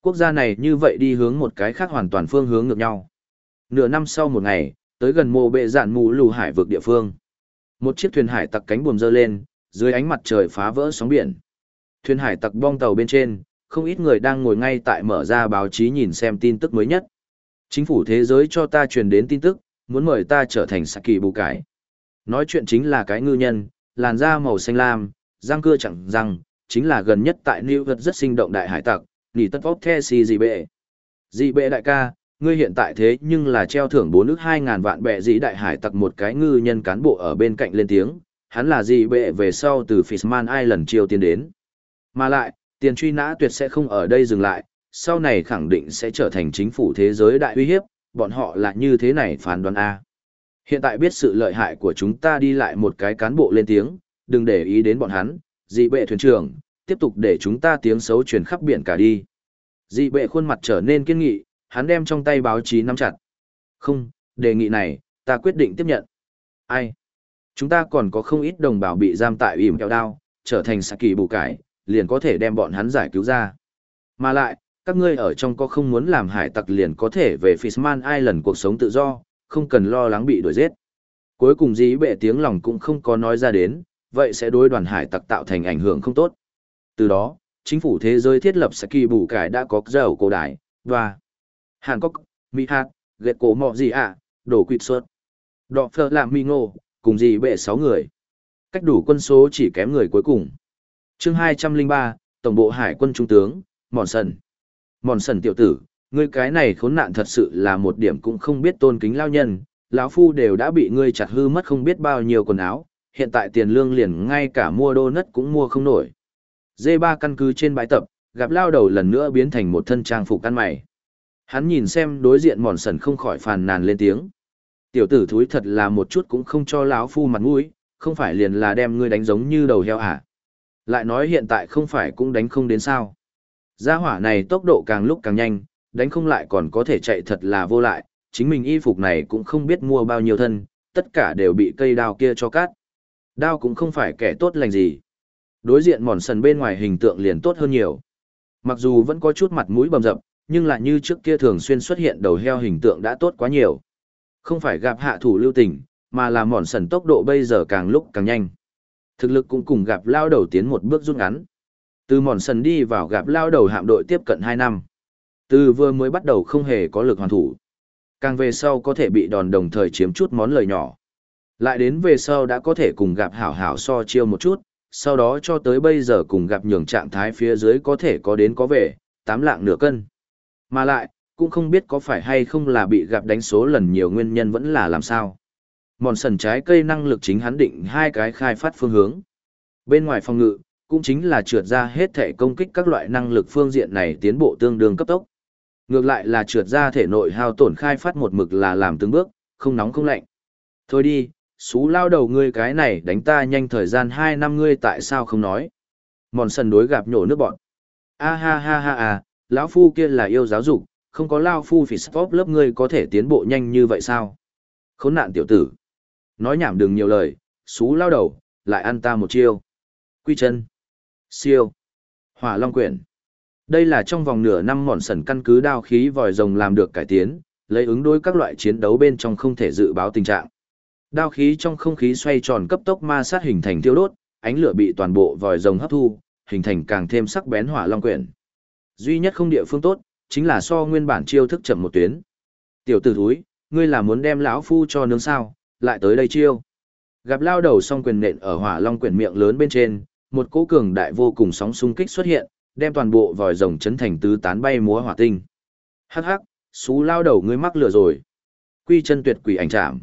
Quốc gia này như vậy đi hướng một cái khác hoàn toàn phương hướng ngược nhau. Nửa năm sau một ngày, tới gần mộ bệ dạn mù lù hải vực địa phương. Một chiếc thuyền hải tặc cánh buồm dơ lên, dưới ánh mặt trời phá vỡ sóng biển. Thuyền hải tặc bong tàu bên trên, không ít người đang ngồi ngay tại mở ra báo chí nhìn xem tin tức mới nhất. Chính phủ thế giới cho ta truyền đến tin tức, muốn mời ta trở thành Saki bù cải. Nói chuyện chính là cái ngư nhân, làn da màu xanh lam, răng cưa chẳng răng, chính là gần nhất tại New vật rất sinh động đại hải tặc, nỉ tất vóc the si gì bệ. Dị bệ đại ca, ngươi hiện tại thế nhưng là treo thưởng bốn nước hai ngàn vạn bệ dĩ đại hải tặc một cái ngư nhân cán bộ ở bên cạnh lên tiếng, hắn là dị bệ về sau từ Fishman Island chiêu tiền đến. Mà lại, tiền truy nã tuyệt sẽ không ở đây dừng lại, sau này khẳng định sẽ trở thành chính phủ thế giới đại uy hiếp, bọn họ là như thế này phán đoán A. Hiện tại biết sự lợi hại của chúng ta đi lại một cái cán bộ lên tiếng, đừng để ý đến bọn hắn, dị bệ thuyền trưởng, tiếp tục để chúng ta tiếng xấu truyền khắp biển cả đi. Dị bệ khuôn mặt trở nên kiên nghị, hắn đem trong tay báo chí nắm chặt. Không, đề nghị này, ta quyết định tiếp nhận. Ai? Chúng ta còn có không ít đồng bào bị giam tại ỉm kẹo đao, trở thành sạc kỳ bù cải, liền có thể đem bọn hắn giải cứu ra. Mà lại, các ngươi ở trong có không muốn làm hải tặc liền có thể về Fishman Island cuộc sống tự do, không cần lo lắng bị đuổi giết. Cuối cùng dĩ bệ tiếng lòng cũng không có nói ra đến, vậy sẽ đối đoàn hải tặc tạo thành ảnh hưởng không tốt. Từ đó, chính phủ thế giới thiết lập Saki bù cải đã có dầu cổ đại, và Hàn Quốc, Mỹ Hạt, gẹt cổ mọ gì ạ, đổ quỵt suất Đọ phở làm mi ngô, cùng dĩ bệ 6 người. Cách đủ quân số chỉ kém người cuối cùng. chương 203, Tổng bộ Hải quân Trung tướng, Mòn Sần. Mòn Sần tiểu tử, ngươi cái này khốn nạn thật sự là một điểm cũng không biết tôn kính lao nhân, lão phu đều đã bị ngươi chặt hư mất không biết bao nhiêu quần áo, hiện tại tiền lương liền ngay cả mua đô nất cũng mua không nổi. D3 căn cứ trên bãi tập, gặp lao đầu lần nữa biến thành một thân trang phục ăn mày. Hắn nhìn xem đối diện mòn sần không khỏi phàn nàn lên tiếng. Tiểu tử thúi thật là một chút cũng không cho lão phu mặt mũi, không phải liền là đem ngươi đánh giống như đầu heo à? Lại nói hiện tại không phải cũng đánh không đến sao. Gia hỏa này tốc độ càng lúc càng nhanh, đánh không lại còn có thể chạy thật là vô lại, chính mình y phục này cũng không biết mua bao nhiêu thân, tất cả đều bị cây đao kia cho cắt. Đao cũng không phải kẻ tốt lành gì. Đối diện mòn sần bên ngoài hình tượng liền tốt hơn nhiều. Mặc dù vẫn có chút mặt mũi bầm dập, nhưng lại như trước kia thường xuyên xuất hiện đầu heo hình tượng đã tốt quá nhiều. Không phải gặp hạ thủ lưu tình, mà là mòn sần tốc độ bây giờ càng lúc càng nhanh. Thực lực cũng cùng gặp lao đầu tiến một bước rút ngắn. Từ mòn sần đi vào gặp lao đầu hạm đội tiếp cận 2 năm. Từ vừa mới bắt đầu không hề có lực hoàn thủ. Càng về sau có thể bị đòn đồng thời chiếm chút món lời nhỏ. Lại đến về sau đã có thể cùng gặp hảo hảo so chiêu một chút, sau đó cho tới bây giờ cùng gặp nhường trạng thái phía dưới có thể có đến có về, tám lạng nửa cân. Mà lại, cũng không biết có phải hay không là bị gặp đánh số lần nhiều nguyên nhân vẫn là làm sao. Mòn sần trái cây năng lực chính hắn định hai cái khai phát phương hướng. Bên ngoài phòng ngự, cũng chính là trượt ra hết thể công kích các loại năng lực phương diện này tiến bộ tương đương cấp tốc. Ngược lại là trượt ra thể nội hao tổn khai phát một mực là làm từng bước, không nóng không lạnh. Thôi đi, xú lao đầu ngươi cái này đánh ta nhanh thời gian hai năm ngươi tại sao không nói. Mòn sần đối gặp nhổ nước bọn. A ha ha ha à, lão phu kia là yêu giáo dục, không có lao phu phỉ sport lớp ngươi có thể tiến bộ nhanh như vậy sao? Khốn nạn tiểu tử. Nói nhảm đừng nhiều lời, xú lao đầu, lại ăn ta một chiêu. Quy chân. Siêu. Hỏa long quyển. Đây là trong vòng nửa năm mòn sần căn cứ đao khí vòi rồng làm được cải tiến, lấy ứng đối các loại chiến đấu bên trong không thể dự báo tình trạng. Đao khí trong không khí xoay tròn cấp tốc ma sát hình thành tiêu đốt, ánh lửa bị toàn bộ vòi rồng hấp thu, hình thành càng thêm sắc bén hỏa long quyển. Duy nhất không địa phương tốt, chính là so nguyên bản chiêu thức chậm một tuyến. Tiểu tử thúi, ngươi là muốn đem lão phu cho nướng sao, lại tới đây chiêu. Gặp lao đầu song quyền nện ở hỏa long quyển miệng lớn bên trên, một cỗ cường đại vô cùng sóng xung kích xuất hiện, đem toàn bộ vòi rồng chấn thành tứ tán bay múa hỏa tinh. Hắc hắc, xú lao đầu ngươi mắc lửa rồi. Quy chân tuyệt quỷ ảnh chạm.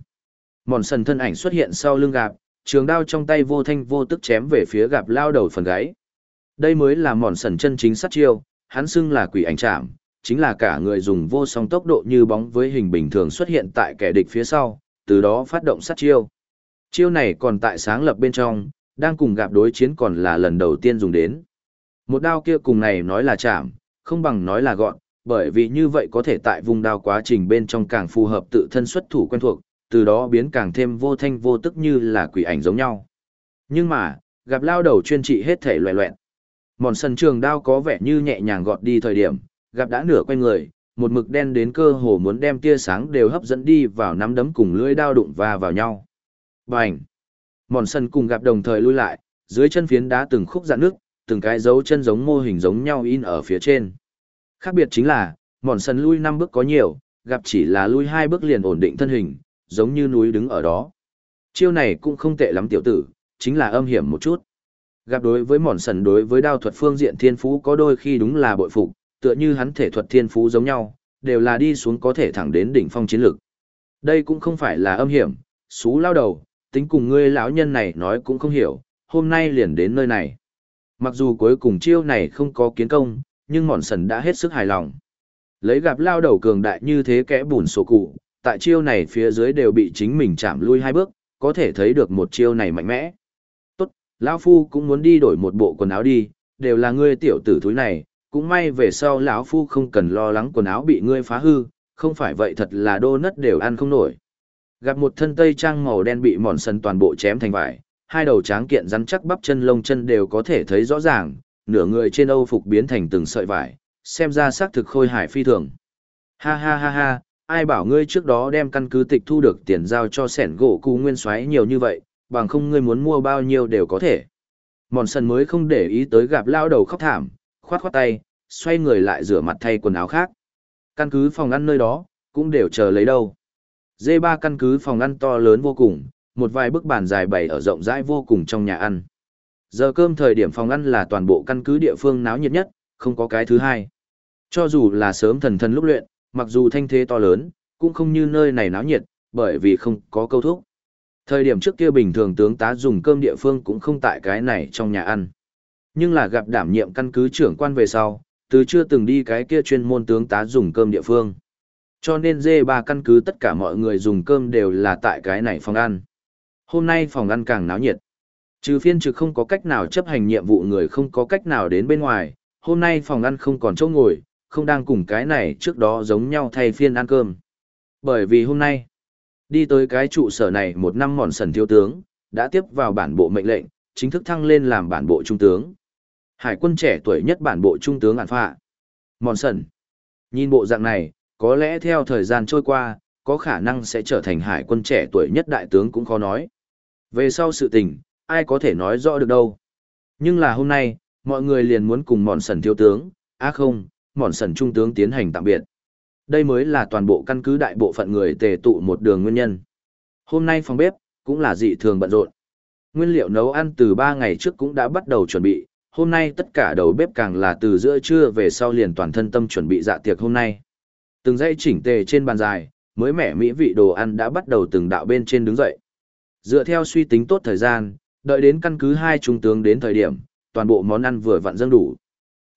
Mòn sần thân ảnh xuất hiện sau lưng gạp, trường đao trong tay vô thanh vô tức chém về phía gạp lao đầu phần gáy. Đây mới là mòn sần chân chính sát chiêu, hắn xưng là quỷ ảnh chạm, chính là cả người dùng vô song tốc độ như bóng với hình bình thường xuất hiện tại kẻ địch phía sau, từ đó phát động sát chiêu. Chiêu này còn tại sáng lập bên trong, đang cùng gặp đối chiến còn là lần đầu tiên dùng đến. Một đao kia cùng này nói là chạm, không bằng nói là gọn, bởi vì như vậy có thể tại vùng đao quá trình bên trong càng phù hợp tự thân xuất thủ quen thuộc, từ đó biến càng thêm vô thanh vô tức như là quỷ ảnh giống nhau. Nhưng mà, gặp lao đầu chuyên trị hết thể loẹ loẹn. Mòn sân trường đao có vẻ như nhẹ nhàng gọt đi thời điểm, gặp đã nửa quay người, một mực đen đến cơ hồ muốn đem tia sáng đều hấp dẫn đi vào nắm đấm cùng lưỡi đao đụng va vào nhau. Bành! Mòn sân cùng gặp đồng thời lui lại, dưới chân phiến đá từng khúc dạn nước, từng cái dấu chân giống mô hình giống nhau in ở phía trên. Khác biệt chính là, mòn sân lui năm bước có nhiều, gặp chỉ là lui hai bước liền ổn định thân hình, giống như núi đứng ở đó. Chiêu này cũng không tệ lắm tiểu tử, chính là âm hiểm một chút. Gặp đối với mòn sần đối với đao thuật phương diện thiên phú có đôi khi đúng là bội phục, tựa như hắn thể thuật thiên phú giống nhau, đều là đi xuống có thể thẳng đến đỉnh phong chiến lược Đây cũng không phải là âm hiểm, xú lao đầu, tính cùng ngươi lão nhân này nói cũng không hiểu, hôm nay liền đến nơi này. Mặc dù cuối cùng chiêu này không có kiến công, nhưng mòn sần đã hết sức hài lòng. Lấy gặp lao đầu cường đại như thế kẽ bùn sổ cụ, tại chiêu này phía dưới đều bị chính mình chạm lui hai bước, có thể thấy được một chiêu này mạnh mẽ. Tốt, lão Phu cũng muốn đi đổi một bộ quần áo đi, đều là ngươi tiểu tử thúi này, cũng may về sau lão Phu không cần lo lắng quần áo bị ngươi phá hư, không phải vậy thật là đô nất đều ăn không nổi. Gặp một thân tây trang màu đen bị mòn sần toàn bộ chém thành vải, hai đầu tráng kiện rắn chắc bắp chân lông chân đều có thể thấy rõ ràng, nửa người trên âu phục biến thành từng sợi vải, xem ra xác thực khôi hài phi thường. Ha ha ha ha, ai bảo ngươi trước đó đem căn cứ tịch thu được tiền giao cho sẻn gỗ cụ nguyên xoáy nhiều như vậy, bằng không ngươi muốn mua bao nhiêu đều có thể. Mòn sần mới không để ý tới gặp lao đầu khóc thảm, khoát khoát tay, xoay người lại rửa mặt thay quần áo khác. Căn cứ phòng ăn nơi đó, cũng đều chờ lấy đâu. D3 căn cứ phòng ăn to lớn vô cùng, một vài bức bàn dài bày ở rộng rãi vô cùng trong nhà ăn. Giờ cơm thời điểm phòng ăn là toàn bộ căn cứ địa phương náo nhiệt nhất, không có cái thứ hai. Cho dù là sớm thần thần lúc luyện, mặc dù thanh thế to lớn, cũng không như nơi này náo nhiệt, bởi vì không có câu thúc. Thời điểm trước kia bình thường tướng tá dùng cơm địa phương cũng không tại cái này trong nhà ăn. Nhưng là gặp đảm nhiệm căn cứ trưởng quan về sau, từ chưa từng đi cái kia chuyên môn tướng tá dùng cơm địa phương. Cho nên dê ba căn cứ tất cả mọi người dùng cơm đều là tại cái này phòng ăn. Hôm nay phòng ăn càng náo nhiệt. Trừ phiên trực không có cách nào chấp hành nhiệm vụ người không có cách nào đến bên ngoài, hôm nay phòng ăn không còn chỗ ngồi, không đang cùng cái này trước đó giống nhau thay phiên ăn cơm. Bởi vì hôm nay, đi tới cái trụ sở này một năm mòn sần thiếu tướng, đã tiếp vào bản bộ mệnh lệnh, chính thức thăng lên làm bản bộ trung tướng. Hải quân trẻ tuổi nhất bản bộ trung tướng ản phạ. Mòn sần. Nhìn bộ dạng này, có lẽ theo thời gian trôi qua, có khả năng sẽ trở thành hải quân trẻ tuổi nhất đại tướng cũng khó nói. Về sau sự tình, ai có thể nói rõ được đâu. Nhưng là hôm nay, mọi người liền muốn cùng mòn sần thiếu tướng, á không, mòn sần trung tướng tiến hành tạm biệt. Đây mới là toàn bộ căn cứ đại bộ phận người tề tụ một đường nguyên nhân. Hôm nay phòng bếp, cũng là dị thường bận rộn. Nguyên liệu nấu ăn từ 3 ngày trước cũng đã bắt đầu chuẩn bị, hôm nay tất cả đầu bếp càng là từ giữa trưa về sau liền toàn thân tâm chuẩn bị dạ tiệc hôm nay. Từng dây chỉnh tề trên bàn dài, mới mẻ mỹ vị đồ ăn đã bắt đầu từng đạo bên trên đứng dậy. Dựa theo suy tính tốt thời gian, đợi đến căn cứ hai trung tướng đến thời điểm, toàn bộ món ăn vừa vặn dâng đủ.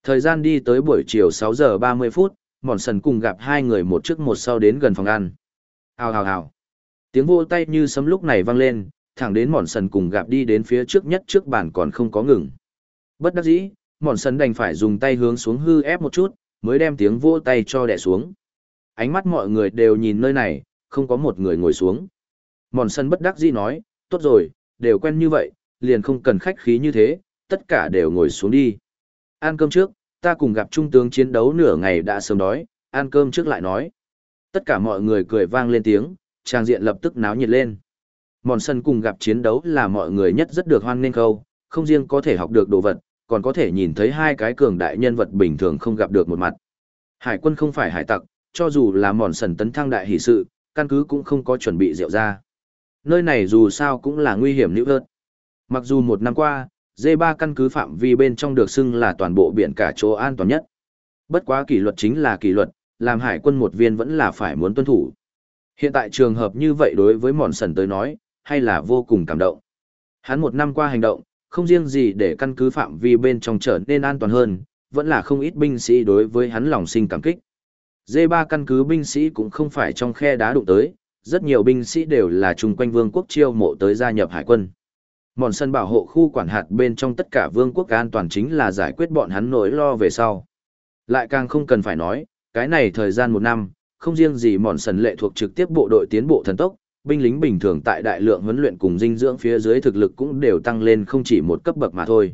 Thời gian đi tới buổi chiều 6 giờ 30 phút, mòn sần cùng gặp hai người một trước một sau đến gần phòng ăn. Hào hào hào. Tiếng vô tay như sấm lúc này vang lên, thẳng đến mòn sần cùng gặp đi đến phía trước nhất trước bàn còn không có ngừng. Bất đắc dĩ, mòn sần đành phải dùng tay hướng xuống hư ép một chút, mới đem tiếng vô tay cho đẻ xuống. Ánh mắt mọi người đều nhìn nơi này, không có một người ngồi xuống. Mòn sân bất đắc dĩ nói, tốt rồi, đều quen như vậy, liền không cần khách khí như thế, tất cả đều ngồi xuống đi. Ăn cơm trước, ta cùng gặp trung tướng chiến đấu nửa ngày đã sớm đói, ăn cơm trước lại nói. Tất cả mọi người cười vang lên tiếng, trang diện lập tức náo nhiệt lên. Mòn sân cùng gặp chiến đấu là mọi người nhất rất được hoan nghênh khâu, không riêng có thể học được đồ vật, còn có thể nhìn thấy hai cái cường đại nhân vật bình thường không gặp được một mặt. Hải quân không phải hải tặc, cho dù là mòn sần tấn thăng đại hỷ sự, căn cứ cũng không có chuẩn bị rượu ra. Nơi này dù sao cũng là nguy hiểm nữ hơn. Mặc dù một năm qua, D3 căn cứ phạm vi bên trong được xưng là toàn bộ biển cả chỗ an toàn nhất. Bất quá kỷ luật chính là kỷ luật, làm hải quân một viên vẫn là phải muốn tuân thủ. Hiện tại trường hợp như vậy đối với mòn sần tới nói, hay là vô cùng cảm động. Hắn một năm qua hành động, không riêng gì để căn cứ phạm vi bên trong trở nên an toàn hơn, vẫn là không ít binh sĩ đối với hắn lòng sinh cảm kích. D3 căn cứ binh sĩ cũng không phải trong khe đá đụng tới, rất nhiều binh sĩ đều là chung quanh vương quốc chiêu mộ tới gia nhập hải quân. Mòn sân bảo hộ khu quản hạt bên trong tất cả vương quốc an toàn chính là giải quyết bọn hắn nỗi lo về sau. Lại càng không cần phải nói, cái này thời gian một năm, không riêng gì mòn sân lệ thuộc trực tiếp bộ đội tiến bộ thần tốc, binh lính bình thường tại đại lượng huấn luyện cùng dinh dưỡng phía dưới thực lực cũng đều tăng lên không chỉ một cấp bậc mà thôi.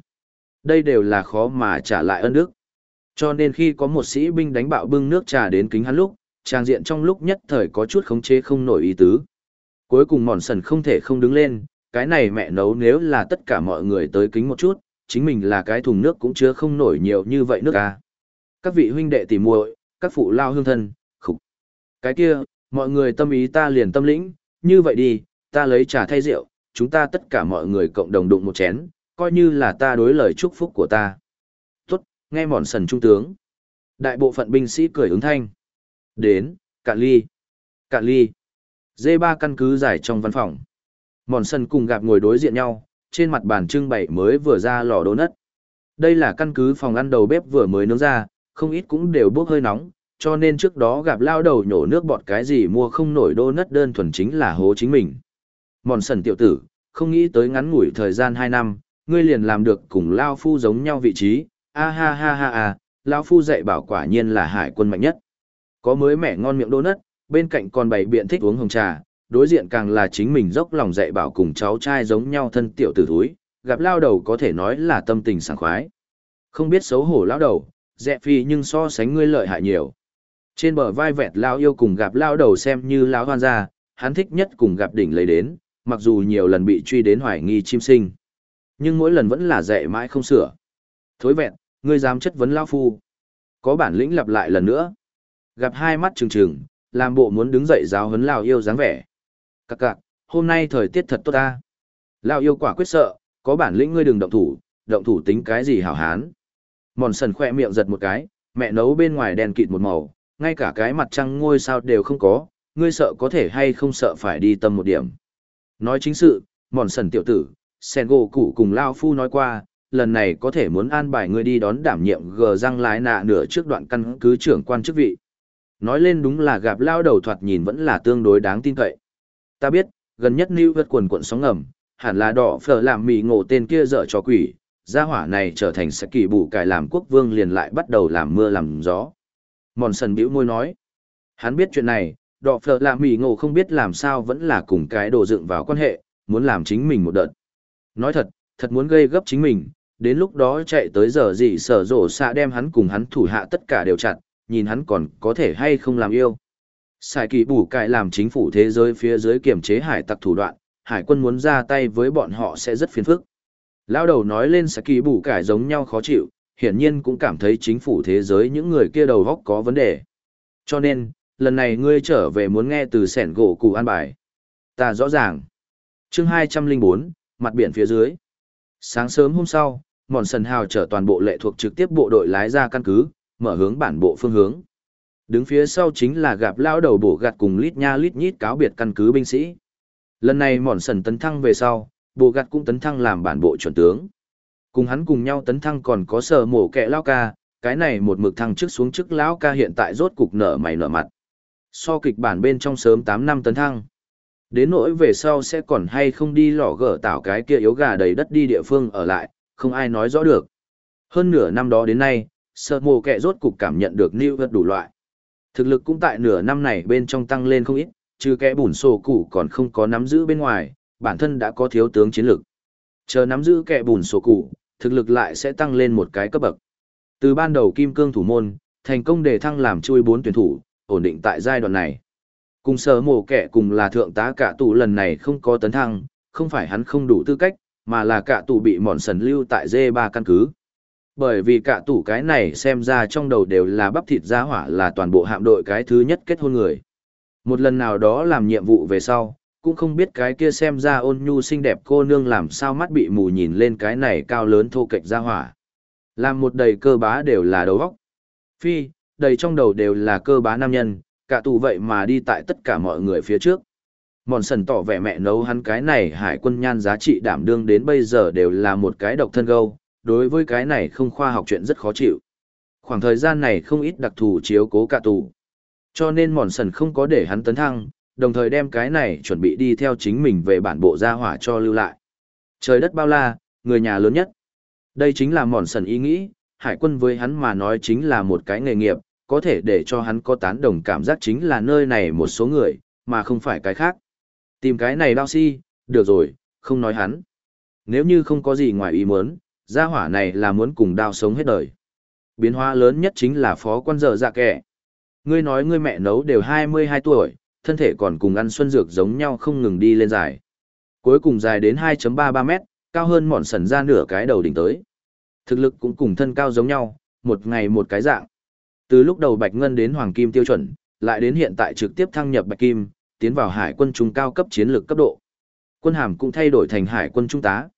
Đây đều là khó mà trả lại ơn đức. Cho nên khi có một sĩ binh đánh bạo bưng nước trà đến kính hắn lúc, trang diện trong lúc nhất thời có chút khống chế không nổi ý tứ. Cuối cùng mòn sần không thể không đứng lên, cái này mẹ nấu nếu là tất cả mọi người tới kính một chút, chính mình là cái thùng nước cũng chứa không nổi nhiều như vậy nước à. Các vị huynh đệ tỉ muội, các phụ lao hương thân, khục. Cái kia, mọi người tâm ý ta liền tâm lĩnh, như vậy đi, ta lấy trà thay rượu, chúng ta tất cả mọi người cộng đồng đụng một chén, coi như là ta đối lời chúc phúc của ta. Nghe mòn sần trung tướng. Đại bộ phận binh sĩ cười ứng thanh. Đến, cạn ly. Cạn ly. d ba căn cứ giải trong văn phòng. Mòn sần cùng gặp ngồi đối diện nhau, trên mặt bàn trưng bày mới vừa ra lò đỗ nất. Đây là căn cứ phòng ăn đầu bếp vừa mới nướng ra, không ít cũng đều bốc hơi nóng, cho nên trước đó gặp lao đầu nhổ nước bọt cái gì mua không nổi đô nất đơn thuần chính là hố chính mình. Mòn sần tiểu tử, không nghĩ tới ngắn ngủi thời gian 2 năm, ngươi liền làm được cùng lao phu giống nhau vị trí, a ha ha ha ha, lao phu dạy bảo quả nhiên là hải quân mạnh nhất. Có mới mẻ ngon miệng đô nất, bên cạnh còn bày biện thích uống hồng trà, đối diện càng là chính mình dốc lòng dạy bảo cùng cháu trai giống nhau thân tiểu tử thúi, gặp lao đầu có thể nói là tâm tình sảng khoái. Không biết xấu hổ lao đầu, dẹ phi nhưng so sánh ngươi lợi hại nhiều. Trên bờ vai vẹt lao yêu cùng gặp lao đầu xem như lao hoan gia, hắn thích nhất cùng gặp đỉnh lấy đến, mặc dù nhiều lần bị truy đến hoài nghi chim sinh. Nhưng mỗi lần vẫn là dạy mãi không sửa. Thối vẹn, ngươi dám chất vấn Lão phu. Có bản lĩnh lặp lại lần nữa. Gặp hai mắt trừng trừng, làm bộ muốn đứng dậy giáo huấn Lão yêu dáng vẻ. Cặc cặc, hôm nay thời tiết thật tốt ta. Lão yêu quả quyết sợ, có bản lĩnh ngươi đừng động thủ, động thủ tính cái gì hảo hán. Mòn sần khoe miệng giật một cái, mẹ nấu bên ngoài đèn kịt một màu, ngay cả cái mặt trăng ngôi sao đều không có, ngươi sợ có thể hay không sợ phải đi tâm một điểm. Nói chính sự, mòn sần tiểu tử, sen gỗ cụ cùng Lao Phu nói qua, lần này có thể muốn an bài ngươi đi đón đảm nhiệm gờ răng lái nạ nửa trước đoạn căn cứ trưởng quan chức vị. Nói lên đúng là gặp lao đầu thoạt nhìn vẫn là tương đối đáng tin cậy. Ta biết, gần nhất New York quần quận sóng ngầm, hẳn là đỏ phở làm mì ngộ tên kia dở cho quỷ, gia hỏa này trở thành sẽ kỳ bù cải làm quốc vương liền lại bắt đầu làm mưa làm gió. Mòn sần bĩu môi nói, hắn biết chuyện này, đỏ phở làm mì ngộ không biết làm sao vẫn là cùng cái đồ dựng vào quan hệ, muốn làm chính mình một đợt. Nói thật, thật muốn gây gấp chính mình, đến lúc đó chạy tới giờ gì sở rổ xạ đem hắn cùng hắn thủ hạ tất cả đều chặt, nhìn hắn còn có thể hay không làm yêu. Sải kỳ bù cải làm chính phủ thế giới phía dưới kiểm chế hải tặc thủ đoạn, hải quân muốn ra tay với bọn họ sẽ rất phiền phức. Lao đầu nói lên Sải kỳ bù cải giống nhau khó chịu, hiển nhiên cũng cảm thấy chính phủ thế giới những người kia đầu góc có vấn đề. Cho nên, lần này ngươi trở về muốn nghe từ sẻn gỗ cụ an bài. Ta rõ ràng. chương 204, mặt biển phía dưới. Sáng sớm hôm sau, mòn sần hào chở toàn bộ lệ thuộc trực tiếp bộ đội lái ra căn cứ, mở hướng bản bộ phương hướng. Đứng phía sau chính là gặp lao đầu bổ gạt cùng lít nha lít nhít cáo biệt căn cứ binh sĩ. Lần này mòn sần tấn thăng về sau, bộ gạt cũng tấn thăng làm bản bộ chuẩn tướng. Cùng hắn cùng nhau tấn thăng còn có sở mổ kẹ lao ca, cái này một mực thăng trước xuống trước lão ca hiện tại rốt cục nở mày nở mặt. So kịch bản bên trong sớm tám năm tấn thăng. Đến nỗi về sau sẽ còn hay không đi lò gở tạo cái kia yếu gà đầy đất đi địa phương ở lại, không ai nói rõ được. Hơn nửa năm đó đến nay, sợ mồ kẻ rốt cục cảm nhận được new vật đủ loại. Thực lực cũng tại nửa năm này bên trong tăng lên không ít, trừ kẻ bùn sổ củ còn không có nắm giữ bên ngoài, bản thân đã có thiếu tướng chiến lực. Chờ nắm giữ kẻ bùn sổ củ, thực lực lại sẽ tăng lên một cái cấp bậc. Từ ban đầu kim cương thủ môn, thành công đề thăng làm chui bốn tuyển thủ, ổn định tại giai đoạn này. Cùng sở mổ kẻ cùng là thượng tá cả tù lần này không có tấn thăng, không phải hắn không đủ tư cách, mà là cả tù bị mòn sần lưu tại d ba căn cứ. Bởi vì cả tủ cái này xem ra trong đầu đều là bắp thịt giá hỏa là toàn bộ hạm đội cái thứ nhất kết hôn người. Một lần nào đó làm nhiệm vụ về sau, cũng không biết cái kia xem ra ôn nhu xinh đẹp cô nương làm sao mắt bị mù nhìn lên cái này cao lớn thô kệch ra hỏa. Làm một đầy cơ bá đều là đầu óc. Phi, đầy trong đầu đều là cơ bá nam nhân, cả tù vậy mà đi tại tất cả mọi người phía trước. Mòn sần tỏ vẻ mẹ nấu hắn cái này hải quân nhan giá trị đảm đương đến bây giờ đều là một cái độc thân gâu, đối với cái này không khoa học chuyện rất khó chịu. Khoảng thời gian này không ít đặc thù chiếu cố cả tù. Cho nên mòn sần không có để hắn tấn thăng, đồng thời đem cái này chuẩn bị đi theo chính mình về bản bộ gia hỏa cho lưu lại. Trời đất bao la, người nhà lớn nhất. Đây chính là mòn sần ý nghĩ, hải quân với hắn mà nói chính là một cái nghề nghiệp, có thể để cho hắn có tán đồng cảm giác chính là nơi này một số người, mà không phải cái khác. Tìm cái này đao si, được rồi, không nói hắn. Nếu như không có gì ngoài ý muốn, gia hỏa này là muốn cùng đao sống hết đời. Biến hóa lớn nhất chính là phó quan dở dạ kẻ. Ngươi nói ngươi mẹ nấu đều 22 tuổi, thân thể còn cùng ăn xuân dược giống nhau không ngừng đi lên dài. Cuối cùng dài đến 2.33 mét, cao hơn mòn sần ra nửa cái đầu đỉnh tới. Thực lực cũng cùng thân cao giống nhau, một ngày một cái dạng. Từ lúc đầu bạch ngân đến hoàng kim tiêu chuẩn, lại đến hiện tại trực tiếp thăng nhập bạch kim, tiến vào hải quân trung cao cấp chiến lược cấp độ. Quân hàm cũng thay đổi thành hải quân trung tá.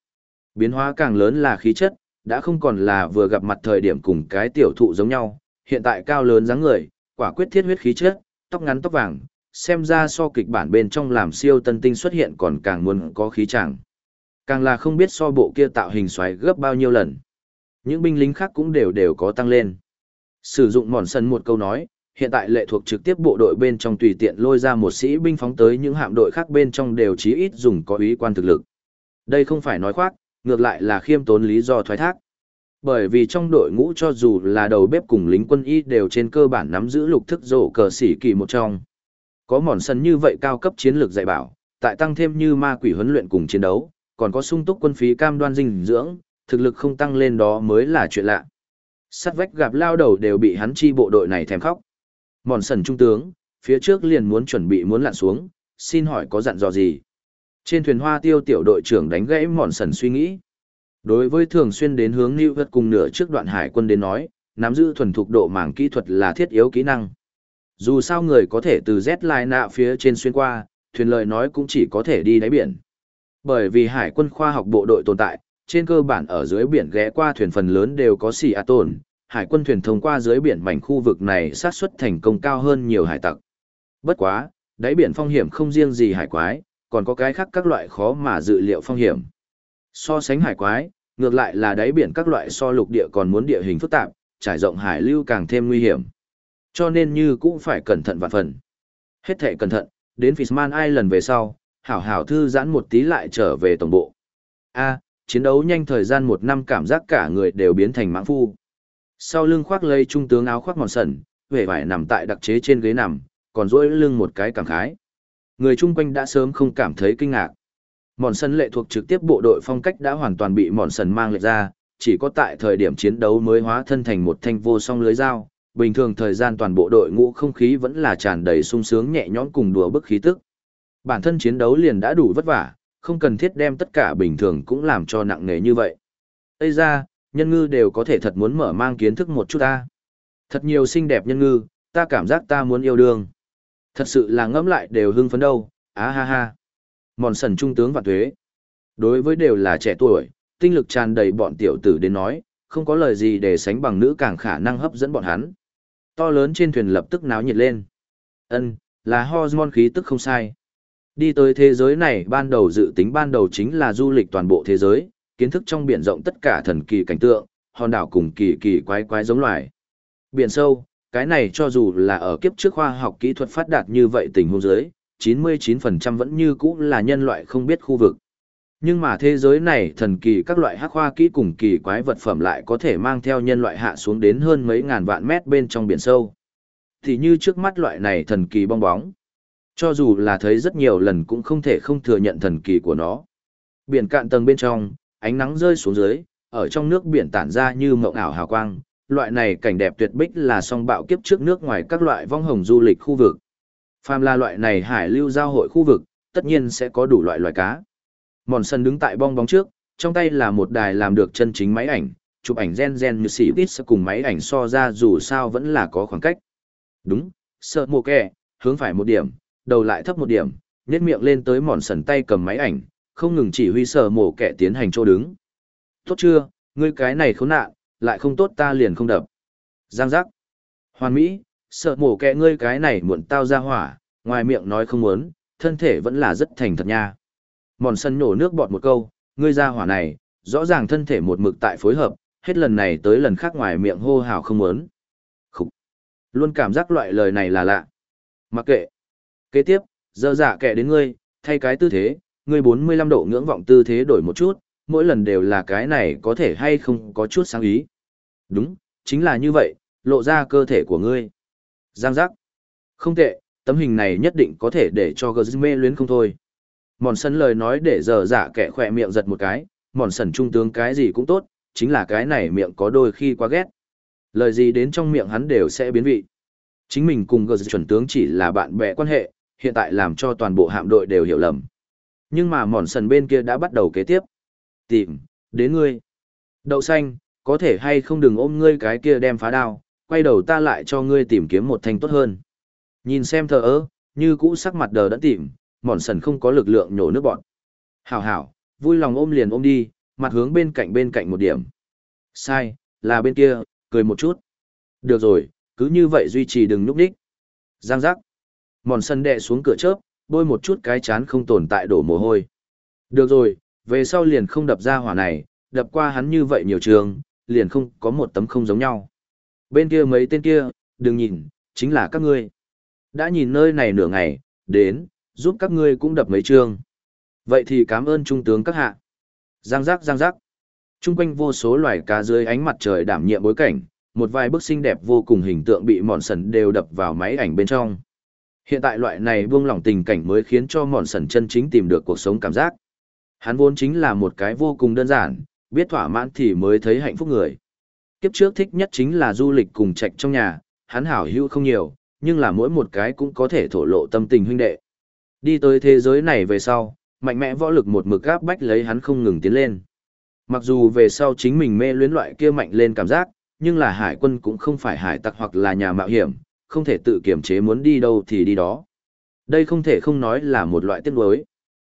Biến hóa càng lớn là khí chất, đã không còn là vừa gặp mặt thời điểm cùng cái tiểu thụ giống nhau, hiện tại cao lớn dáng người, quả quyết thiết huyết khí chất, tóc ngắn tóc vàng, xem ra so kịch bản bên trong làm siêu tân tinh xuất hiện còn càng muốn có khí chàng. Càng là không biết so bộ kia tạo hình xoáy gấp bao nhiêu lần. Những binh lính khác cũng đều đều có tăng lên. Sử dụng mòn sân một câu nói, hiện tại lệ thuộc trực tiếp bộ đội bên trong tùy tiện lôi ra một sĩ binh phóng tới những hạm đội khác bên trong đều chí ít dùng có ý quan thực lực. Đây không phải nói khoác, ngược lại là khiêm tốn lý do thoái thác. Bởi vì trong đội ngũ cho dù là đầu bếp cùng lính quân y đều trên cơ bản nắm giữ lục thức rổ cờ sĩ kỳ một trong. Có mòn sân như vậy cao cấp chiến lược dạy bảo, tại tăng thêm như ma quỷ huấn luyện cùng chiến đấu, còn có sung túc quân phí cam đoan dinh dưỡng, thực lực không tăng lên đó mới là chuyện lạ. Sắt vách gặp lao đầu đều bị hắn chi bộ đội này thèm khóc. Mòn sần trung tướng, phía trước liền muốn chuẩn bị muốn lặn xuống, xin hỏi có dặn dò gì? Trên thuyền hoa tiêu tiểu đội trưởng đánh gãy mòn sần suy nghĩ. Đối với thường xuyên đến hướng lưu Vật cùng nửa trước đoạn hải quân đến nói, nắm giữ thuần thục độ mảng kỹ thuật là thiết yếu kỹ năng. Dù sao người có thể từ Z line nạ phía trên xuyên qua, thuyền lợi nói cũng chỉ có thể đi đáy biển. Bởi vì hải quân khoa học bộ đội tồn tại, trên cơ bản ở dưới biển ghé qua thuyền phần lớn đều có xì a tồn, hải quân thuyền thông qua dưới biển mảnh khu vực này sát suất thành công cao hơn nhiều hải tặc. Bất quá, đáy biển phong hiểm không riêng gì hải quái, còn có cái khác các loại khó mà dự liệu phong hiểm. So sánh hải quái, ngược lại là đáy biển các loại so lục địa còn muốn địa hình phức tạp, trải rộng hải lưu càng thêm nguy hiểm. Cho nên như cũng phải cẩn thận vạn phần. Hết thể cẩn thận, đến Fishman Island về sau, hảo hảo thư giãn một tí lại trở về tổng bộ. A, chiến đấu nhanh thời gian một năm cảm giác cả người đều biến thành mãng phu. Sau lưng khoác lây trung tướng áo khoác mòn sần, vẻ vải nằm tại đặc chế trên ghế nằm, còn duỗi lưng một cái cảm khái. Người chung quanh đã sớm không cảm thấy kinh ngạc. Mòn sân lệ thuộc trực tiếp bộ đội phong cách đã hoàn toàn bị mòn sần mang lệch ra, chỉ có tại thời điểm chiến đấu mới hóa thân thành một thanh vô song lưới dao. Bình thường thời gian toàn bộ đội ngũ không khí vẫn là tràn đầy sung sướng nhẹ nhõm cùng đùa bức khí tức. Bản thân chiến đấu liền đã đủ vất vả, không cần thiết đem tất cả bình thường cũng làm cho nặng nề như vậy. Ây ra, nhân ngư đều có thể thật muốn mở mang kiến thức một chút ta. Thật nhiều xinh đẹp nhân ngư, ta cảm giác ta muốn yêu đương. Thật sự là ngẫm lại đều hưng phấn đâu, á ha ha. Mòn sần trung tướng và thuế. Đối với đều là trẻ tuổi, tinh lực tràn đầy bọn tiểu tử đến nói, không có lời gì để sánh bằng nữ càng khả năng hấp dẫn bọn hắn. To lớn trên thuyền lập tức náo nhiệt lên. Ân, là hormone khí tức không sai. Đi tới thế giới này ban đầu dự tính ban đầu chính là du lịch toàn bộ thế giới, kiến thức trong biển rộng tất cả thần kỳ cảnh tượng, hòn đảo cùng kỳ kỳ quái quái giống loài. Biển sâu, cái này cho dù là ở kiếp trước khoa học kỹ thuật phát đạt như vậy tình huống dưới, 99% vẫn như cũ là nhân loại không biết khu vực. Nhưng mà thế giới này thần kỳ các loại hắc hoa kỹ cùng kỳ quái vật phẩm lại có thể mang theo nhân loại hạ xuống đến hơn mấy ngàn vạn mét bên trong biển sâu. Thì như trước mắt loại này thần kỳ bong bóng. Cho dù là thấy rất nhiều lần cũng không thể không thừa nhận thần kỳ của nó. Biển cạn tầng bên trong, ánh nắng rơi xuống dưới, ở trong nước biển tản ra như mộng ảo hào quang. Loại này cảnh đẹp tuyệt bích là song bạo kiếp trước nước ngoài các loại vong hồng du lịch khu vực. Phàm là loại này hải lưu giao hội khu vực, tất nhiên sẽ có đủ loại loài cá. Mòn sân đứng tại bong bóng trước, trong tay là một đài làm được chân chính máy ảnh, chụp ảnh gen gen như sĩ vít cùng máy ảnh so ra dù sao vẫn là có khoảng cách. Đúng, sợ mồ kẹ, hướng phải một điểm, đầu lại thấp một điểm, nhét miệng lên tới mòn sần tay cầm máy ảnh, không ngừng chỉ huy sở mổ kẻ tiến hành chỗ đứng. Tốt chưa, ngươi cái này khốn nạn, lại không tốt ta liền không đập. Giang giác. Hoàn Mỹ, sợ mổ kẻ ngươi cái này muộn tao ra hỏa, ngoài miệng nói không muốn, thân thể vẫn là rất thành thật nha. Mòn sân nổ nước bọt một câu, ngươi ra hỏa này, rõ ràng thân thể một mực tại phối hợp, hết lần này tới lần khác ngoài miệng hô hào không muốn. Khúc. Luôn cảm giác loại lời này là lạ. Mặc kệ. Kế tiếp, dơ dạ kẻ đến ngươi, thay cái tư thế, ngươi 45 độ ngưỡng vọng tư thế đổi một chút, mỗi lần đều là cái này có thể hay không có chút sáng ý. Đúng, chính là như vậy, lộ ra cơ thể của ngươi. Giang giác. Không tệ, tấm hình này nhất định có thể để cho gờ mê luyến không thôi. Mòn sân lời nói để giờ giả dạ kẻ khỏe miệng giật một cái, mòn sần trung tướng cái gì cũng tốt, chính là cái này miệng có đôi khi quá ghét. Lời gì đến trong miệng hắn đều sẽ biến vị. Chính mình cùng gờ chuẩn tướng chỉ là bạn bè quan hệ, hiện tại làm cho toàn bộ hạm đội đều hiểu lầm. Nhưng mà mòn sần bên kia đã bắt đầu kế tiếp. Tìm, đến ngươi. Đậu xanh, có thể hay không đừng ôm ngươi cái kia đem phá đao, quay đầu ta lại cho ngươi tìm kiếm một thanh tốt hơn. Nhìn xem thờ ơ, như cũ sắc mặt đờ đã tìm, mòn sần không có lực lượng nhổ nước bọn. Hảo hảo, vui lòng ôm liền ôm đi, mặt hướng bên cạnh bên cạnh một điểm. Sai, là bên kia, cười một chút. Được rồi, cứ như vậy duy trì đừng núp đích. Giang giác. Mòn sân đệ xuống cửa chớp, bôi một chút cái chán không tồn tại đổ mồ hôi. Được rồi, về sau liền không đập ra hỏa này, đập qua hắn như vậy nhiều trường, liền không có một tấm không giống nhau. Bên kia mấy tên kia, đừng nhìn, chính là các ngươi. Đã nhìn nơi này nửa ngày, đến, giúp các ngươi cũng đập mấy trường. Vậy thì cảm ơn trung tướng các hạ. Giang giác giang giác. Trung quanh vô số loài cá dưới ánh mặt trời đảm nhiệm bối cảnh, một vài bức xinh đẹp vô cùng hình tượng bị mòn sần đều đập vào máy ảnh bên trong. Hiện tại loại này buông lỏng tình cảnh mới khiến cho mòn sần chân chính tìm được cuộc sống cảm giác. Hắn vốn chính là một cái vô cùng đơn giản, biết thỏa mãn thì mới thấy hạnh phúc người. Kiếp trước thích nhất chính là du lịch cùng trạch trong nhà, hắn hảo hữu không nhiều, nhưng là mỗi một cái cũng có thể thổ lộ tâm tình huynh đệ. Đi tới thế giới này về sau, mạnh mẽ võ lực một mực gáp bách lấy hắn không ngừng tiến lên. Mặc dù về sau chính mình mê luyến loại kia mạnh lên cảm giác, nhưng là hải quân cũng không phải hải tặc hoặc là nhà mạo hiểm, không thể tự kiểm chế muốn đi đâu thì đi đó. Đây không thể không nói là một loại tiếc nuối.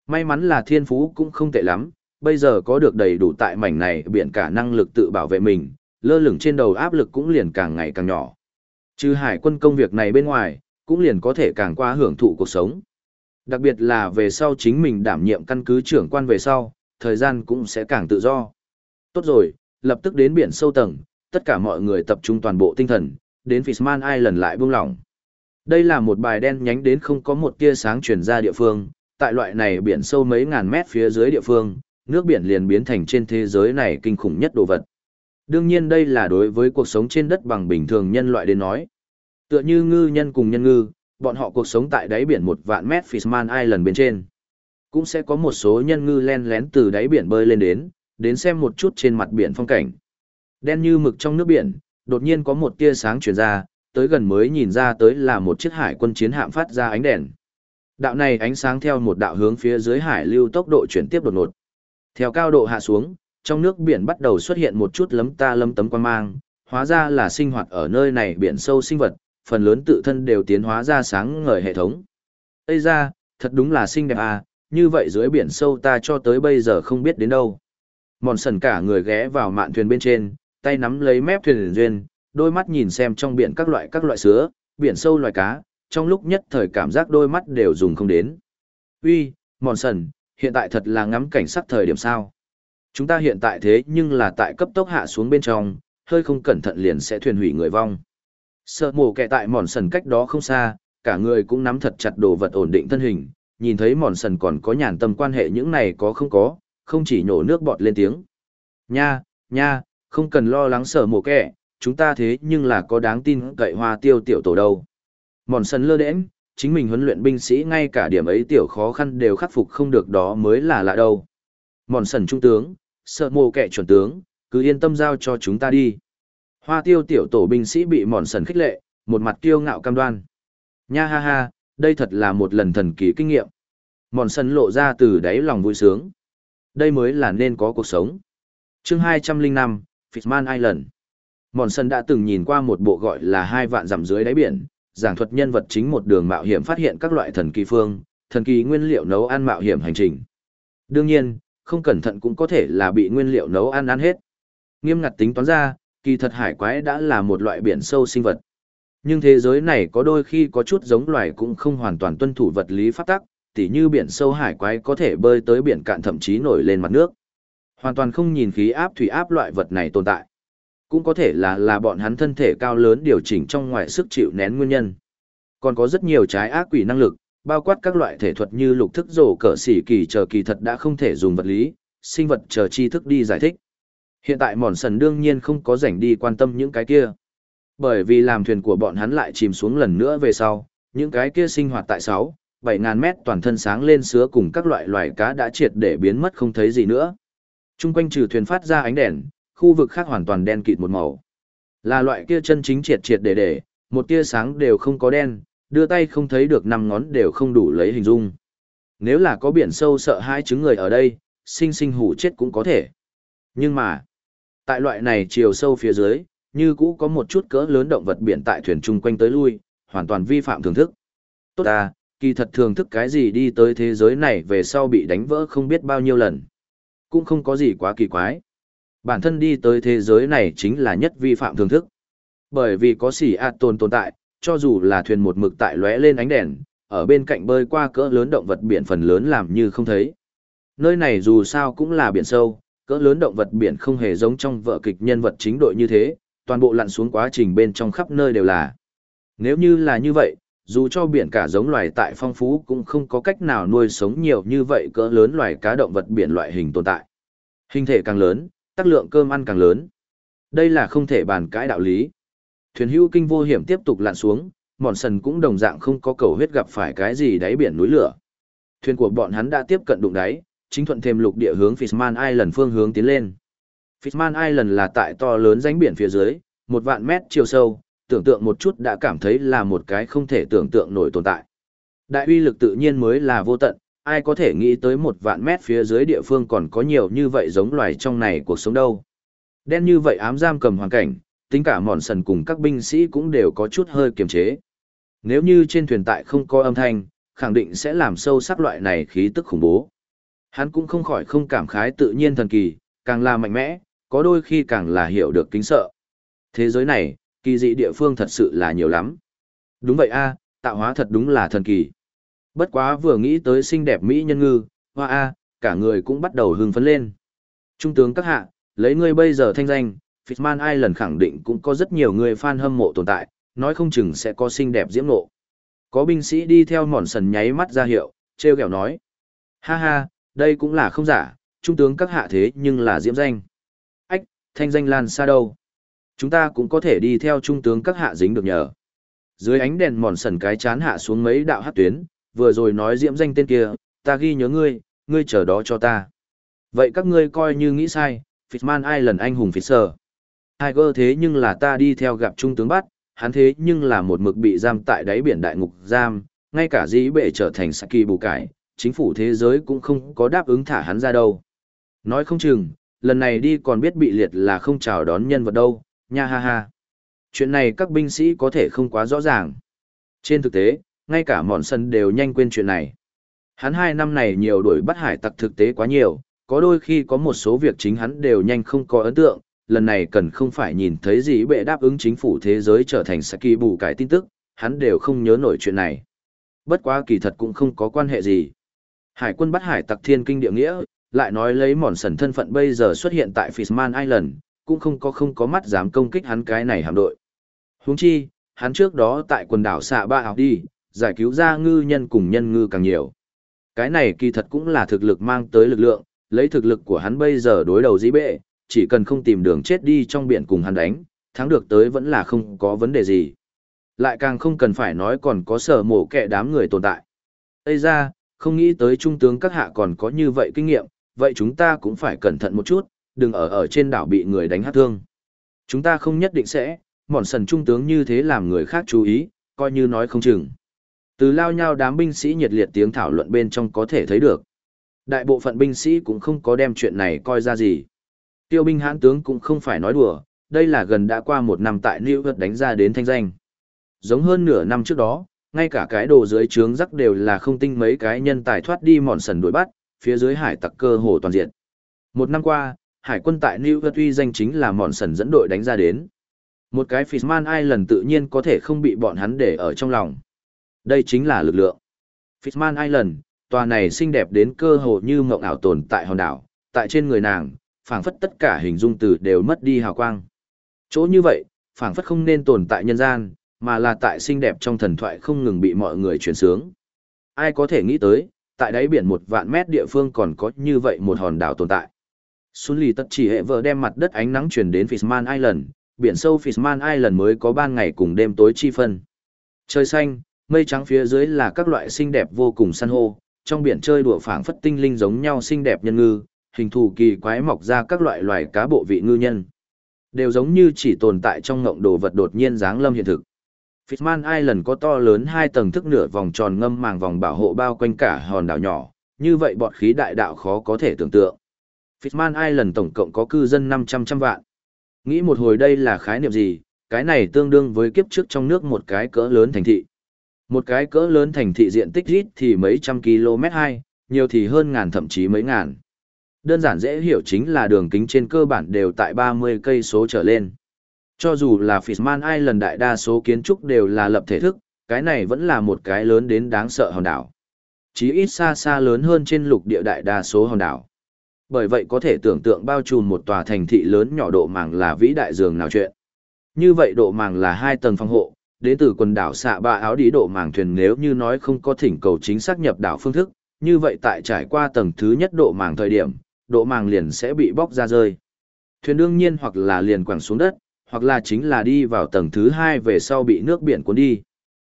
May mắn là thiên phú cũng không tệ lắm, bây giờ có được đầy đủ tại mảnh này biển cả năng lực tự bảo vệ mình, lơ lửng trên đầu áp lực cũng liền càng ngày càng nhỏ. Trừ hải quân công việc này bên ngoài, cũng liền có thể càng qua hưởng thụ cuộc sống. Đặc biệt là về sau chính mình đảm nhiệm căn cứ trưởng quan về sau, thời gian cũng sẽ càng tự do. Tốt rồi, lập tức đến biển sâu tầng, tất cả mọi người tập trung toàn bộ tinh thần, đến Fishman Island lại buông lỏng. Đây là một bài đen nhánh đến không có một tia sáng truyền ra địa phương, tại loại này biển sâu mấy ngàn mét phía dưới địa phương, nước biển liền biến thành trên thế giới này kinh khủng nhất đồ vật. Đương nhiên đây là đối với cuộc sống trên đất bằng bình thường nhân loại đến nói. Tựa như ngư nhân cùng nhân ngư, bọn họ cuộc sống tại đáy biển một vạn mét Fishman Island bên trên. Cũng sẽ có một số nhân ngư len lén từ đáy biển bơi lên đến, đến xem một chút trên mặt biển phong cảnh. Đen như mực trong nước biển, đột nhiên có một tia sáng truyền ra, tới gần mới nhìn ra tới là một chiếc hải quân chiến hạm phát ra ánh đèn. Đạo này ánh sáng theo một đạo hướng phía dưới hải lưu tốc độ chuyển tiếp đột ngột. Theo cao độ hạ xuống, trong nước biển bắt đầu xuất hiện một chút lấm ta lấm tấm quan mang, hóa ra là sinh hoạt ở nơi này biển sâu sinh vật, phần lớn tự thân đều tiến hóa ra sáng ngời hệ thống. Ây ra, thật đúng là xinh đẹp à, như vậy dưới biển sâu ta cho tới bây giờ không biết đến đâu. Mòn sần cả người ghé vào mạn thuyền bên trên, tay nắm lấy mép thuyền duyên, đôi mắt nhìn xem trong biển các loại các loại sứa, biển sâu loài cá, trong lúc nhất thời cảm giác đôi mắt đều dùng không đến. Uy, mòn sần, hiện tại thật là ngắm cảnh sắc thời điểm sao. Chúng ta hiện tại thế nhưng là tại cấp tốc hạ xuống bên trong, hơi không cẩn thận liền sẽ thuyền hủy người vong. Sợ mổ kẹ tại mòn sần cách đó không xa, cả người cũng nắm thật chặt đồ vật ổn định thân hình, nhìn thấy mòn sần còn có nhàn tâm quan hệ những này có không có, không chỉ nhổ nước bọt lên tiếng. Nha, nha, không cần lo lắng sợ mổ kẻ, chúng ta thế nhưng là có đáng tin cậy hoa tiêu tiểu tổ đâu. Mòn sân lơ đễnh, chính mình huấn luyện binh sĩ ngay cả điểm ấy tiểu khó khăn đều khắc phục không được đó mới là lạ đâu. Mòn sần trung tướng, sợ mồ kẻ chuẩn tướng, cứ yên tâm giao cho chúng ta đi. Hoa tiêu tiểu tổ binh sĩ bị mòn sần khích lệ, một mặt kiêu ngạo cam đoan. Nha ha ha, đây thật là một lần thần kỳ kinh nghiệm. Mòn sần lộ ra từ đáy lòng vui sướng. Đây mới là nên có cuộc sống. chương 205, Fishman Island. Mòn sân đã từng nhìn qua một bộ gọi là hai vạn dặm dưới đáy biển, giảng thuật nhân vật chính một đường mạo hiểm phát hiện các loại thần kỳ phương, thần kỳ nguyên liệu nấu ăn mạo hiểm hành trình. Đương nhiên, không cẩn thận cũng có thể là bị nguyên liệu nấu ăn ăn hết. Nghiêm ngặt tính toán ra, kỳ thật hải quái đã là một loại biển sâu sinh vật. Nhưng thế giới này có đôi khi có chút giống loài cũng không hoàn toàn tuân thủ vật lý pháp tắc, tỉ như biển sâu hải quái có thể bơi tới biển cạn thậm chí nổi lên mặt nước. Hoàn toàn không nhìn khí áp thủy áp loại vật này tồn tại. Cũng có thể là là bọn hắn thân thể cao lớn điều chỉnh trong ngoài sức chịu nén nguyên nhân. Còn có rất nhiều trái ác quỷ năng lực, bao quát các loại thể thuật như lục thức rổ cỡ xỉ kỳ chờ kỳ thật đã không thể dùng vật lý, sinh vật chờ tri thức đi giải thích. Hiện tại mòn sần đương nhiên không có rảnh đi quan tâm những cái kia. Bởi vì làm thuyền của bọn hắn lại chìm xuống lần nữa về sau, những cái kia sinh hoạt tại 6, 7 ngàn mét toàn thân sáng lên sứa cùng các loại loài cá đã triệt để biến mất không thấy gì nữa. Trung quanh trừ thuyền phát ra ánh đèn, khu vực khác hoàn toàn đen kịt một màu. Là loại kia chân chính triệt triệt để để, một tia sáng đều không có đen, đưa tay không thấy được năm ngón đều không đủ lấy hình dung. Nếu là có biển sâu sợ hai chứng người ở đây, sinh sinh hủ chết cũng có thể. Nhưng mà, tại loại này chiều sâu phía dưới, như cũ có một chút cỡ lớn động vật biển tại thuyền chung quanh tới lui, hoàn toàn vi phạm thưởng thức. Tốt à, kỳ thật thưởng thức cái gì đi tới thế giới này về sau bị đánh vỡ không biết bao nhiêu lần. Cũng không có gì quá kỳ quái. Bản thân đi tới thế giới này chính là nhất vi phạm thưởng thức. Bởi vì có xỉ ạt tồn tồn tại, cho dù là thuyền một mực tại lóe lên ánh đèn, ở bên cạnh bơi qua cỡ lớn động vật biển phần lớn làm như không thấy. Nơi này dù sao cũng là biển sâu, cỡ lớn động vật biển không hề giống trong vở kịch nhân vật chính đội như thế, toàn bộ lặn xuống quá trình bên trong khắp nơi đều là. Nếu như là như vậy, dù cho biển cả giống loài tại phong phú cũng không có cách nào nuôi sống nhiều như vậy cỡ lớn loài cá động vật biển loại hình tồn tại. Hình thể càng lớn, tác lượng cơm ăn càng lớn. Đây là không thể bàn cãi đạo lý. Thuyền hữu kinh vô hiểm tiếp tục lặn xuống, mòn sần cũng đồng dạng không có cầu huyết gặp phải cái gì đáy biển núi lửa. Thuyền của bọn hắn đã tiếp cận đụng đáy, chính thuận thêm lục địa hướng Fishman Island phương hướng tiến lên. Fishman Island là tại to lớn rãnh biển phía dưới, một vạn mét chiều sâu, tưởng tượng một chút đã cảm thấy là một cái không thể tưởng tượng nổi tồn tại. Đại uy lực tự nhiên mới là vô tận, ai có thể nghĩ tới một vạn mét phía dưới địa phương còn có nhiều như vậy giống loài trong này cuộc sống đâu. Đen như vậy ám giam cầm hoàn cảnh, tính cả mòn sần cùng các binh sĩ cũng đều có chút hơi kiềm chế. Nếu như trên thuyền tại không có âm thanh, khẳng định sẽ làm sâu sắc loại này khí tức khủng bố. Hắn cũng không khỏi không cảm khái tự nhiên thần kỳ, càng là mạnh mẽ, có đôi khi càng là hiểu được kính sợ. Thế giới này, kỳ dị địa phương thật sự là nhiều lắm. Đúng vậy a, tạo hóa thật đúng là thần kỳ. Bất quá vừa nghĩ tới xinh đẹp mỹ nhân ngư, hoa a, cả người cũng bắt đầu hưng phấn lên. Trung tướng các hạ, lấy ngươi bây giờ thanh danh, Fitman Island khẳng định cũng có rất nhiều người fan hâm mộ tồn tại, nói không chừng sẽ có xinh đẹp diễm nộ. Có binh sĩ đi theo mòn sần nháy mắt ra hiệu, treo kẹo nói. Ha ha, đây cũng là không giả, trung tướng các hạ thế nhưng là diễm danh. Ách, thanh danh lan xa đâu. Chúng ta cũng có thể đi theo trung tướng các hạ dính được nhờ. Dưới ánh đèn mòn sần cái chán hạ xuống mấy đạo hát tuyến, vừa rồi nói diễm danh tên kia, ta ghi nhớ ngươi, ngươi chờ đó cho ta. Vậy các ngươi coi như nghĩ sai, Fitman ai lần anh hùng Fisher. Tiger thế nhưng là ta đi theo gặp trung tướng bắt, hắn thế nhưng là một mực bị giam tại đáy biển đại ngục giam, ngay cả dĩ bệ trở thành Saki bù cải, chính phủ thế giới cũng không có đáp ứng thả hắn ra đâu. Nói không chừng, lần này đi còn biết bị liệt là không chào đón nhân vật đâu, nha ha ha. Chuyện này các binh sĩ có thể không quá rõ ràng. Trên thực tế, ngay cả mòn sân đều nhanh quên chuyện này. Hắn hai năm này nhiều đuổi bắt hải tặc thực tế quá nhiều, có đôi khi có một số việc chính hắn đều nhanh không có ấn tượng, lần này cần không phải nhìn thấy gì bệ đáp ứng chính phủ thế giới trở thành Saki bù cải tin tức, hắn đều không nhớ nổi chuyện này. Bất quá kỳ thật cũng không có quan hệ gì. Hải quân bắt hải tặc thiên kinh địa nghĩa, lại nói lấy mòn sần thân phận bây giờ xuất hiện tại Fishman Island, cũng không có không có mắt dám công kích hắn cái này hạm đội. Huống chi, hắn trước đó tại quần đảo xạ ba học đi, giải cứu ra ngư nhân cùng nhân ngư càng nhiều. Cái này kỳ thật cũng là thực lực mang tới lực lượng, lấy thực lực của hắn bây giờ đối đầu dĩ bệ, chỉ cần không tìm đường chết đi trong biển cùng hắn đánh, thắng được tới vẫn là không có vấn đề gì. Lại càng không cần phải nói còn có sở mổ kẻ đám người tồn tại. Ây ra, không nghĩ tới trung tướng các hạ còn có như vậy kinh nghiệm, vậy chúng ta cũng phải cẩn thận một chút, đừng ở ở trên đảo bị người đánh hát thương. Chúng ta không nhất định sẽ, mòn sần trung tướng như thế làm người khác chú ý, coi như nói không chừng. Từ lao nhau đám binh sĩ nhiệt liệt tiếng thảo luận bên trong có thể thấy được. Đại bộ phận binh sĩ cũng không có đem chuyện này coi ra gì. Tiêu binh hãn tướng cũng không phải nói đùa, đây là gần đã qua một năm tại New York đánh ra đến thanh danh. Giống hơn nửa năm trước đó, ngay cả cái đồ dưới trướng rắc đều là không tinh mấy cái nhân tài thoát đi mòn sần đuổi bắt, phía dưới hải tặc cơ hồ toàn diện. Một năm qua, hải quân tại New York uy danh chính là mòn sần dẫn đội đánh ra đến. Một cái Fishman Island tự nhiên có thể không bị bọn hắn để ở trong lòng. Đây chính là lực lượng. Fishman Island, tòa này xinh đẹp đến cơ hồ như mộng ảo tồn tại hòn đảo, tại trên người nàng, phảng phất tất cả hình dung từ đều mất đi hào quang. Chỗ như vậy, phảng phất không nên tồn tại nhân gian, mà là tại xinh đẹp trong thần thoại không ngừng bị mọi người truyền sướng. Ai có thể nghĩ tới, tại đáy biển một vạn mét địa phương còn có như vậy một hòn đảo tồn tại. Xuân lì tất chỉ hệ vợ đem mặt đất ánh nắng truyền đến Fishman Island, biển sâu Fishman Island mới có ban ngày cùng đêm tối chi phân. Trời xanh, mây trắng phía dưới là các loại xinh đẹp vô cùng san hô, trong biển chơi đùa phảng phất tinh linh giống nhau xinh đẹp nhân ngư, hình thù kỳ quái mọc ra các loại loài cá bộ vị ngư nhân. Đều giống như chỉ tồn tại trong ngộng đồ vật đột nhiên dáng lâm hiện thực. Fishman Island có to lớn hai tầng thức nửa vòng tròn ngâm màng vòng bảo hộ bao quanh cả hòn đảo nhỏ, như vậy bọt khí đại đạo khó có thể tưởng tượng. Fishman Island tổng cộng có cư dân 500 trăm vạn. Nghĩ một hồi đây là khái niệm gì, cái này tương đương với kiếp trước trong nước một cái cỡ lớn thành thị. Một cái cỡ lớn thành thị diện tích ít thì mấy trăm km hai, nhiều thì hơn ngàn thậm chí mấy ngàn. Đơn giản dễ hiểu chính là đường kính trên cơ bản đều tại 30 cây số trở lên. Cho dù là Fishman Island đại đa số kiến trúc đều là lập thể thức, cái này vẫn là một cái lớn đến đáng sợ hòn đảo. Chí ít xa xa lớn hơn trên lục địa đại đa số hòn đảo. Bởi vậy có thể tưởng tượng bao trùm một tòa thành thị lớn nhỏ độ màng là vĩ đại dường nào chuyện. Như vậy độ màng là hai tầng phòng hộ, đến từ quần đảo xạ ba áo đi độ màng thuyền nếu như nói không có thỉnh cầu chính xác nhập đảo phương thức, như vậy tại trải qua tầng thứ nhất độ màng thời điểm, độ màng liền sẽ bị bóc ra rơi. Thuyền đương nhiên hoặc là liền quẳng xuống đất, hoặc là chính là đi vào tầng thứ hai về sau bị nước biển cuốn đi.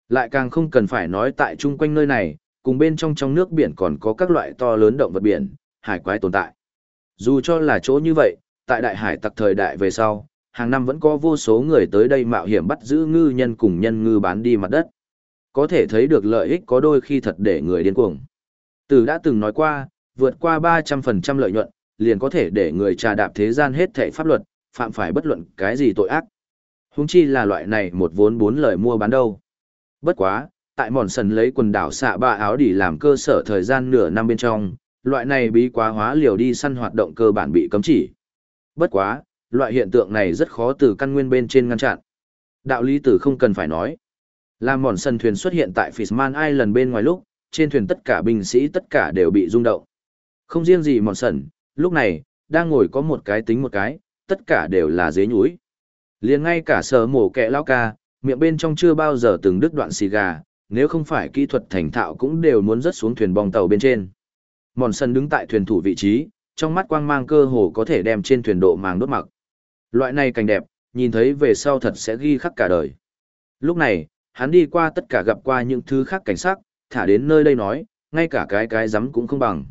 Lại càng không cần phải nói tại chung quanh nơi này, cùng bên trong trong nước biển còn có các loại to lớn động vật biển, hải quái tồn tại. Dù cho là chỗ như vậy, tại đại hải tặc thời đại về sau, hàng năm vẫn có vô số người tới đây mạo hiểm bắt giữ ngư nhân cùng nhân ngư bán đi mặt đất. Có thể thấy được lợi ích có đôi khi thật để người điên cuồng. Từ đã từng nói qua, vượt qua 300% lợi nhuận, liền có thể để người trà đạp thế gian hết thảy pháp luật, phạm phải bất luận cái gì tội ác. Húng chi là loại này một vốn bốn lời mua bán đâu. Bất quá, tại mòn sần lấy quần đảo xạ ba áo đỉ làm cơ sở thời gian nửa năm bên trong, loại này bí quá hóa liều đi săn hoạt động cơ bản bị cấm chỉ. Bất quá, loại hiện tượng này rất khó từ căn nguyên bên trên ngăn chặn. Đạo lý tử không cần phải nói. Làm mòn sân thuyền xuất hiện tại Fishman Island bên ngoài lúc, trên thuyền tất cả binh sĩ tất cả đều bị rung động. Không riêng gì mòn sần, lúc này, đang ngồi có một cái tính một cái, tất cả đều là dế nhúi. liền ngay cả sở mổ kẹ lao ca, miệng bên trong chưa bao giờ từng đứt đoạn xì gà, nếu không phải kỹ thuật thành thạo cũng đều muốn rớt xuống thuyền bong tàu bên trên. Mòn sân đứng tại thuyền thủ vị trí, trong mắt quang mang cơ hồ có thể đem trên thuyền độ màng đốt mặc. Loại này cảnh đẹp, nhìn thấy về sau thật sẽ ghi khắc cả đời. Lúc này, hắn đi qua tất cả gặp qua những thứ khác cảnh sắc, thả đến nơi đây nói, ngay cả cái cái rắm cũng không bằng.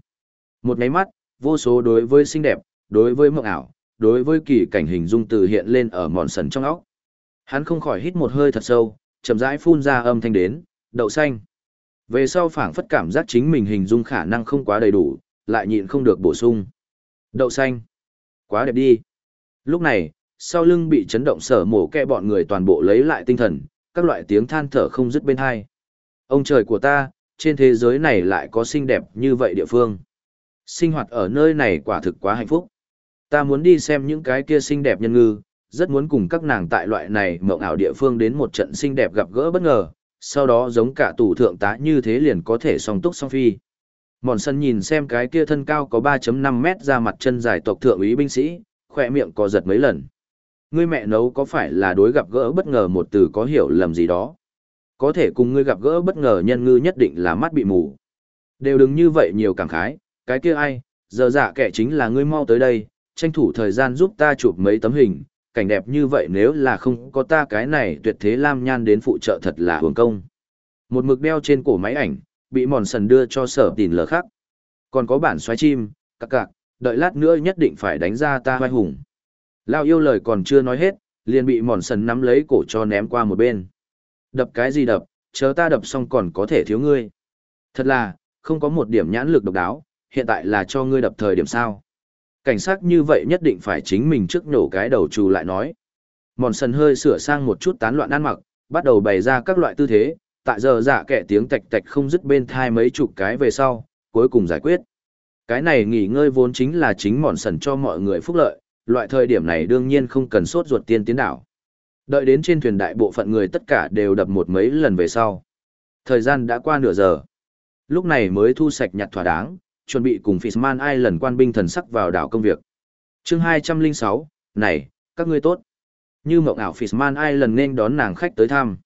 Một nháy mắt, vô số đối với xinh đẹp, đối với mộng ảo, đối với kỳ cảnh hình dung từ hiện lên ở mòn sần trong óc. Hắn không khỏi hít một hơi thật sâu, chậm rãi phun ra âm thanh đến, đậu xanh. Về sau phảng phất cảm giác chính mình hình dung khả năng không quá đầy đủ, lại nhịn không được bổ sung. Đậu xanh. Quá đẹp đi. Lúc này, sau lưng bị chấn động sở mổ kẹ bọn người toàn bộ lấy lại tinh thần, các loại tiếng than thở không dứt bên hai. Ông trời của ta, trên thế giới này lại có xinh đẹp như vậy địa phương. Sinh hoạt ở nơi này quả thực quá hạnh phúc. Ta muốn đi xem những cái kia xinh đẹp nhân ngư, rất muốn cùng các nàng tại loại này mộng ảo địa phương đến một trận xinh đẹp gặp gỡ bất ngờ, sau đó giống cả tủ thượng tá như thế liền có thể song túc song phi. Mòn sân nhìn xem cái kia thân cao có 3.5 mét ra mặt chân dài tộc thượng úy binh sĩ, khỏe miệng có giật mấy lần. Ngươi mẹ nấu có phải là đối gặp gỡ bất ngờ một từ có hiểu lầm gì đó? Có thể cùng ngươi gặp gỡ bất ngờ nhân ngư nhất định là mắt bị mù. Đều đừng như vậy nhiều cảm khái, cái kia ai, giờ dạ kẻ chính là ngươi mau tới đây, tranh thủ thời gian giúp ta chụp mấy tấm hình, cảnh đẹp như vậy nếu là không có ta cái này tuyệt thế lam nhan đến phụ trợ thật là hưởng công. Một mực đeo trên cổ máy ảnh, bị mòn sần đưa cho sở tìn lờ khác. Còn có bản xoáy chim, cặc cặc, đợi lát nữa nhất định phải đánh ra ta vai hùng. Lao yêu lời còn chưa nói hết, liền bị mòn sần nắm lấy cổ cho ném qua một bên. Đập cái gì đập, chờ ta đập xong còn có thể thiếu ngươi. Thật là, không có một điểm nhãn lực độc đáo, hiện tại là cho ngươi đập thời điểm sao. Cảnh sát như vậy nhất định phải chính mình trước nổ cái đầu trù lại nói. Mòn sần hơi sửa sang một chút tán loạn ăn mặc, bắt đầu bày ra các loại tư thế, tại giờ dạ giả kẻ tiếng tạch tạch không dứt bên thai mấy chục cái về sau, cuối cùng giải quyết. Cái này nghỉ ngơi vốn chính là chính mòn sần cho mọi người phúc lợi, loại thời điểm này đương nhiên không cần sốt ruột tiên tiến đảo. Đợi đến trên thuyền đại bộ phận người tất cả đều đập một mấy lần về sau. Thời gian đã qua nửa giờ. Lúc này mới thu sạch nhặt thỏa đáng, chuẩn bị cùng Fishman Island quan binh thần sắc vào đảo công việc. chương 206, này, các ngươi tốt. Như mộng ảo Fishman Island nên đón nàng khách tới thăm.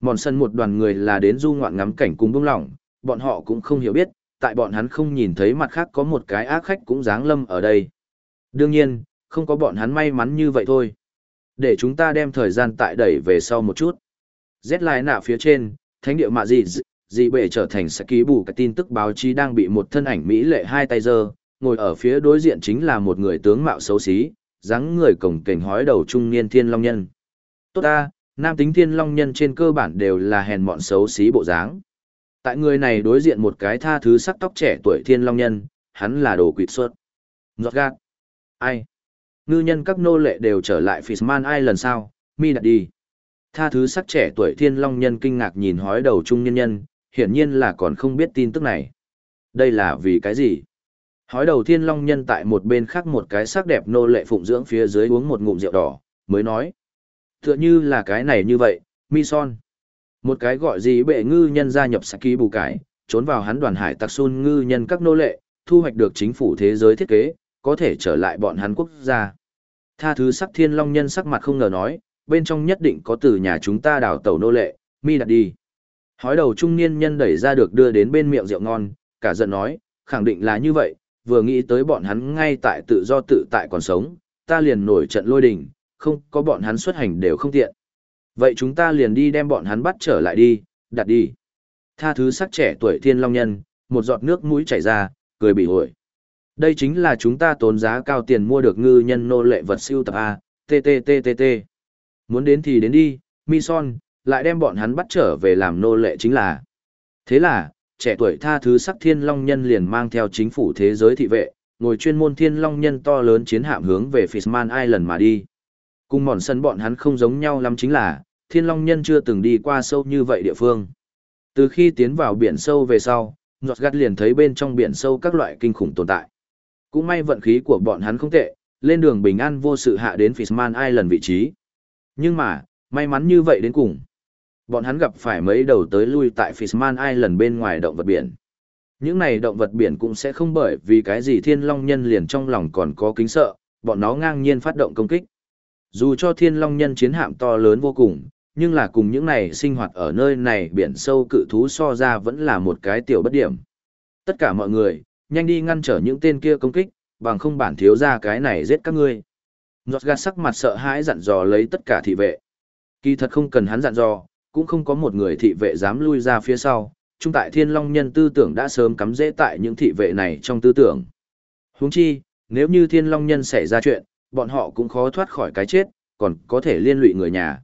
Mòn sân một đoàn người là đến du ngoạn ngắm cảnh cùng bông lỏng, bọn họ cũng không hiểu biết, tại bọn hắn không nhìn thấy mặt khác có một cái ác khách cũng dáng lâm ở đây. Đương nhiên, không có bọn hắn may mắn như vậy thôi. Để chúng ta đem thời gian tại đẩy về sau một chút. Z lại nạ phía trên, thánh địa mạ gì dị bệ trở thành sẽ ký bù cái tin tức báo chí đang bị một thân ảnh mỹ lệ hai tay giơ ngồi ở phía đối diện chính là một người tướng mạo xấu xí dáng người cổng kềnh hói đầu trung niên thiên long nhân. Tốt ta nam tính thiên long nhân trên cơ bản đều là hèn mọn xấu xí bộ dáng. Tại người này đối diện một cái tha thứ sắc tóc trẻ tuổi thiên long nhân hắn là đồ quỵt xuất. giọt gạt. Ai? Ngư nhân các nô lệ đều trở lại Fishman ai lần sau, mi đặt đi. Tha thứ sắc trẻ tuổi thiên long nhân kinh ngạc nhìn hói đầu trung nhân nhân, hiển nhiên là còn không biết tin tức này. Đây là vì cái gì? Hói đầu thiên long nhân tại một bên khác một cái sắc đẹp nô lệ phụng dưỡng phía dưới uống một ngụm rượu đỏ, mới nói. Tựa như là cái này như vậy, mi son. Một cái gọi gì bệ ngư nhân gia nhập Saki bù cải, trốn vào hắn đoàn hải tặc sun ngư nhân các nô lệ, thu hoạch được chính phủ thế giới thiết kế, có thể trở lại bọn hắn quốc gia. Tha thứ sắc thiên long nhân sắc mặt không ngờ nói, bên trong nhất định có từ nhà chúng ta đào tàu nô lệ, mi đặt đi. Hói đầu trung niên nhân đẩy ra được đưa đến bên miệng rượu ngon, cả giận nói, khẳng định là như vậy, vừa nghĩ tới bọn hắn ngay tại tự do tự tại còn sống, ta liền nổi trận lôi đình, không có bọn hắn xuất hành đều không tiện. Vậy chúng ta liền đi đem bọn hắn bắt trở lại đi, đặt đi. Tha thứ sắc trẻ tuổi thiên long nhân, một giọt nước mũi chảy ra, cười bị ổi. Đây chính là chúng ta tốn giá cao tiền mua được ngư nhân nô lệ vật siêu tập A, t, Muốn đến thì đến đi, mi son, lại đem bọn hắn bắt trở về làm nô lệ chính là. Thế là, trẻ tuổi tha thứ sắc thiên long nhân liền mang theo chính phủ thế giới thị vệ, ngồi chuyên môn thiên long nhân to lớn chiến hạm hướng về Fishman Island mà đi. Cùng mòn sân bọn hắn không giống nhau lắm chính là, thiên long nhân chưa từng đi qua sâu như vậy địa phương. Từ khi tiến vào biển sâu về sau, Giọt gắt liền thấy bên trong biển sâu các loại kinh khủng tồn tại. Cũng may vận khí của bọn hắn không tệ, lên đường bình an vô sự hạ đến Fishman Island vị trí. Nhưng mà, may mắn như vậy đến cùng. Bọn hắn gặp phải mấy đầu tới lui tại Fishman Island bên ngoài động vật biển. Những này động vật biển cũng sẽ không bởi vì cái gì thiên long nhân liền trong lòng còn có kính sợ, bọn nó ngang nhiên phát động công kích. Dù cho thiên long nhân chiến hạm to lớn vô cùng, nhưng là cùng những này sinh hoạt ở nơi này biển sâu cự thú so ra vẫn là một cái tiểu bất điểm. Tất cả mọi người, nhanh đi ngăn trở những tên kia công kích, bằng không bản thiếu ra cái này giết các ngươi. Giọt gạt sắc mặt sợ hãi dặn dò lấy tất cả thị vệ. Kỳ thật không cần hắn dặn dò, cũng không có một người thị vệ dám lui ra phía sau, trung tại thiên long nhân tư tưởng đã sớm cắm rễ tại những thị vệ này trong tư tưởng. Huống chi, nếu như thiên long nhân xảy ra chuyện, bọn họ cũng khó thoát khỏi cái chết, còn có thể liên lụy người nhà.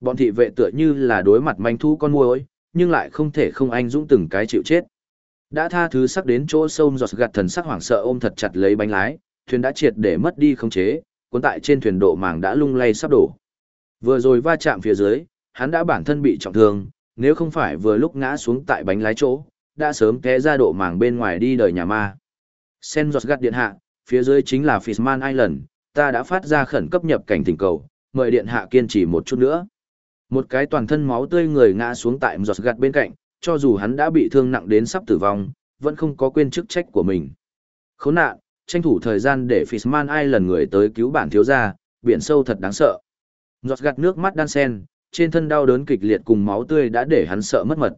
Bọn thị vệ tựa như là đối mặt manh thu con muỗi, nhưng lại không thể không anh dũng từng cái chịu chết. Đã tha thứ sắc đến chỗ sâu giọt gạt thần sắc hoảng sợ ôm thật chặt lấy bánh lái, thuyền đã triệt để mất đi khống chế, cuốn tại trên thuyền độ màng đã lung lay sắp đổ. Vừa rồi va chạm phía dưới, hắn đã bản thân bị trọng thương, nếu không phải vừa lúc ngã xuống tại bánh lái chỗ, đã sớm té ra độ màng bên ngoài đi đời nhà ma. Sen giọt gạt điện hạ, phía dưới chính là Fishman Island, ta đã phát ra khẩn cấp nhập cảnh thỉnh cầu, mời điện hạ kiên trì một chút nữa. Một cái toàn thân máu tươi người ngã xuống tại giọt gạt bên cạnh, cho dù hắn đã bị thương nặng đến sắp tử vong, vẫn không có quên chức trách của mình. Khốn nạn, tranh thủ thời gian để Fishman Island lần người tới cứu bản thiếu gia, biển sâu thật đáng sợ. Giọt gạt nước mắt đan sen, trên thân đau đớn kịch liệt cùng máu tươi đã để hắn sợ mất mật.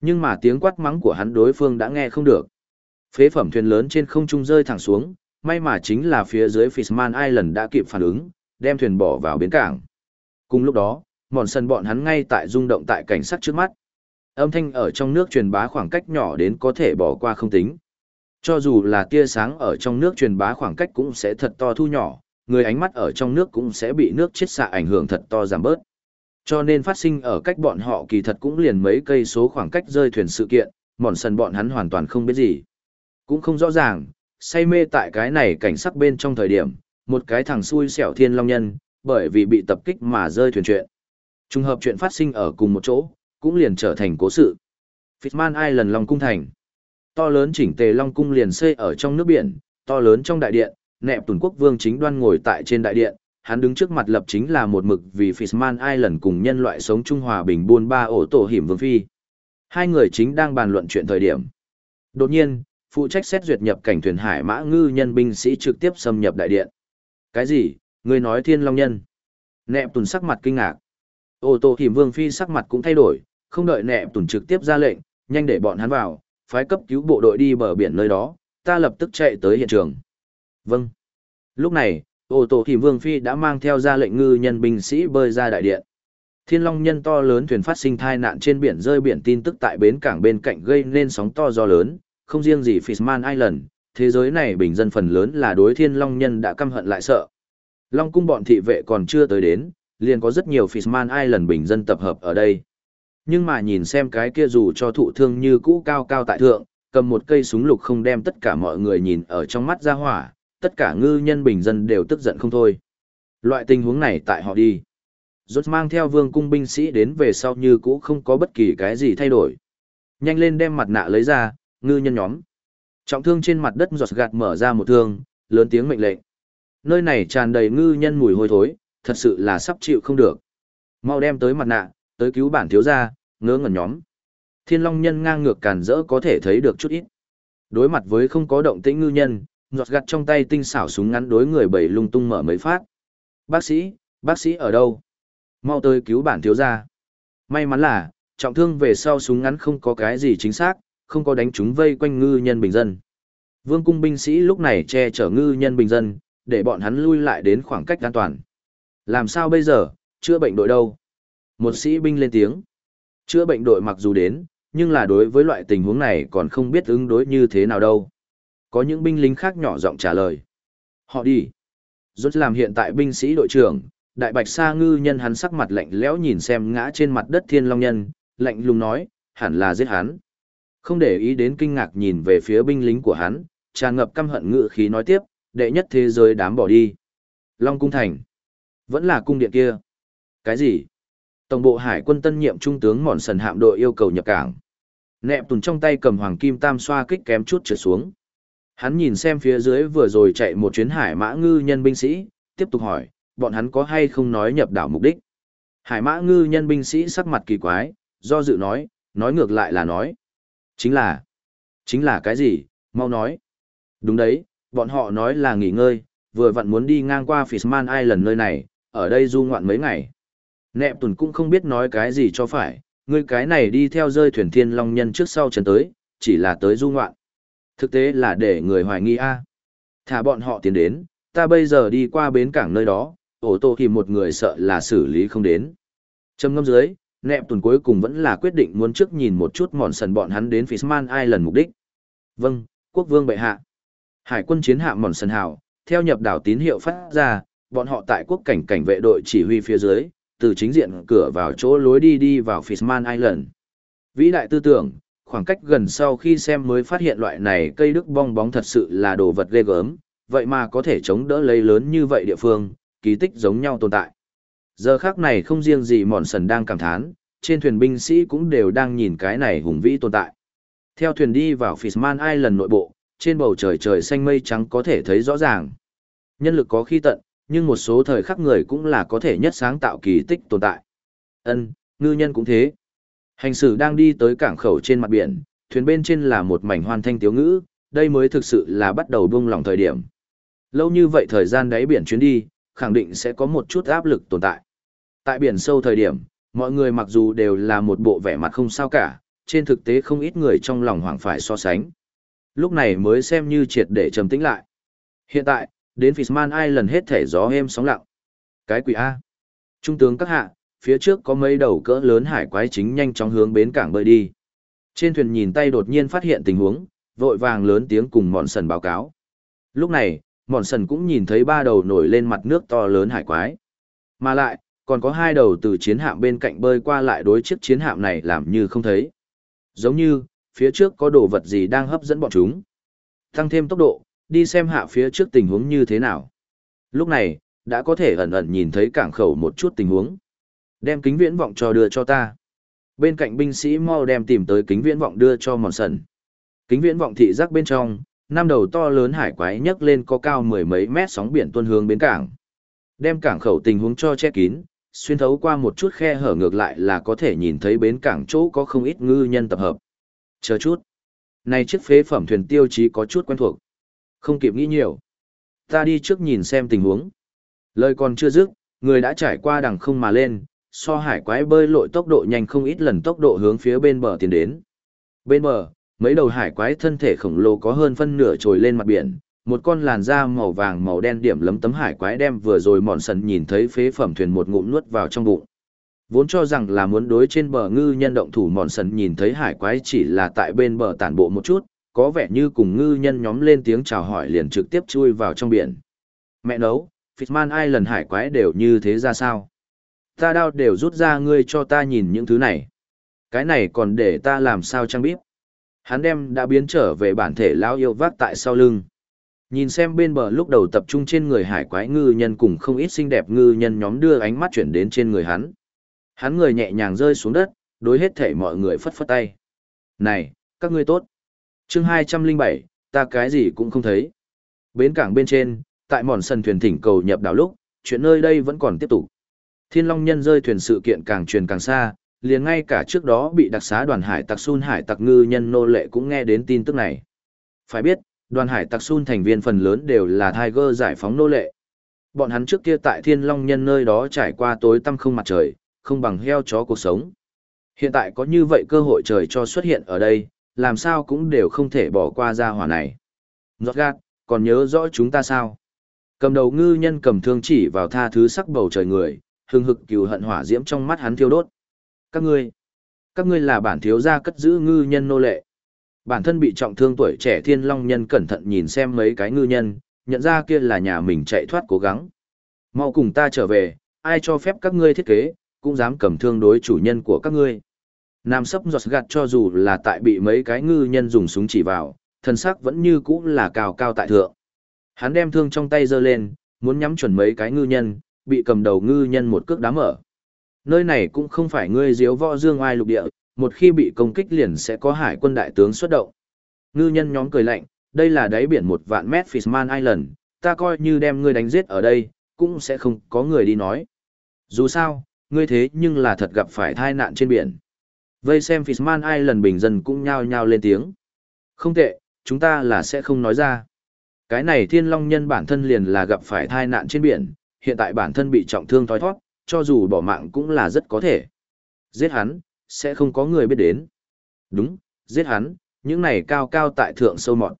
Nhưng mà tiếng quát mắng của hắn đối phương đã nghe không được. Phế phẩm thuyền lớn trên không trung rơi thẳng xuống, may mà chính là phía dưới Fishman Island đã kịp phản ứng, đem thuyền bỏ vào bến cảng. Cùng lúc đó, mòn sân bọn hắn ngay tại rung động tại cảnh sát trước mắt. Âm thanh ở trong nước truyền bá khoảng cách nhỏ đến có thể bỏ qua không tính. Cho dù là tia sáng ở trong nước truyền bá khoảng cách cũng sẽ thật to thu nhỏ, người ánh mắt ở trong nước cũng sẽ bị nước chết xạ ảnh hưởng thật to giảm bớt. Cho nên phát sinh ở cách bọn họ kỳ thật cũng liền mấy cây số khoảng cách rơi thuyền sự kiện, mòn sần bọn hắn hoàn toàn không biết gì. Cũng không rõ ràng, say mê tại cái này cảnh sắc bên trong thời điểm, một cái thằng xui xẻo thiên long nhân, bởi vì bị tập kích mà rơi thuyền chuyện. Trùng hợp chuyện phát sinh ở cùng một chỗ, cũng liền trở thành cố sự. Fishman Island Long Cung Thành. To lớn chỉnh tề Long Cung liền xây ở trong nước biển, to lớn trong đại điện, nẹp tuần quốc vương chính đoan ngồi tại trên đại điện, hắn đứng trước mặt lập chính là một mực vì Fishman Island cùng nhân loại sống trung hòa bình buôn ba ổ tổ hiểm vương phi. Hai người chính đang bàn luận chuyện thời điểm. Đột nhiên, phụ trách xét duyệt nhập cảnh thuyền hải mã ngư nhân binh sĩ trực tiếp xâm nhập đại điện. Cái gì? Người nói thiên long nhân. Nẹp tùn sắc mặt kinh ngạc. Ô tô hiểm vương phi sắc mặt cũng thay đổi, không đợi nẹp tùn trực tiếp ra lệnh, nhanh để bọn hắn vào, phái cấp cứu bộ đội đi bờ biển nơi đó, ta lập tức chạy tới hiện trường. Vâng. Lúc này, ô tô thì vương phi đã mang theo ra lệnh ngư nhân binh sĩ bơi ra đại điện. Thiên Long nhân to lớn thuyền phát sinh thai nạn trên biển rơi biển tin tức tại bến cảng bên cạnh gây nên sóng to gió lớn, không riêng gì Fishman Island, thế giới này bình dân phần lớn là đối Thiên Long nhân đã căm hận lại sợ. Long cung bọn thị vệ còn chưa tới đến, liền có rất nhiều Fishman Island bình dân tập hợp ở đây. Nhưng mà nhìn xem cái kia dù cho thụ thương như cũ cao cao tại thượng, cầm một cây súng lục không đem tất cả mọi người nhìn ở trong mắt ra hỏa, tất cả ngư nhân bình dân đều tức giận không thôi. Loại tình huống này tại họ đi. Rốt mang theo vương cung binh sĩ đến về sau như cũ không có bất kỳ cái gì thay đổi. Nhanh lên đem mặt nạ lấy ra, ngư nhân nhóm. Trọng thương trên mặt đất giọt gạt mở ra một thương, lớn tiếng mệnh lệnh. Nơi này tràn đầy ngư nhân mùi hôi thối, thật sự là sắp chịu không được. Mau đem tới mặt nạ, tới cứu bản thiếu gia, ngớ ngẩn nhóm. Thiên Long nhân ngang ngược càn rỡ có thể thấy được chút ít. Đối mặt với không có động tĩnh ngư nhân, giọt gặt trong tay tinh xảo súng ngắn đối người bảy lung tung mở mấy phát. Bác sĩ, bác sĩ ở đâu? Mau tới cứu bản thiếu gia. May mắn là, trọng thương về sau súng ngắn không có cái gì chính xác, không có đánh chúng vây quanh ngư nhân bình dân. Vương cung binh sĩ lúc này che chở ngư nhân bình dân, để bọn hắn lui lại đến khoảng cách an toàn. Làm sao bây giờ, chữa bệnh đội đâu? Một sĩ binh lên tiếng. Chữa bệnh đội mặc dù đến, nhưng là đối với loại tình huống này còn không biết ứng đối như thế nào đâu. Có những binh lính khác nhỏ giọng trả lời. Họ đi. Rốt làm hiện tại binh sĩ đội trưởng, đại bạch sa ngư nhân hắn sắc mặt lạnh lẽo nhìn xem ngã trên mặt đất thiên long nhân, lạnh lùng nói, hẳn là giết hắn. Không để ý đến kinh ngạc nhìn về phía binh lính của hắn, tràn ngập căm hận ngự khí nói tiếp, đệ nhất thế giới đám bỏ đi. Long cung thành. Vẫn là cung điện kia. Cái gì? Tổng bộ hải quân tân nhiệm trung tướng Mòn Sần hạm đội yêu cầu nhập cảng. Nẹp tùn trong tay cầm hoàng kim tam xoa kích kém chút trượt xuống. Hắn nhìn xem phía dưới vừa rồi chạy một chuyến hải mã ngư nhân binh sĩ, tiếp tục hỏi, bọn hắn có hay không nói nhập đảo mục đích. Hải mã ngư nhân binh sĩ sắc mặt kỳ quái, do dự nói, nói ngược lại là nói. Chính là, chính là cái gì, mau nói. Đúng đấy, bọn họ nói là nghỉ ngơi, vừa vặn muốn đi ngang qua Fishman Island nơi này, ở đây du ngoạn mấy ngày. Nẹp tuần cũng không biết nói cái gì cho phải, người cái này đi theo rơi thuyền thiên long nhân trước sau chân tới, chỉ là tới du ngoạn. Thực tế là để người hoài nghi a. À. Thả bọn họ tiến đến, ta bây giờ đi qua bến cảng nơi đó, ổ tô thì một người sợ là xử lý không đến. Trầm ngâm dưới, nẹp tuần cuối cùng vẫn là quyết định muốn trước nhìn một chút mòn sần bọn hắn đến Fishman Island mục đích. Vâng, quốc vương bệ hạ. Hải quân chiến hạ mòn sần hào, theo nhập đảo tín hiệu phát ra, bọn họ tại quốc cảnh cảnh vệ đội chỉ huy phía dưới, từ chính diện cửa vào chỗ lối đi đi vào Fishman Island. Vĩ đại tư tưởng, khoảng cách gần sau khi xem mới phát hiện loại này cây đức bong bóng thật sự là đồ vật ghê gớm, vậy mà có thể chống đỡ lấy lớn như vậy địa phương, kỳ tích giống nhau tồn tại. Giờ khác này không riêng gì mòn sần đang cảm thán, trên thuyền binh sĩ cũng đều đang nhìn cái này hùng vĩ tồn tại. Theo thuyền đi vào Fishman Island nội bộ, trên bầu trời trời xanh mây trắng có thể thấy rõ ràng. Nhân lực có khi tận, nhưng một số thời khắc người cũng là có thể nhất sáng tạo kỳ tích tồn tại. Ân, ngư nhân cũng thế. Hành xử đang đi tới cảng khẩu trên mặt biển, thuyền bên trên là một mảnh hoàn thanh tiếu ngữ, đây mới thực sự là bắt đầu buông lỏng thời điểm. Lâu như vậy thời gian đáy biển chuyến đi, khẳng định sẽ có một chút áp lực tồn tại. Tại biển sâu thời điểm, mọi người mặc dù đều là một bộ vẻ mặt không sao cả, trên thực tế không ít người trong lòng hoảng phải so sánh. Lúc này mới xem như triệt để trầm tĩnh lại. Hiện tại, đến Fishman Island hết thể gió êm sóng lặng. Cái quỷ A. Trung tướng các hạ, phía trước có mấy đầu cỡ lớn hải quái chính nhanh chóng hướng bến cảng bơi đi. Trên thuyền nhìn tay đột nhiên phát hiện tình huống, vội vàng lớn tiếng cùng mọn sần báo cáo. Lúc này, mọn sần cũng nhìn thấy ba đầu nổi lên mặt nước to lớn hải quái. Mà lại, còn có hai đầu từ chiến hạm bên cạnh bơi qua lại đối chiếc chiến hạm này làm như không thấy. Giống như, phía trước có đồ vật gì đang hấp dẫn bọn chúng. Tăng thêm tốc độ, đi xem hạ phía trước tình huống như thế nào. Lúc này, đã có thể ẩn ẩn nhìn thấy cảng khẩu một chút tình huống. Đem kính viễn vọng cho đưa cho ta. Bên cạnh binh sĩ mau đem tìm tới kính viễn vọng đưa cho mòn sần. Kính viễn vọng thị giác bên trong, năm đầu to lớn hải quái nhấc lên có cao mười mấy mét sóng biển tuôn hướng bến cảng. Đem cảng khẩu tình huống cho che kín, xuyên thấu qua một chút khe hở ngược lại là có thể nhìn thấy bến cảng chỗ có không ít ngư nhân tập hợp. Chờ chút. Này chiếc phế phẩm thuyền tiêu chí có chút quen thuộc. Không kịp nghĩ nhiều. Ta đi trước nhìn xem tình huống. Lời còn chưa dứt, người đã trải qua đằng không mà lên, so hải quái bơi lội tốc độ nhanh không ít lần tốc độ hướng phía bên bờ tiến đến. Bên bờ, mấy đầu hải quái thân thể khổng lồ có hơn phân nửa trồi lên mặt biển, một con làn da màu vàng màu đen điểm lấm tấm hải quái đem vừa rồi mòn sần nhìn thấy phế phẩm thuyền một ngụm nuốt vào trong bụng. Vốn cho rằng là muốn đối trên bờ ngư nhân động thủ mòn sần nhìn thấy hải quái chỉ là tại bên bờ tản bộ một chút, có vẻ như cùng ngư nhân nhóm lên tiếng chào hỏi liền trực tiếp chui vào trong biển. Mẹ nấu, Fishman ai lần hải quái đều như thế ra sao? Ta đao đều rút ra ngươi cho ta nhìn những thứ này. Cái này còn để ta làm sao trang bíp. Hắn đem đã biến trở về bản thể lão yêu vác tại sau lưng. Nhìn xem bên bờ lúc đầu tập trung trên người hải quái ngư nhân cùng không ít xinh đẹp ngư nhân nhóm đưa ánh mắt chuyển đến trên người hắn. Hắn người nhẹ nhàng rơi xuống đất, đối hết thể mọi người phất phất tay. Này, các ngươi tốt. chương 207, ta cái gì cũng không thấy. Bến cảng bên trên, tại mòn sân thuyền thỉnh cầu nhập đảo lúc, chuyện nơi đây vẫn còn tiếp tục. Thiên Long Nhân rơi thuyền sự kiện càng truyền càng xa, liền ngay cả trước đó bị đặc xá đoàn hải tặc Sun hải tặc ngư nhân nô lệ cũng nghe đến tin tức này. Phải biết, đoàn hải tặc Sun thành viên phần lớn đều là Tiger giải phóng nô lệ. Bọn hắn trước kia tại Thiên Long Nhân nơi đó trải qua tối tăm không mặt trời, không bằng heo chó cuộc sống. Hiện tại có như vậy cơ hội trời cho xuất hiện ở đây, làm sao cũng đều không thể bỏ qua ra hỏa này. Giọt gạt, còn nhớ rõ chúng ta sao? Cầm đầu ngư nhân cầm thương chỉ vào tha thứ sắc bầu trời người, hừng hực cừu hận hỏa diễm trong mắt hắn thiêu đốt. Các ngươi, các ngươi là bản thiếu gia cất giữ ngư nhân nô lệ. Bản thân bị trọng thương tuổi trẻ thiên long nhân cẩn thận nhìn xem mấy cái ngư nhân, nhận ra kia là nhà mình chạy thoát cố gắng. Mau cùng ta trở về, ai cho phép các ngươi thiết kế, cũng dám cầm thương đối chủ nhân của các ngươi. Nam sấp giọt gạt cho dù là tại bị mấy cái ngư nhân dùng súng chỉ vào, thân sắc vẫn như cũ là cao cao tại thượng. Hắn đem thương trong tay giơ lên, muốn nhắm chuẩn mấy cái ngư nhân, bị cầm đầu ngư nhân một cước đá mở. Nơi này cũng không phải ngươi diếu võ dương ai lục địa, một khi bị công kích liền sẽ có hải quân đại tướng xuất động. Ngư nhân nhóm cười lạnh, đây là đáy biển một vạn mét Fishman Island, ta coi như đem ngươi đánh giết ở đây, cũng sẽ không có người đi nói. Dù sao, ngươi thế nhưng là thật gặp phải tai nạn trên biển. Vây xem Fishman Island bình dân cũng nhao nhao lên tiếng. Không tệ, chúng ta là sẽ không nói ra. Cái này thiên long nhân bản thân liền là gặp phải tai nạn trên biển, hiện tại bản thân bị trọng thương thói thoát, cho dù bỏ mạng cũng là rất có thể. Giết hắn, sẽ không có người biết đến. Đúng, giết hắn, những này cao cao tại thượng sâu mọt.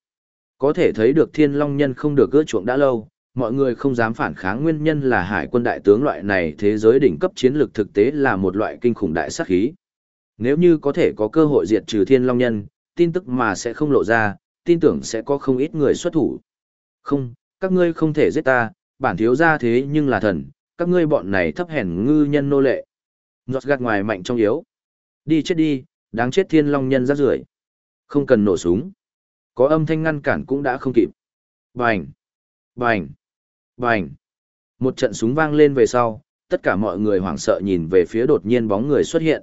Có thể thấy được thiên long nhân không được gỡ chuộng đã lâu, mọi người không dám phản kháng nguyên nhân là hải quân đại tướng loại này thế giới đỉnh cấp chiến lược thực tế là một loại kinh khủng đại sát khí. Nếu như có thể có cơ hội diệt trừ thiên long nhân, tin tức mà sẽ không lộ ra, tin tưởng sẽ có không ít người xuất thủ. Không, các ngươi không thể giết ta, bản thiếu ra thế nhưng là thần, các ngươi bọn này thấp hèn ngư nhân nô lệ. Giọt gạt ngoài mạnh trong yếu. Đi chết đi, đáng chết thiên long nhân rác rưởi Không cần nổ súng. Có âm thanh ngăn cản cũng đã không kịp. Bành! Bành! Bành! Một trận súng vang lên về sau, tất cả mọi người hoảng sợ nhìn về phía đột nhiên bóng người xuất hiện.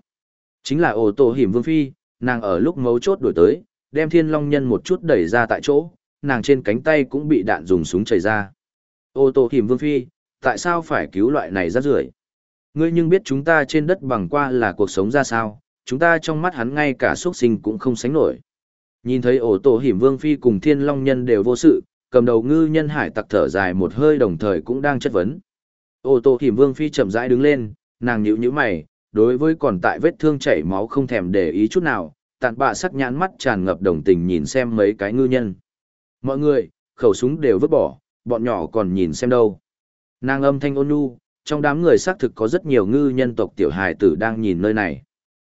Chính là ô tô hiểm vương phi, nàng ở lúc mấu chốt đổi tới, đem thiên long nhân một chút đẩy ra tại chỗ, nàng trên cánh tay cũng bị đạn dùng súng chảy ra. Ô tô hiểm vương phi, tại sao phải cứu loại này ra rưởi? Ngươi nhưng biết chúng ta trên đất bằng qua là cuộc sống ra sao, chúng ta trong mắt hắn ngay cả xuất sinh cũng không sánh nổi. Nhìn thấy ổ tổ hiểm vương phi cùng thiên long nhân đều vô sự, cầm đầu ngư nhân hải tặc thở dài một hơi đồng thời cũng đang chất vấn. Ổ tổ hiểm vương phi chậm rãi đứng lên, nàng nhíu nhíu mày, đối với còn tại vết thương chảy máu không thèm để ý chút nào, tàn bạ sắc nhãn mắt tràn ngập đồng tình nhìn xem mấy cái ngư nhân. Mọi người, khẩu súng đều vứt bỏ, bọn nhỏ còn nhìn xem đâu. Nàng âm thanh ôn nhu, trong đám người xác thực có rất nhiều ngư nhân tộc tiểu hài tử đang nhìn nơi này.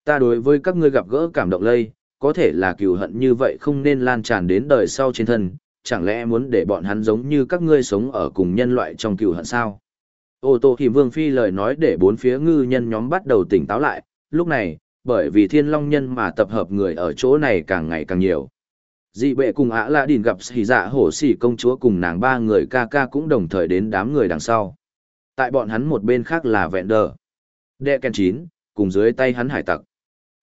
Ta đối với các ngươi gặp gỡ cảm động lây, có thể là cừu hận như vậy không nên lan tràn đến đời sau trên thân, chẳng lẽ muốn để bọn hắn giống như các ngươi sống ở cùng nhân loại trong cừu hận sao? Ô tô thì vương phi lời nói để bốn phía ngư nhân nhóm bắt đầu tỉnh táo lại, lúc này, bởi vì thiên long nhân mà tập hợp người ở chỗ này càng ngày càng nhiều. Dị bệ cùng ạ lạ đìn gặp xì dạ hổ xì công chúa cùng nàng ba người ca ca cũng đồng thời đến đám người đằng sau. Tại bọn hắn một bên khác là vẹn đờ. Đệ kèn chín, cùng dưới tay hắn hải tặc.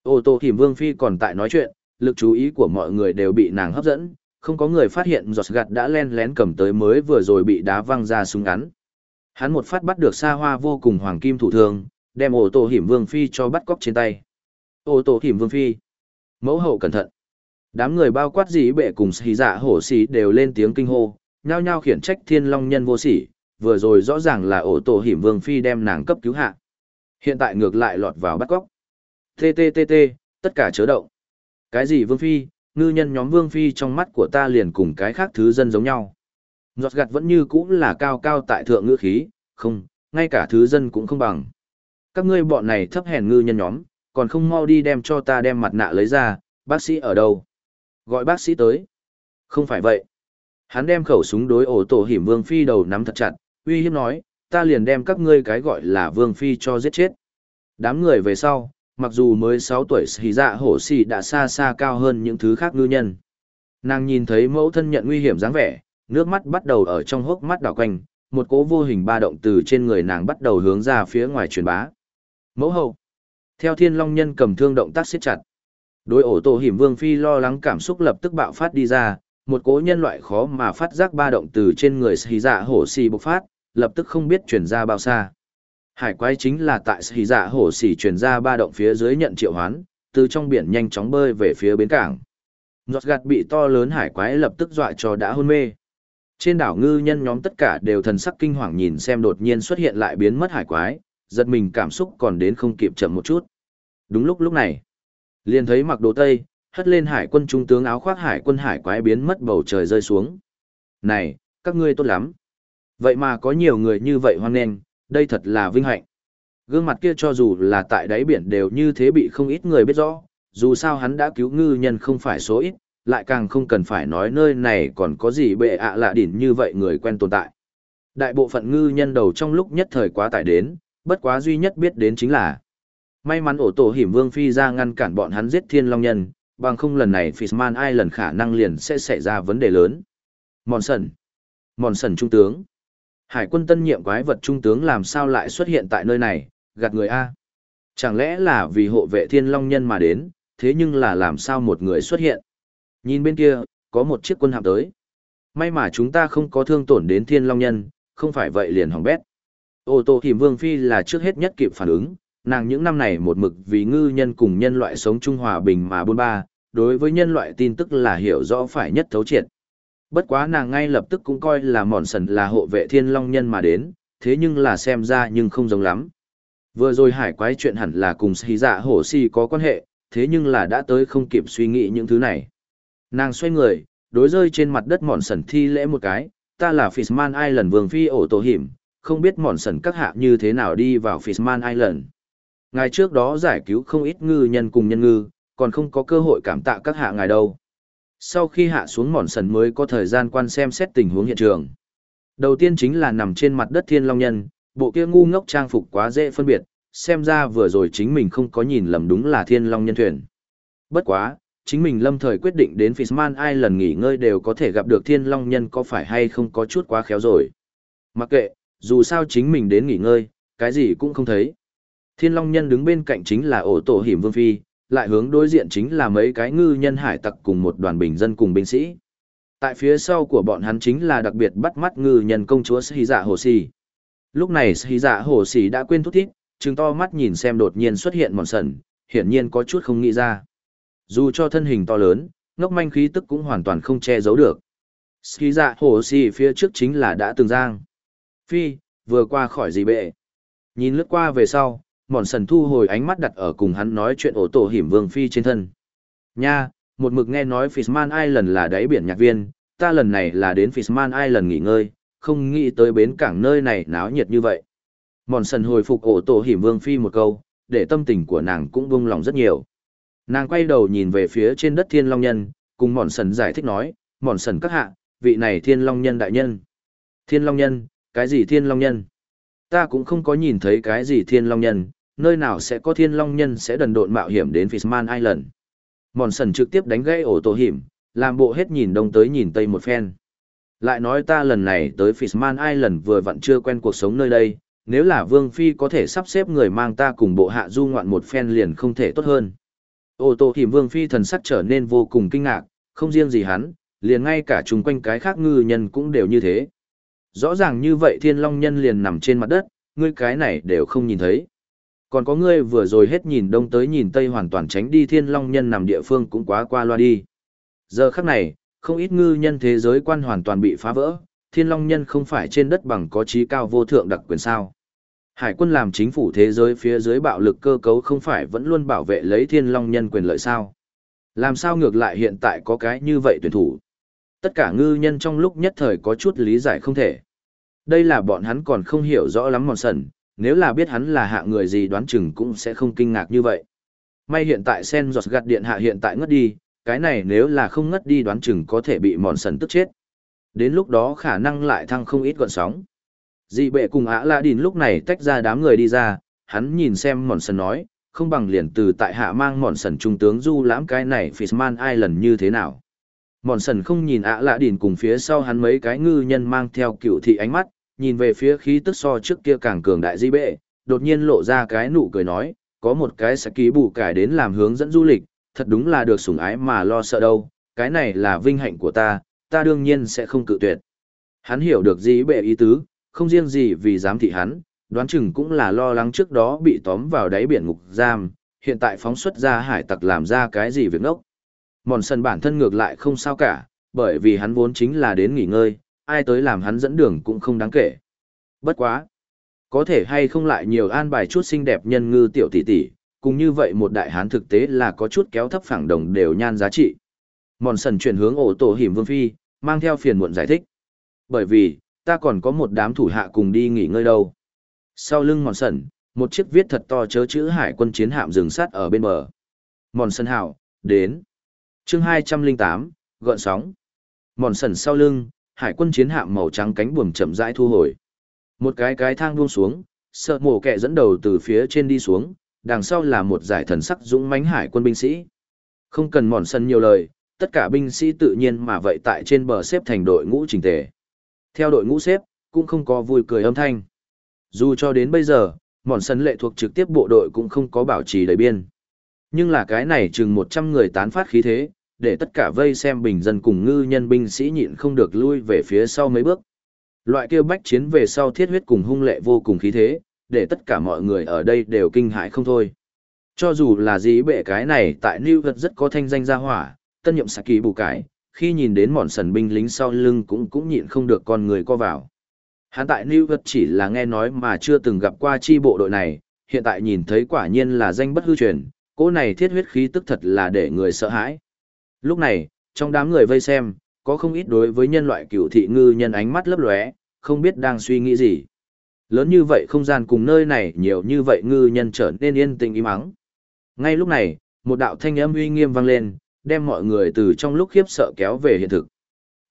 Ô tô hiểm vương phi còn tại nói chuyện, lực chú ý của mọi người đều bị nàng hấp dẫn, không có người phát hiện giọt gạt đã len lén cầm tới mới vừa rồi bị đá văng ra súng ngắn. Hắn một phát bắt được xa hoa vô cùng hoàng kim thủ thương, đem ô tô hiểm vương phi cho bắt cóc trên tay. Ô tô hiểm vương phi. Mẫu hậu cẩn thận. Đám người bao quát dĩ bệ cùng xì dạ hổ xì đều lên tiếng kinh hô, nhao nhao khiển trách thiên long nhân vô sỉ, vừa rồi rõ ràng là ổ tổ hiểm vương phi đem nàng cấp cứu hạ. Hiện tại ngược lại lọt vào bắt cóc. TTTT, tất cả chớ động. Cái gì vương phi, ngư nhân nhóm vương phi trong mắt của ta liền cùng cái khác thứ dân giống nhau. Giọt gặt vẫn như cũng là cao cao tại thượng ngư khí, không, ngay cả thứ dân cũng không bằng. Các ngươi bọn này thấp hèn ngư nhân nhóm, còn không mau đi đem cho ta đem mặt nạ lấy ra, bác sĩ ở đâu? Gọi bác sĩ tới. Không phải vậy. Hắn đem khẩu súng đối ổ tổ hiểm vương phi đầu nắm thật chặt, uy hiếp nói, ta liền đem các ngươi cái gọi là vương phi cho giết chết. Đám người về sau, mặc dù mới 6 tuổi xì dạ hổ xì đã xa xa cao hơn những thứ khác ngư nhân. Nàng nhìn thấy mẫu thân nhận nguy hiểm dáng vẻ, nước mắt bắt đầu ở trong hốc mắt đảo quanh, một cỗ vô hình ba động từ trên người nàng bắt đầu hướng ra phía ngoài truyền bá. Mẫu hậu. Theo thiên long nhân cầm thương động tác siết chặt. Đối ổ tổ hiểm vương phi lo lắng cảm xúc lập tức bạo phát đi ra, một cố nhân loại khó mà phát giác ba động từ trên người xì dạ hổ xì bộc phát, lập tức không biết chuyển ra bao xa. Hải quái chính là tại xì dạ hổ xì chuyển ra ba động phía dưới nhận triệu hoán, từ trong biển nhanh chóng bơi về phía bến cảng. Giọt gạt bị to lớn hải quái lập tức dọa cho đã hôn mê. Trên đảo ngư nhân nhóm tất cả đều thần sắc kinh hoàng nhìn xem đột nhiên xuất hiện lại biến mất hải quái, giật mình cảm xúc còn đến không kịp chậm một chút. Đúng lúc lúc này, liền thấy mặc đồ tây, hất lên hải quân trung tướng áo khoác hải quân hải quái biến mất bầu trời rơi xuống. Này, các ngươi tốt lắm. Vậy mà có nhiều người như vậy hoan nghênh, đây thật là vinh hạnh. Gương mặt kia cho dù là tại đáy biển đều như thế bị không ít người biết rõ, dù sao hắn đã cứu ngư nhân không phải số ít, lại càng không cần phải nói nơi này còn có gì bệ ạ lạ đỉnh như vậy người quen tồn tại. Đại bộ phận ngư nhân đầu trong lúc nhất thời quá tải đến, bất quá duy nhất biết đến chính là may mắn ổ tổ hiểm vương phi ra ngăn cản bọn hắn giết thiên long nhân, bằng không lần này Fishman ai lần khả năng liền sẽ xảy ra vấn đề lớn. Mòn sần. Mòn sần trung tướng. Hải quân tân nhiệm quái vật trung tướng làm sao lại xuất hiện tại nơi này, gạt người A. Chẳng lẽ là vì hộ vệ thiên long nhân mà đến, thế nhưng là làm sao một người xuất hiện. Nhìn bên kia, có một chiếc quân hạm tới. May mà chúng ta không có thương tổn đến thiên long nhân, không phải vậy liền hỏng bét. Ô tô hiểm vương phi là trước hết nhất kịp phản ứng, nàng những năm này một mực vì ngư nhân cùng nhân loại sống trung hòa bình mà buôn ba, đối với nhân loại tin tức là hiểu rõ phải nhất thấu triệt. Bất quá nàng ngay lập tức cũng coi là mòn sần là hộ vệ thiên long nhân mà đến, thế nhưng là xem ra nhưng không giống lắm. Vừa rồi hải quái chuyện hẳn là cùng xì dạ hổ xì có quan hệ, thế nhưng là đã tới không kịp suy nghĩ những thứ này. Nàng xoay người, đối rơi trên mặt đất mòn sần thi lễ một cái, ta là Fishman Island vương phi ổ tổ hiểm, không biết mòn sần các hạ như thế nào đi vào Fishman Island. Ngài trước đó giải cứu không ít ngư nhân cùng nhân ngư, còn không có cơ hội cảm tạ các hạ ngài đâu. Sau khi hạ xuống mòn sần mới có thời gian quan xem xét tình huống hiện trường. Đầu tiên chính là nằm trên mặt đất thiên long nhân, bộ kia ngu ngốc trang phục quá dễ phân biệt, xem ra vừa rồi chính mình không có nhìn lầm đúng là thiên long nhân thuyền. Bất quá, chính mình lâm thời quyết định đến Fishman ai lần nghỉ ngơi đều có thể gặp được thiên long nhân có phải hay không có chút quá khéo rồi. Mặc kệ, dù sao chính mình đến nghỉ ngơi, cái gì cũng không thấy. Thiên long nhân đứng bên cạnh chính là ổ tổ hiểm vương phi, lại hướng đối diện chính là mấy cái ngư nhân hải tặc cùng một đoàn bình dân cùng binh sĩ. Tại phía sau của bọn hắn chính là đặc biệt bắt mắt ngư nhân công chúa Sĩ Dạ Hồ Sĩ. Lúc này Sĩ Dạ Hồ Sĩ đã quên thút thít, trừng to mắt nhìn xem đột nhiên xuất hiện mòn sần, hiển nhiên có chút không nghĩ ra. Dù cho thân hình to lớn, ngốc manh khí tức cũng hoàn toàn không che giấu được. Sĩ Dạ Hồ Sĩ phía trước chính là đã từng giang. Phi, vừa qua khỏi gì bệ. Nhìn lướt qua về sau, mòn sần thu hồi ánh mắt đặt ở cùng hắn nói chuyện ổ tổ hiểm vương phi trên thân. Nha, một mực nghe nói Fishman Island là đáy biển nhạc viên, ta lần này là đến Fishman Island nghỉ ngơi, không nghĩ tới bến cảng nơi này náo nhiệt như vậy. Mòn sần hồi phục ổ tổ hiểm vương phi một câu, để tâm tình của nàng cũng buông lòng rất nhiều. Nàng quay đầu nhìn về phía trên đất thiên long nhân, cùng mòn sần giải thích nói, mòn sần các hạ, vị này thiên long nhân đại nhân. Thiên long nhân, cái gì thiên long nhân? Ta cũng không có nhìn thấy cái gì thiên long nhân, nơi nào sẽ có thiên long nhân sẽ đần độn mạo hiểm đến Fishman Island. Mòn sần trực tiếp đánh gãy ổ tổ hiểm, làm bộ hết nhìn đông tới nhìn tây một phen. Lại nói ta lần này tới Fishman Island vừa vặn chưa quen cuộc sống nơi đây, nếu là Vương Phi có thể sắp xếp người mang ta cùng bộ hạ du ngoạn một phen liền không thể tốt hơn. Ổ tổ hiểm Vương Phi thần sắc trở nên vô cùng kinh ngạc, không riêng gì hắn, liền ngay cả chung quanh cái khác ngư nhân cũng đều như thế. Rõ ràng như vậy thiên long nhân liền nằm trên mặt đất, ngươi cái này đều không nhìn thấy. Còn có ngươi vừa rồi hết nhìn đông tới nhìn tây hoàn toàn tránh đi thiên long nhân nằm địa phương cũng quá qua loa đi. Giờ khắc này, không ít ngư nhân thế giới quan hoàn toàn bị phá vỡ, thiên long nhân không phải trên đất bằng có trí cao vô thượng đặc quyền sao. Hải quân làm chính phủ thế giới phía dưới bạo lực cơ cấu không phải vẫn luôn bảo vệ lấy thiên long nhân quyền lợi sao. Làm sao ngược lại hiện tại có cái như vậy tuyển thủ. Tất cả ngư nhân trong lúc nhất thời có chút lý giải không thể. Đây là bọn hắn còn không hiểu rõ lắm mòn sần, nếu là biết hắn là hạ người gì đoán chừng cũng sẽ không kinh ngạc như vậy. May hiện tại sen giọt gạt điện hạ hiện tại ngất đi, cái này nếu là không ngất đi đoán chừng có thể bị mòn sần tức chết. Đến lúc đó khả năng lại thăng không ít gọn sóng. Dị bệ cùng ả la đìn lúc này tách ra đám người đi ra, hắn nhìn xem mòn sần nói, không bằng liền từ tại hạ mang mòn sần trung tướng du lãm cái này Fishman Island như thế nào. Mòn sần không nhìn ạ lạ đìn cùng phía sau hắn mấy cái ngư nhân mang theo cựu thị ánh mắt, nhìn về phía khí tức so trước kia càng cường đại di bệ, đột nhiên lộ ra cái nụ cười nói, có một cái sẽ ký bù cải đến làm hướng dẫn du lịch, thật đúng là được sủng ái mà lo sợ đâu, cái này là vinh hạnh của ta, ta đương nhiên sẽ không cự tuyệt. Hắn hiểu được di bệ ý tứ, không riêng gì vì giám thị hắn, đoán chừng cũng là lo lắng trước đó bị tóm vào đáy biển ngục giam, hiện tại phóng xuất ra hải tặc làm ra cái gì việc ngốc. Mòn sần bản thân ngược lại không sao cả, bởi vì hắn vốn chính là đến nghỉ ngơi, ai tới làm hắn dẫn đường cũng không đáng kể. Bất quá. Có thể hay không lại nhiều an bài chút xinh đẹp nhân ngư tiểu tỷ tỷ, cùng như vậy một đại hán thực tế là có chút kéo thấp phẳng đồng đều nhan giá trị. Mòn sần chuyển hướng ổ tổ hiểm vương phi, mang theo phiền muộn giải thích. Bởi vì, ta còn có một đám thủ hạ cùng đi nghỉ ngơi đâu. Sau lưng mòn sần, một chiếc viết thật to chớ chữ hải quân chiến hạm dừng sát ở bên bờ. Mòn sần hảo, đến chương 208, gợn sóng. Mòn sần sau lưng, hải quân chiến hạm màu trắng cánh buồm chậm rãi thu hồi. Một cái cái thang buông xuống, sợ mổ kẹ dẫn đầu từ phía trên đi xuống, đằng sau là một giải thần sắc dũng mãnh hải quân binh sĩ. Không cần mòn sân nhiều lời, tất cả binh sĩ tự nhiên mà vậy tại trên bờ xếp thành đội ngũ chỉnh tề. Theo đội ngũ xếp, cũng không có vui cười âm thanh. Dù cho đến bây giờ, mòn sân lệ thuộc trực tiếp bộ đội cũng không có bảo trì đầy biên. Nhưng là cái này chừng 100 người tán phát khí thế, để tất cả vây xem bình dân cùng ngư nhân binh sĩ nhịn không được lui về phía sau mấy bước. Loại kia bách chiến về sau thiết huyết cùng hung lệ vô cùng khí thế, để tất cả mọi người ở đây đều kinh hãi không thôi. Cho dù là dĩ bệ cái này tại New York rất có thanh danh gia hỏa, tân nhậm Saki bù cải, khi nhìn đến mòn sần binh lính sau lưng cũng cũng nhịn không được con người co vào. Hắn tại New York chỉ là nghe nói mà chưa từng gặp qua chi bộ đội này, hiện tại nhìn thấy quả nhiên là danh bất hư truyền, cỗ này thiết huyết khí tức thật là để người sợ hãi. Lúc này, trong đám người vây xem, có không ít đối với nhân loại cửu thị ngư nhân ánh mắt lấp lóe, không biết đang suy nghĩ gì. Lớn như vậy không gian cùng nơi này nhiều như vậy ngư nhân trở nên yên tĩnh im ắng. Ngay lúc này, một đạo thanh âm uy nghiêm vang lên, đem mọi người từ trong lúc khiếp sợ kéo về hiện thực.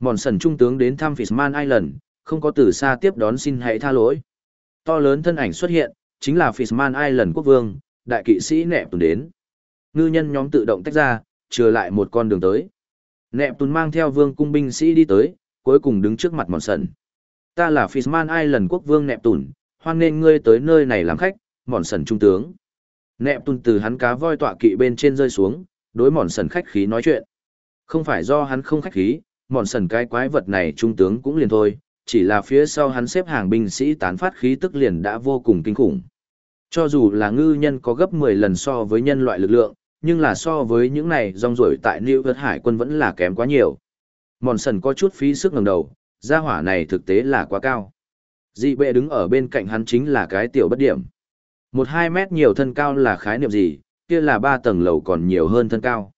Mòn sần trung tướng đến thăm Fishman Island, không có từ xa tiếp đón xin hãy tha lỗi. To lớn thân ảnh xuất hiện, chính là Fishman Island quốc vương, đại kỵ sĩ nẹp tùn đến. Ngư nhân nhóm tự động tách ra, trừ lại một con đường tới. Nẹp tùn mang theo vương cung binh sĩ đi tới, cuối cùng đứng trước mặt mòn sần. Ta là Fishman Island quốc vương nẹp tùn, hoan nên ngươi tới nơi này làm khách, mòn sần trung tướng. Nẹp tùn từ hắn cá voi tọa kỵ bên trên rơi xuống, đối mòn sần khách khí nói chuyện. Không phải do hắn không khách khí, mòn sần cái quái vật này trung tướng cũng liền thôi, chỉ là phía sau hắn xếp hàng binh sĩ tán phát khí tức liền đã vô cùng kinh khủng. Cho dù là ngư nhân có gấp 10 lần so với nhân loại lực lượng, nhưng là so với những này rong rổi tại New York Hải quân vẫn là kém quá nhiều. Mòn sần có chút phí sức ngẩng đầu, gia hỏa này thực tế là quá cao. Dị bệ đứng ở bên cạnh hắn chính là cái tiểu bất điểm. Một hai mét nhiều thân cao là khái niệm gì, kia là ba tầng lầu còn nhiều hơn thân cao.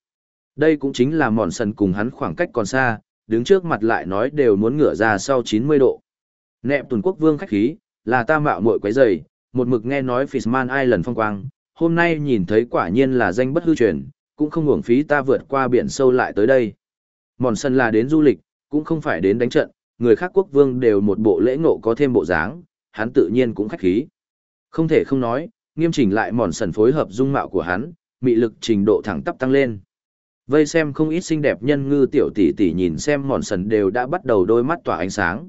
Đây cũng chính là mòn sần cùng hắn khoảng cách còn xa, đứng trước mặt lại nói đều muốn ngửa ra sau 90 độ. Nẹp tuần quốc vương khách khí, là ta mạo muội quấy rầy, một mực nghe nói Fishman Island phong quang, hôm nay nhìn thấy quả nhiên là danh bất hư truyền, cũng không uổng phí ta vượt qua biển sâu lại tới đây. Mòn sân là đến du lịch, cũng không phải đến đánh trận, người khác quốc vương đều một bộ lễ ngộ có thêm bộ dáng, hắn tự nhiên cũng khách khí. Không thể không nói, nghiêm chỉnh lại mòn sần phối hợp dung mạo của hắn, mị lực trình độ thẳng tắp tăng lên. Vây xem không ít xinh đẹp nhân ngư tiểu tỷ tỷ nhìn xem mòn sần đều đã bắt đầu đôi mắt tỏa ánh sáng.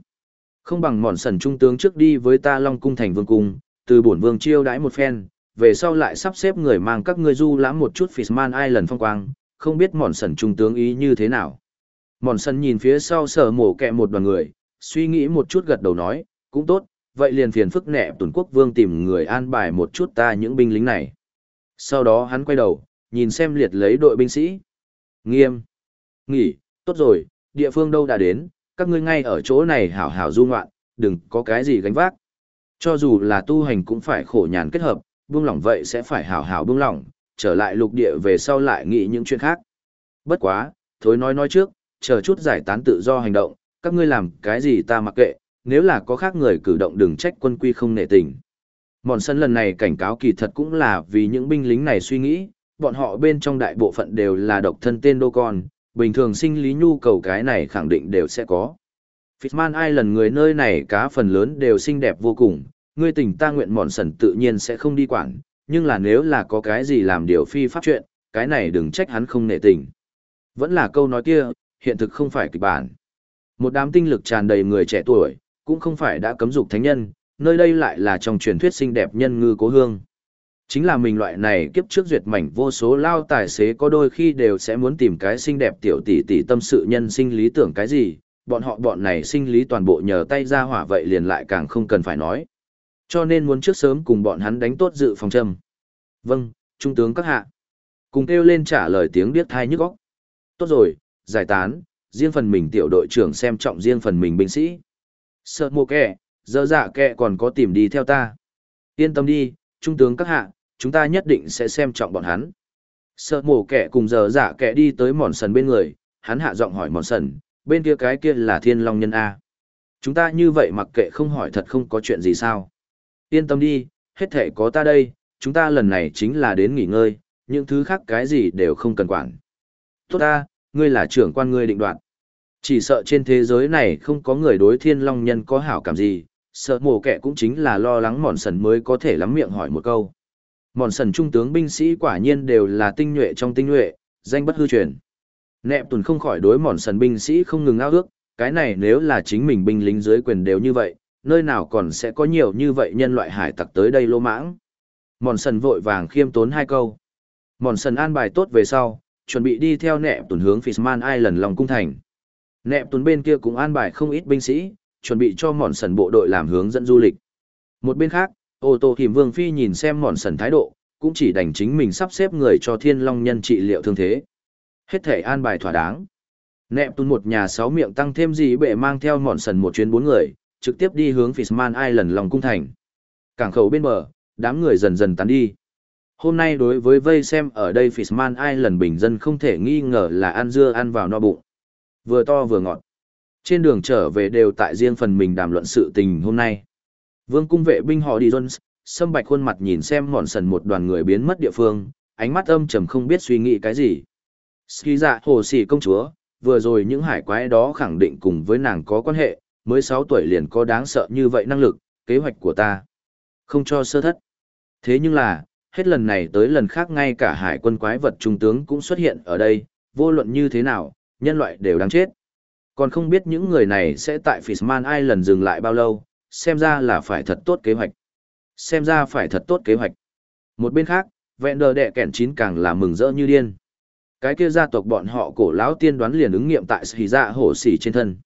Không bằng mòn sần trung tướng trước đi với ta Long cung thành vương cung, từ bổn vương chiêu đãi một phen, về sau lại sắp xếp người mang các ngươi du lãm một chút Fishman Island phong quang, không biết mòn sần trung tướng ý như thế nào. Mòn sần nhìn phía sau sở mổ kẹ một đoàn người, suy nghĩ một chút gật đầu nói, cũng tốt, vậy liền phiền phức nẹ tuần quốc vương tìm người an bài một chút ta những binh lính này. Sau đó hắn quay đầu, nhìn xem liệt lấy đội binh sĩ. Nghiêm. Nghỉ, tốt rồi, địa phương đâu đã đến, các ngươi ngay ở chỗ này hảo hảo du ngoạn, đừng có cái gì gánh vác. Cho dù là tu hành cũng phải khổ nhàn kết hợp, buông lỏng vậy sẽ phải hảo hảo buông lỏng, trở lại lục địa về sau lại nghĩ những chuyện khác. Bất quá, thối nói nói trước, chờ chút giải tán tự do hành động, các ngươi làm cái gì ta mặc kệ, nếu là có khác người cử động đừng trách quân quy không nệ tình. Mòn sân lần này cảnh cáo kỳ thật cũng là vì những binh lính này suy nghĩ, bọn họ bên trong đại bộ phận đều là độc thân tên đô con, bình thường sinh lý nhu cầu cái này khẳng định đều sẽ có. Fishman Island người nơi này cá phần lớn đều xinh đẹp vô cùng, ngươi tình ta nguyện mòn sần tự nhiên sẽ không đi quản, nhưng là nếu là có cái gì làm điều phi pháp chuyện, cái này đừng trách hắn không nệ tình. Vẫn là câu nói kia, hiện thực không phải kịch bản. Một đám tinh lực tràn đầy người trẻ tuổi, cũng không phải đã cấm dục thánh nhân, nơi đây lại là trong truyền thuyết xinh đẹp nhân ngư cố hương. Chính là mình loại này kiếp trước duyệt mảnh vô số lao tài xế có đôi khi đều sẽ muốn tìm cái xinh đẹp tiểu tỷ tỷ tâm sự nhân sinh lý tưởng cái gì, bọn họ bọn này sinh lý toàn bộ nhờ tay ra hỏa vậy liền lại càng không cần phải nói. Cho nên muốn trước sớm cùng bọn hắn đánh tốt dự phòng châm. Vâng, Trung tướng các hạ. Cùng kêu lên trả lời tiếng điếc thai nhức óc. Tốt rồi, giải tán, riêng phần mình tiểu đội trưởng xem trọng riêng phần mình binh sĩ. Sợ mồ kẹ, dơ dạ kẹ còn có tìm đi theo ta. Yên tâm đi, Trung tướng các hạ, chúng ta nhất định sẽ xem trọng bọn hắn. Sợ mổ kẻ cùng giờ giả dạ kẻ đi tới mòn sần bên người, hắn hạ giọng hỏi mòn sần, bên kia cái kia là thiên long nhân A. Chúng ta như vậy mặc kệ không hỏi thật không có chuyện gì sao. Yên tâm đi, hết thể có ta đây, chúng ta lần này chính là đến nghỉ ngơi, những thứ khác cái gì đều không cần quản. Tốt ta, ngươi là trưởng quan ngươi định đoạt. Chỉ sợ trên thế giới này không có người đối thiên long nhân có hảo cảm gì, sợ mổ kẻ cũng chính là lo lắng mòn sần mới có thể lắm miệng hỏi một câu. Mòn sần trung tướng binh sĩ quả nhiên đều là tinh nhuệ trong tinh nhuệ, danh bất hư truyền. Nẹp tuần không khỏi đối mòn sần binh sĩ không ngừng ao ước, cái này nếu là chính mình binh lính dưới quyền đều như vậy, nơi nào còn sẽ có nhiều như vậy nhân loại hải tặc tới đây lô mãng. Mòn sần vội vàng khiêm tốn hai câu. Mòn sần an bài tốt về sau, chuẩn bị đi theo nẹp tuần hướng Fishman Island lòng cung thành. Nẹp tuần bên kia cũng an bài không ít binh sĩ, chuẩn bị cho mòn sần bộ đội làm hướng dẫn du lịch. Một bên khác, ô tô hiểm vương phi nhìn xem mòn sần thái độ, cũng chỉ đành chính mình sắp xếp người cho thiên long nhân trị liệu thương thế. Hết thể an bài thỏa đáng. Nẹp tuần một nhà sáu miệng tăng thêm gì bệ mang theo mòn sần một chuyến bốn người, trực tiếp đi hướng Fishman Island lòng cung thành. Cảng khẩu bên bờ, đám người dần dần tán đi. Hôm nay đối với vây xem ở đây Fishman Island bình dân không thể nghi ngờ là ăn dưa ăn vào no bụng. Vừa to vừa ngọt. Trên đường trở về đều tại riêng phần mình đàm luận sự tình hôm nay. Vương cung vệ binh họ đi Jones, sâm bạch khuôn mặt nhìn xem mòn sần một đoàn người biến mất địa phương, ánh mắt âm trầm không biết suy nghĩ cái gì. Ski dạ hồ sĩ công chúa, vừa rồi những hải quái đó khẳng định cùng với nàng có quan hệ, mới 6 tuổi liền có đáng sợ như vậy năng lực, kế hoạch của ta. Không cho sơ thất. Thế nhưng là, hết lần này tới lần khác ngay cả hải quân quái vật trung tướng cũng xuất hiện ở đây, vô luận như thế nào, nhân loại đều đáng chết. Còn không biết những người này sẽ tại Fishman Island dừng lại bao lâu, xem ra là phải thật tốt kế hoạch. Xem ra phải thật tốt kế hoạch. Một bên khác, vẹn đờ đệ kẻn chín càng là mừng rỡ như điên. Cái kia gia tộc bọn họ cổ lão tiên đoán liền ứng nghiệm tại Sĩ Dạ Hổ sỉ trên thân.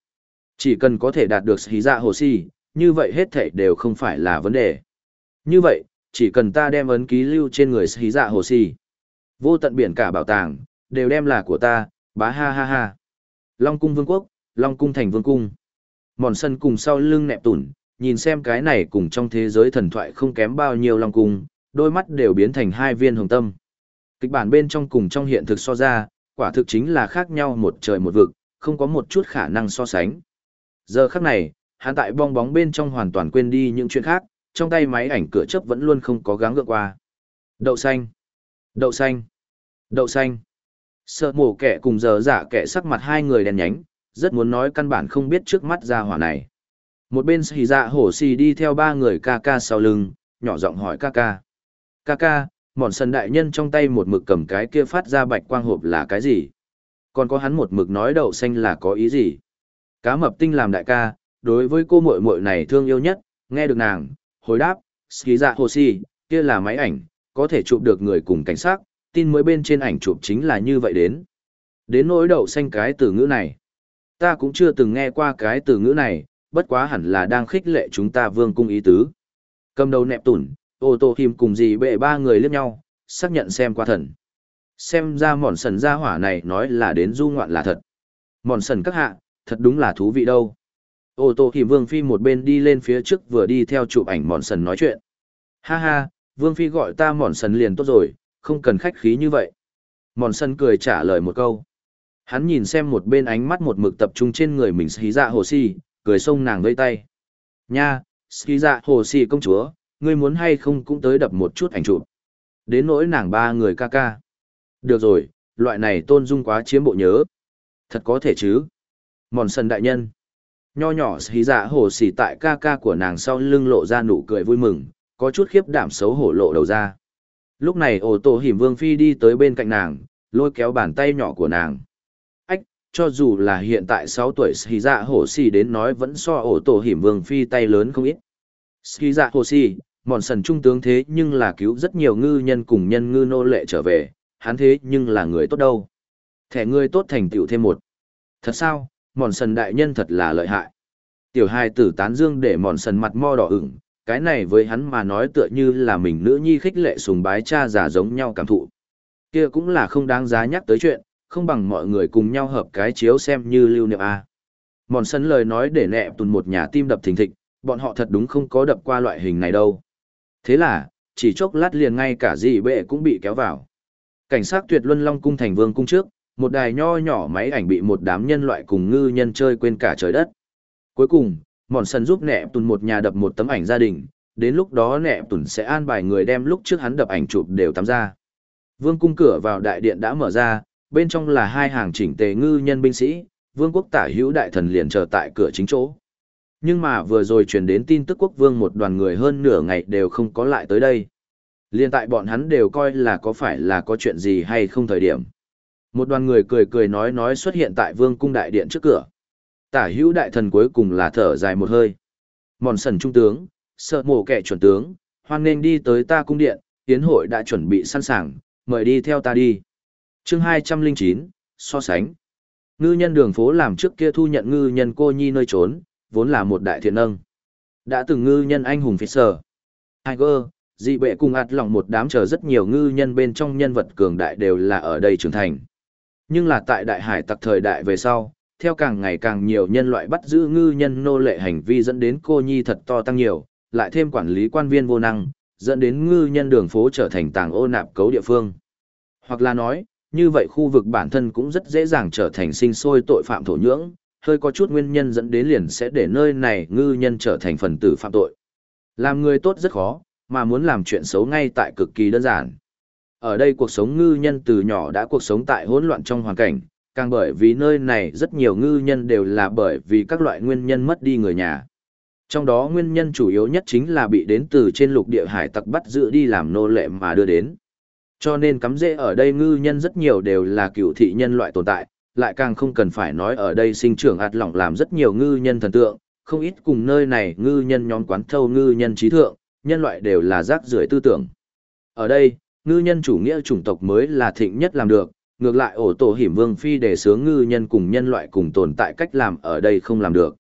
Chỉ cần có thể đạt được hí Dạ Hổ si, như vậy hết thảy đều không phải là vấn đề. Như vậy, chỉ cần ta đem ấn ký lưu trên người hí Dạ Hổ si. vô tận biển cả bảo tàng, đều đem là của ta, bá ha ha ha. Long cung vương quốc, Long cung thành vương cung. Mòn sân cùng sau lưng nẹp tủn, nhìn xem cái này cùng trong thế giới thần thoại không kém bao nhiêu Long cung, đôi mắt đều biến thành hai viên hồng tâm. Kịch bản bên trong cùng trong hiện thực so ra, quả thực chính là khác nhau một trời một vực, không có một chút khả năng so sánh. Giờ khắc này, hắn tại bong bóng bên trong hoàn toàn quên đi những chuyện khác, trong tay máy ảnh cửa chớp vẫn luôn không có gắng gượng qua. Đậu xanh, đậu xanh, đậu xanh. Sợ mổ kẻ cùng giờ giả kẻ sắc mặt hai người đèn nhánh, rất muốn nói căn bản không biết trước mắt ra hỏa này. Một bên xì dạ hổ xì đi theo ba người ca ca sau lưng, nhỏ giọng hỏi ca ca. Ca ca, mòn sần đại nhân trong tay một mực cầm cái kia phát ra bạch quang hộp là cái gì? Còn có hắn một mực nói đậu xanh là có ý gì? Cá mập tinh làm đại ca, đối với cô muội muội này thương yêu nhất, nghe được nàng, hồi đáp, xì dạ hồ si, kia là máy ảnh, có thể chụp được người cùng cảnh sát, tin mới bên trên ảnh chụp chính là như vậy đến. Đến nỗi đậu xanh cái từ ngữ này. Ta cũng chưa từng nghe qua cái từ ngữ này, bất quá hẳn là đang khích lệ chúng ta vương cung ý tứ. Cầm đầu nẹp tủn, ô tô hìm cùng gì bệ ba người liếc nhau, xác nhận xem qua thần. Xem ra mòn sần gia hỏa này nói là đến du ngoạn là thật. Mòn sần các hạ, thật đúng là thú vị đâu. Ô tô thì vương phi một bên đi lên phía trước vừa đi theo chụp ảnh mòn sần nói chuyện. Ha ha, vương phi gọi ta mòn sần liền tốt rồi, không cần khách khí như vậy. Mòn Sần cười trả lời một câu. Hắn nhìn xem một bên ánh mắt một mực tập trung trên người mình xí dạ hồ si, cười xông nàng vây tay. Nha, xí dạ hồ si công chúa, ngươi muốn hay không cũng tới đập một chút ảnh chụp. Đến nỗi nàng ba người ca ca. Được rồi, loại này tôn dung quá chiếm bộ nhớ. Thật có thể chứ. Mòn sần đại nhân. Nho nhỏ xì dạ hồ xì tại ca ca của nàng sau lưng lộ ra nụ cười vui mừng, có chút khiếp đảm xấu hổ lộ đầu ra. Lúc này ổ tổ hiểm vương phi đi tới bên cạnh nàng, lôi kéo bàn tay nhỏ của nàng. Ách, cho dù là hiện tại sáu tuổi xì dạ hổ xì đến nói vẫn so ổ tổ hiểm vương phi tay lớn không ít. xì dạ hổ xì, mòn sần trung tướng thế nhưng là cứu rất nhiều ngư nhân cùng nhân ngư nô lệ trở về, hắn thế nhưng là người tốt đâu. Thẻ ngươi tốt thành tựu thêm một. Thật sao, mòn sần đại nhân thật là lợi hại. Tiểu hai tử tán dương để mòn sần mặt mo đỏ ửng, cái này với hắn mà nói tựa như là mình nữ nhi khích lệ sùng bái cha già giống nhau cảm thụ. Kia cũng là không đáng giá nhắc tới chuyện, không bằng mọi người cùng nhau hợp cái chiếu xem như lưu niệm A. Mòn sần lời nói để nẹ tùn một nhà tim đập thình thịch, bọn họ thật đúng không có đập qua loại hình này đâu. Thế là, chỉ chốc lát liền ngay cả dị bệ cũng bị kéo vào. Cảnh sát tuyệt luân long cung thành vương cung trước, một đài nho nhỏ máy ảnh bị một đám nhân loại cùng ngư nhân chơi quên cả trời đất. Cuối cùng, mòn sân giúp nẹ tùn một nhà đập một tấm ảnh gia đình đến lúc đó nẹ tùn sẽ an bài người đem lúc trước hắn đập ảnh chụp đều tắm ra. Vương cung cửa vào đại điện đã mở ra bên trong là hai hàng chỉnh tề ngư nhân binh sĩ vương quốc tả hữu đại thần liền chờ tại cửa chính chỗ. Nhưng mà vừa rồi truyền đến tin tức quốc vương một đoàn người hơn nửa ngày đều không có lại tới đây. Liên tại bọn hắn đều coi là có phải là có chuyện gì hay không thời điểm một đoàn người cười cười nói nói xuất hiện tại vương cung đại điện trước cửa Tả hữu đại thần cuối cùng là thở dài một hơi. mòn sần trung tướng, sợ mổ kẻ chuẩn tướng, hoan nên đi tới ta cung điện, tiến hội đã chuẩn bị sẵn sàng, mời đi theo ta đi. chương 209, so sánh. Ngư nhân đường phố làm trước kia thu nhận ngư nhân cô nhi nơi trốn, vốn là một đại thiện nâng. Đã từng ngư nhân anh hùng Fisher, Tiger, dị bệ cùng ạt lòng một đám chờ rất nhiều ngư nhân bên trong nhân vật cường đại đều là ở đây trưởng thành. Nhưng là tại đại hải tặc thời đại về sau, theo càng ngày càng nhiều nhân loại bắt giữ ngư nhân nô lệ hành vi dẫn đến cô nhi thật to tăng nhiều, lại thêm quản lý quan viên vô năng, dẫn đến ngư nhân đường phố trở thành tàng ô nạp cấu địa phương. Hoặc là nói, như vậy khu vực bản thân cũng rất dễ dàng trở thành sinh sôi tội phạm thổ nhưỡng, hơi có chút nguyên nhân dẫn đến liền sẽ để nơi này ngư nhân trở thành phần tử phạm tội. Làm người tốt rất khó, mà muốn làm chuyện xấu ngay tại cực kỳ đơn giản. Ở đây cuộc sống ngư nhân từ nhỏ đã cuộc sống tại hỗn loạn trong hoàn cảnh, càng bởi vì nơi này rất nhiều ngư nhân đều là bởi vì các loại nguyên nhân mất đi người nhà. Trong đó nguyên nhân chủ yếu nhất chính là bị đến từ trên lục địa hải tặc bắt giữ đi làm nô lệ mà đưa đến. Cho nên cắm rễ ở đây ngư nhân rất nhiều đều là cựu thị nhân loại tồn tại, lại càng không cần phải nói ở đây sinh trưởng ạt lỏng làm rất nhiều ngư nhân thần tượng, không ít cùng nơi này ngư nhân nhóm quán thâu ngư nhân trí thượng, nhân loại đều là rác rưởi tư tưởng. Ở đây, ngư nhân chủ nghĩa chủng tộc mới là thịnh nhất làm được, ngược lại ổ tổ hiểm vương phi để sướng ngư nhân cùng nhân loại cùng tồn tại cách làm ở đây không làm được.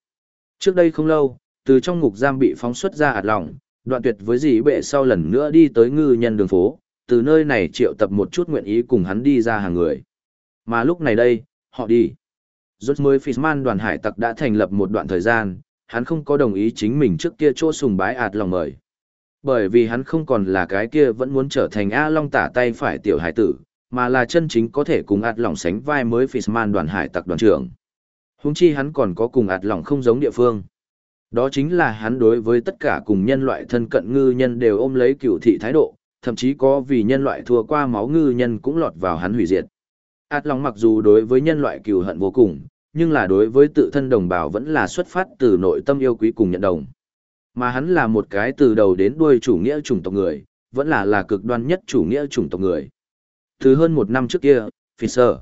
Trước đây không lâu, từ trong ngục giam bị phóng xuất ra ạt lòng, đoạn tuyệt với dì bệ sau lần nữa đi tới ngư nhân đường phố, từ nơi này triệu tập một chút nguyện ý cùng hắn đi ra hàng người. Mà lúc này đây, họ đi. Rốt mới Fishman đoàn hải tặc đã thành lập một đoạn thời gian, hắn không có đồng ý chính mình trước kia chỗ sùng bái ạt lòng mời. Bởi vì hắn không còn là cái kia vẫn muốn trở thành A Long tả tay phải tiểu hải tử, mà là chân chính có thể cùng ạt lỏng sánh vai mới Fishman đoàn hải tặc đoàn trưởng. Húng chi hắn còn có cùng ạt lỏng không giống địa phương. Đó chính là hắn đối với tất cả cùng nhân loại thân cận ngư nhân đều ôm lấy cựu thị thái độ, thậm chí có vì nhân loại thua qua máu ngư nhân cũng lọt vào hắn hủy diệt. Át lòng mặc dù đối với nhân loại cừu hận vô cùng, nhưng là đối với tự thân đồng bào vẫn là xuất phát từ nội tâm yêu quý cùng nhận đồng. Mà hắn là một cái từ đầu đến đuôi chủ nghĩa chủng tộc người, vẫn là là cực đoan nhất chủ nghĩa chủng tộc người. Từ hơn một năm trước kia, Fisher,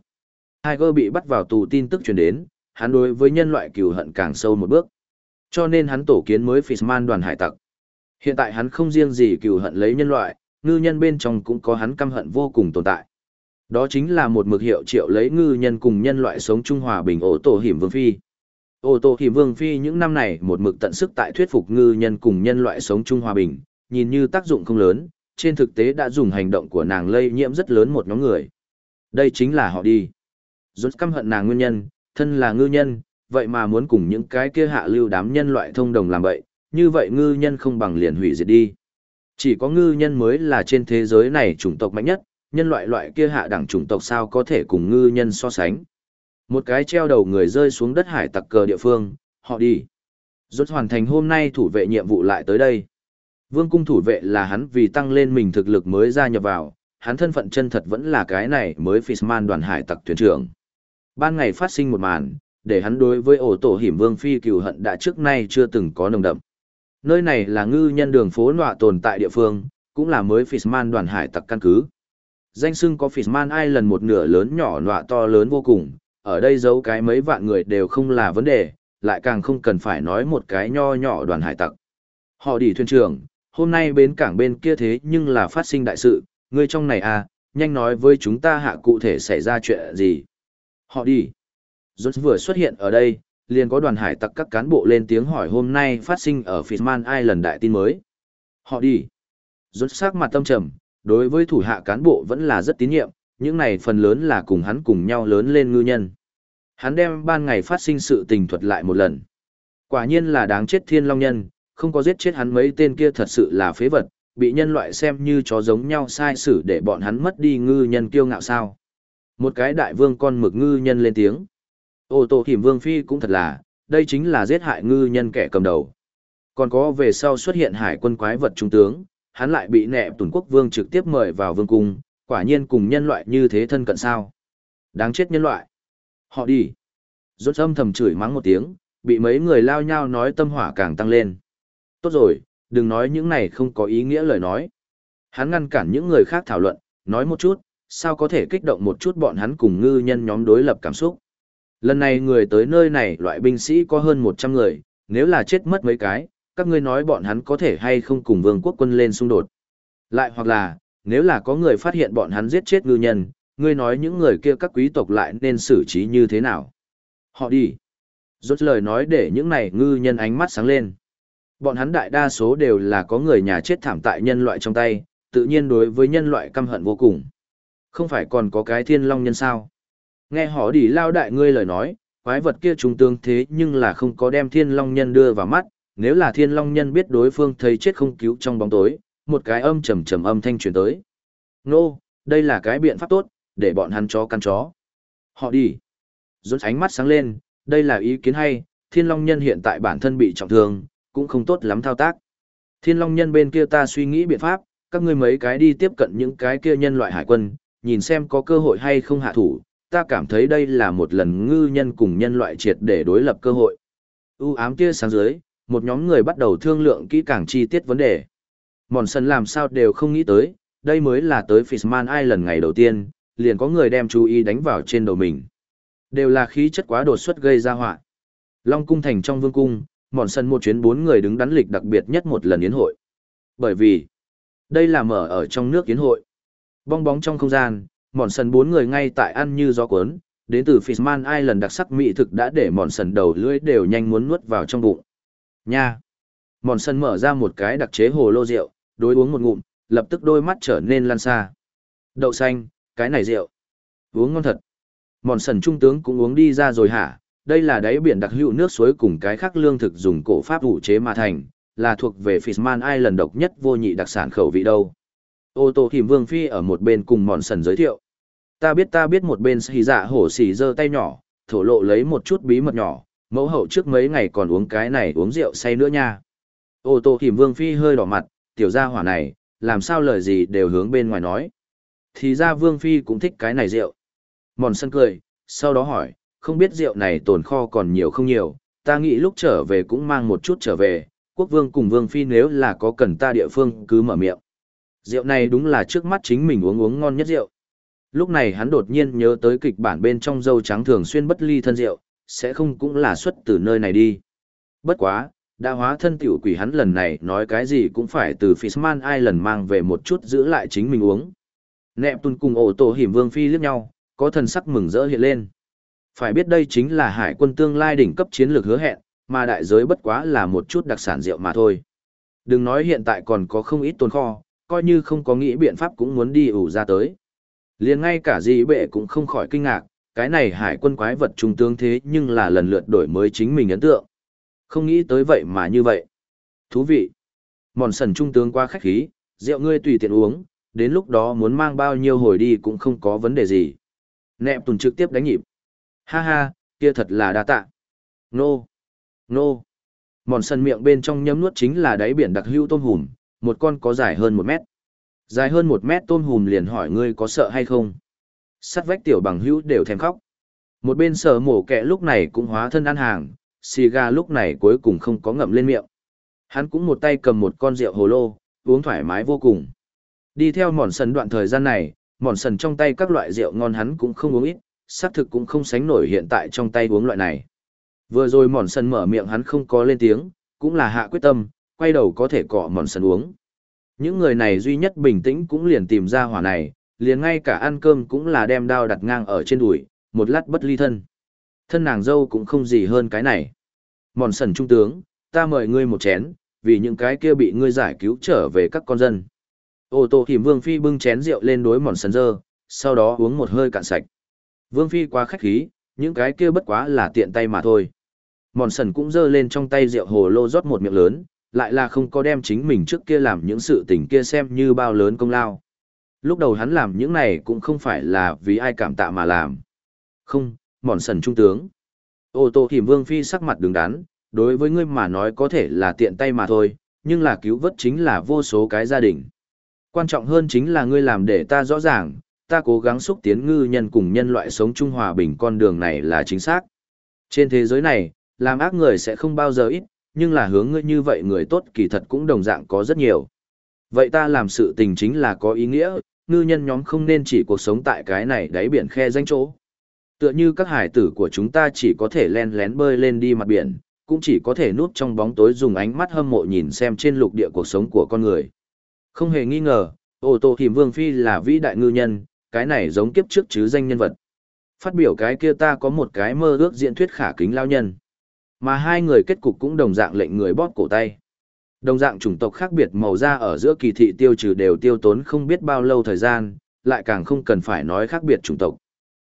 Tiger bị bắt vào tù tin tức truyền đến, hắn đối với nhân loại cừu hận càng sâu một bước. Cho nên hắn tổ kiến mới Fishman đoàn hải tặc. Hiện tại hắn không riêng gì cừu hận lấy nhân loại, ngư nhân bên trong cũng có hắn căm hận vô cùng tồn tại. Đó chính là một mực hiệu triệu lấy ngư nhân cùng nhân loại sống trung hòa bình ổ tổ hiểm vương phi. Ô tô thì vương phi những năm này một mực tận sức tại thuyết phục ngư nhân cùng nhân loại sống chung hòa bình, nhìn như tác dụng không lớn, trên thực tế đã dùng hành động của nàng lây nhiễm rất lớn một nhóm người. Đây chính là họ đi. Rốt căm hận nàng nguyên nhân, thân là ngư nhân, vậy mà muốn cùng những cái kia hạ lưu đám nhân loại thông đồng làm vậy, như vậy ngư nhân không bằng liền hủy diệt đi. Chỉ có ngư nhân mới là trên thế giới này chủng tộc mạnh nhất, nhân loại loại kia hạ đẳng chủng tộc sao có thể cùng ngư nhân so sánh. Một cái treo đầu người rơi xuống đất hải tặc cờ địa phương, họ đi. Rốt hoàn thành hôm nay thủ vệ nhiệm vụ lại tới đây. Vương cung thủ vệ là hắn vì tăng lên mình thực lực mới gia nhập vào, hắn thân phận chân thật vẫn là cái này mới Fishman đoàn hải tặc thuyền trưởng. Ban ngày phát sinh một màn, để hắn đối với ổ tổ hiểm vương phi cừu hận đã trước nay chưa từng có nồng đậm. Nơi này là ngư nhân đường phố nọa tồn tại địa phương, cũng là mới Fishman đoàn hải tặc căn cứ. Danh sưng có Fishman Island một nửa lớn nhỏ nọa to lớn vô cùng, ở đây giấu cái mấy vạn người đều không là vấn đề, lại càng không cần phải nói một cái nho nhỏ đoàn hải tặc. Họ đi thuyền trưởng, hôm nay bến cảng bên kia thế nhưng là phát sinh đại sự, ngươi trong này à, nhanh nói với chúng ta hạ cụ thể xảy ra chuyện gì. Họ đi. Rốt vừa xuất hiện ở đây, liền có đoàn hải tặc các cán bộ lên tiếng hỏi hôm nay phát sinh ở Fishman Island đại tin mới. Họ đi. Rốt sắc mặt tâm trầm, đối với thủ hạ cán bộ vẫn là rất tín nhiệm, những này phần lớn là cùng hắn cùng nhau lớn lên ngư nhân. Hắn đem ban ngày phát sinh sự tình thuật lại một lần. Quả nhiên là đáng chết thiên long nhân, không có giết chết hắn mấy tên kia thật sự là phế vật, bị nhân loại xem như chó giống nhau sai xử để bọn hắn mất đi ngư nhân kiêu ngạo sao. Một cái đại vương con mực ngư nhân lên tiếng. Ô tô hiểm vương phi cũng thật là, đây chính là giết hại ngư nhân kẻ cầm đầu. Còn có về sau xuất hiện hải quân quái vật trung tướng, hắn lại bị nẹ tuần quốc vương trực tiếp mời vào vương cung, quả nhiên cùng nhân loại như thế thân cận sao. Đáng chết nhân loại. Họ đi. Rốt âm thầm chửi mắng một tiếng, bị mấy người lao nhau nói tâm hỏa càng tăng lên. Tốt rồi, đừng nói những này không có ý nghĩa lời nói. Hắn ngăn cản những người khác thảo luận, nói một chút, sao có thể kích động một chút bọn hắn cùng ngư nhân nhóm đối lập cảm xúc. Lần này người tới nơi này loại binh sĩ có hơn 100 người, nếu là chết mất mấy cái, các ngươi nói bọn hắn có thể hay không cùng vương quốc quân lên xung đột. Lại hoặc là, nếu là có người phát hiện bọn hắn giết chết ngư nhân, ngươi nói những người kia các quý tộc lại nên xử trí như thế nào. Họ đi. Rốt lời nói để những này ngư nhân ánh mắt sáng lên. Bọn hắn đại đa số đều là có người nhà chết thảm tại nhân loại trong tay, tự nhiên đối với nhân loại căm hận vô cùng. Không phải còn có cái thiên long nhân sao? Nghe họ đi lao đại ngươi lời nói, quái vật kia trùng tương thế nhưng là không có đem thiên long nhân đưa vào mắt, nếu là thiên long nhân biết đối phương thấy chết không cứu trong bóng tối, một cái âm trầm trầm âm thanh truyền tới. Nô, đây là cái biện pháp tốt, để bọn hắn chó căn chó. Họ đi. Rốt ánh mắt sáng lên, đây là ý kiến hay, thiên long nhân hiện tại bản thân bị trọng thương, cũng không tốt lắm thao tác. Thiên long nhân bên kia ta suy nghĩ biện pháp, các ngươi mấy cái đi tiếp cận những cái kia nhân loại hải quân, nhìn xem có cơ hội hay không hạ thủ, ta cảm thấy đây là một lần ngư nhân cùng nhân loại triệt để đối lập cơ hội. U ám kia sáng dưới, một nhóm người bắt đầu thương lượng kỹ càng chi tiết vấn đề. Mòn sân làm sao đều không nghĩ tới, đây mới là tới Fishman Island ngày đầu tiên, liền có người đem chú ý đánh vào trên đầu mình. Đều là khí chất quá đột xuất gây ra họa. Long cung thành trong vương cung, mòn sân một chuyến bốn người đứng đắn lịch đặc biệt nhất một lần yến hội. Bởi vì, đây là mở ở trong nước yến hội. Bong bóng trong không gian, mòn sân bốn người ngay tại ăn như gió cuốn, đến từ Fishman Island đặc sắc mỹ thực đã để mòn sân đầu lưỡi đều nhanh muốn nuốt vào trong bụng. Nha! Mòn sân mở ra một cái đặc chế hồ lô rượu, đối uống một ngụm, lập tức đôi mắt trở nên lan xa. Đậu xanh, cái này rượu. Uống ngon thật. Mòn sần trung tướng cũng uống đi ra rồi hả? Đây là đáy biển đặc hữu nước suối cùng cái khác lương thực dùng cổ pháp ủ chế mà thành, là thuộc về Fishman Island độc nhất vô nhị đặc sản khẩu vị đâu. Ô tô thìm vương phi ở một bên cùng mòn sần giới thiệu. Ta biết ta biết một bên xì dạ hổ xì giơ tay nhỏ, thổ lộ lấy một chút bí mật nhỏ, mẫu hậu trước mấy ngày còn uống cái này uống rượu say nữa nha. Ô tô thìm vương phi hơi đỏ mặt, tiểu gia hỏa này, làm sao lời gì đều hướng bên ngoài nói. Thì ra vương phi cũng thích cái này rượu. Mòn sân cười, sau đó hỏi, không biết rượu này tồn kho còn nhiều không nhiều, ta nghĩ lúc trở về cũng mang một chút trở về, quốc vương cùng vương phi nếu là có cần ta địa phương cứ mở miệng. Rượu này đúng là trước mắt chính mình uống uống ngon nhất rượu. Lúc này hắn đột nhiên nhớ tới kịch bản bên trong dâu trắng thường xuyên bất ly thân rượu, sẽ không cũng là xuất từ nơi này đi. Bất quá, đã hóa thân tiểu quỷ hắn lần này nói cái gì cũng phải từ Fishman Island mang về một chút giữ lại chính mình uống. Nẹp tùn cùng ổ tổ hiểm vương phi liếc nhau, có thần sắc mừng rỡ hiện lên. Phải biết đây chính là hải quân tương lai đỉnh cấp chiến lược hứa hẹn, mà đại giới bất quá là một chút đặc sản rượu mà thôi. Đừng nói hiện tại còn có không ít tồn kho, coi như không có nghĩ biện pháp cũng muốn đi ủ ra tới. liền ngay cả gì bệ cũng không khỏi kinh ngạc, cái này hải quân quái vật trung tướng thế nhưng là lần lượt đổi mới chính mình ấn tượng. Không nghĩ tới vậy mà như vậy. Thú vị. Mòn sần trung tướng qua khách khí, rượu ngươi tùy tiện uống, đến lúc đó muốn mang bao nhiêu hồi đi cũng không có vấn đề gì. Nẹp tùn trực tiếp đánh nhịp. Ha ha, kia thật là đa tạ. Nô. Nô. Mòn sân miệng bên trong nhấm nuốt chính là đáy biển đặc hữu tôm hùm, một con có dài hơn một mét. Dài hơn một mét tôm hùm liền hỏi ngươi có sợ hay không. Sắt vách tiểu bằng hữu đều thèm khóc. Một bên sở mổ kẹ lúc này cũng hóa thân ăn hàng, xì gà lúc này cuối cùng không có ngậm lên miệng. Hắn cũng một tay cầm một con rượu hồ lô, uống thoải mái vô cùng. Đi theo mòn sần đoạn thời gian này, mòn sần trong tay các loại rượu ngon hắn cũng không uống ít, xác thực cũng không sánh nổi hiện tại trong tay uống loại này. Vừa rồi mòn sần mở miệng hắn không có lên tiếng, cũng là hạ quyết tâm, quay đầu có thể cọ mòn sần uống. Những người này duy nhất bình tĩnh cũng liền tìm ra hỏa này, liền ngay cả ăn cơm cũng là đem đao đặt ngang ở trên đùi, một lát bất ly thân. Thân nàng dâu cũng không gì hơn cái này. Mòn sần trung tướng, ta mời ngươi một chén, vì những cái kia bị ngươi giải cứu trở về các con dân. Ô tô Thì vương phi bưng chén rượu lên đối mòn sần dơ, sau đó uống một hơi cạn sạch. Vương phi quá khách khí, những cái kia bất quá là tiện tay mà thôi. Mòn sần cũng dơ lên trong tay rượu hồ lô rót một miệng lớn, lại là không có đem chính mình trước kia làm những sự tình kia xem như bao lớn công lao. Lúc đầu hắn làm những này cũng không phải là vì ai cảm tạ mà làm. Không, mòn sần trung tướng. Ô tô Thì vương phi sắc mặt đứng đắn, đối với ngươi mà nói có thể là tiện tay mà thôi, nhưng là cứu vớt chính là vô số cái gia đình. Quan trọng hơn chính là ngươi làm để ta rõ ràng, ta cố gắng xúc tiến ngư nhân cùng nhân loại sống chung hòa bình con đường này là chính xác. Trên thế giới này, làm ác người sẽ không bao giờ ít, nhưng là hướng ngươi như vậy người tốt kỳ thật cũng đồng dạng có rất nhiều. Vậy ta làm sự tình chính là có ý nghĩa, ngư nhân nhóm không nên chỉ cuộc sống tại cái này đáy biển khe danh chỗ. Tựa như các hải tử của chúng ta chỉ có thể len lén bơi lên đi mặt biển, cũng chỉ có thể núp trong bóng tối dùng ánh mắt hâm mộ nhìn xem trên lục địa cuộc sống của con người. Không hề nghi ngờ, ô tô thìm vương phi là vĩ đại ngư nhân, cái này giống kiếp trước chứ danh nhân vật. Phát biểu cái kia ta có một cái mơ ước diễn thuyết khả kính lao nhân. Mà hai người kết cục cũng đồng dạng lệnh người bóp cổ tay. Đồng dạng chủng tộc khác biệt màu da ở giữa kỳ thị tiêu trừ đều tiêu tốn không biết bao lâu thời gian, lại càng không cần phải nói khác biệt chủng tộc.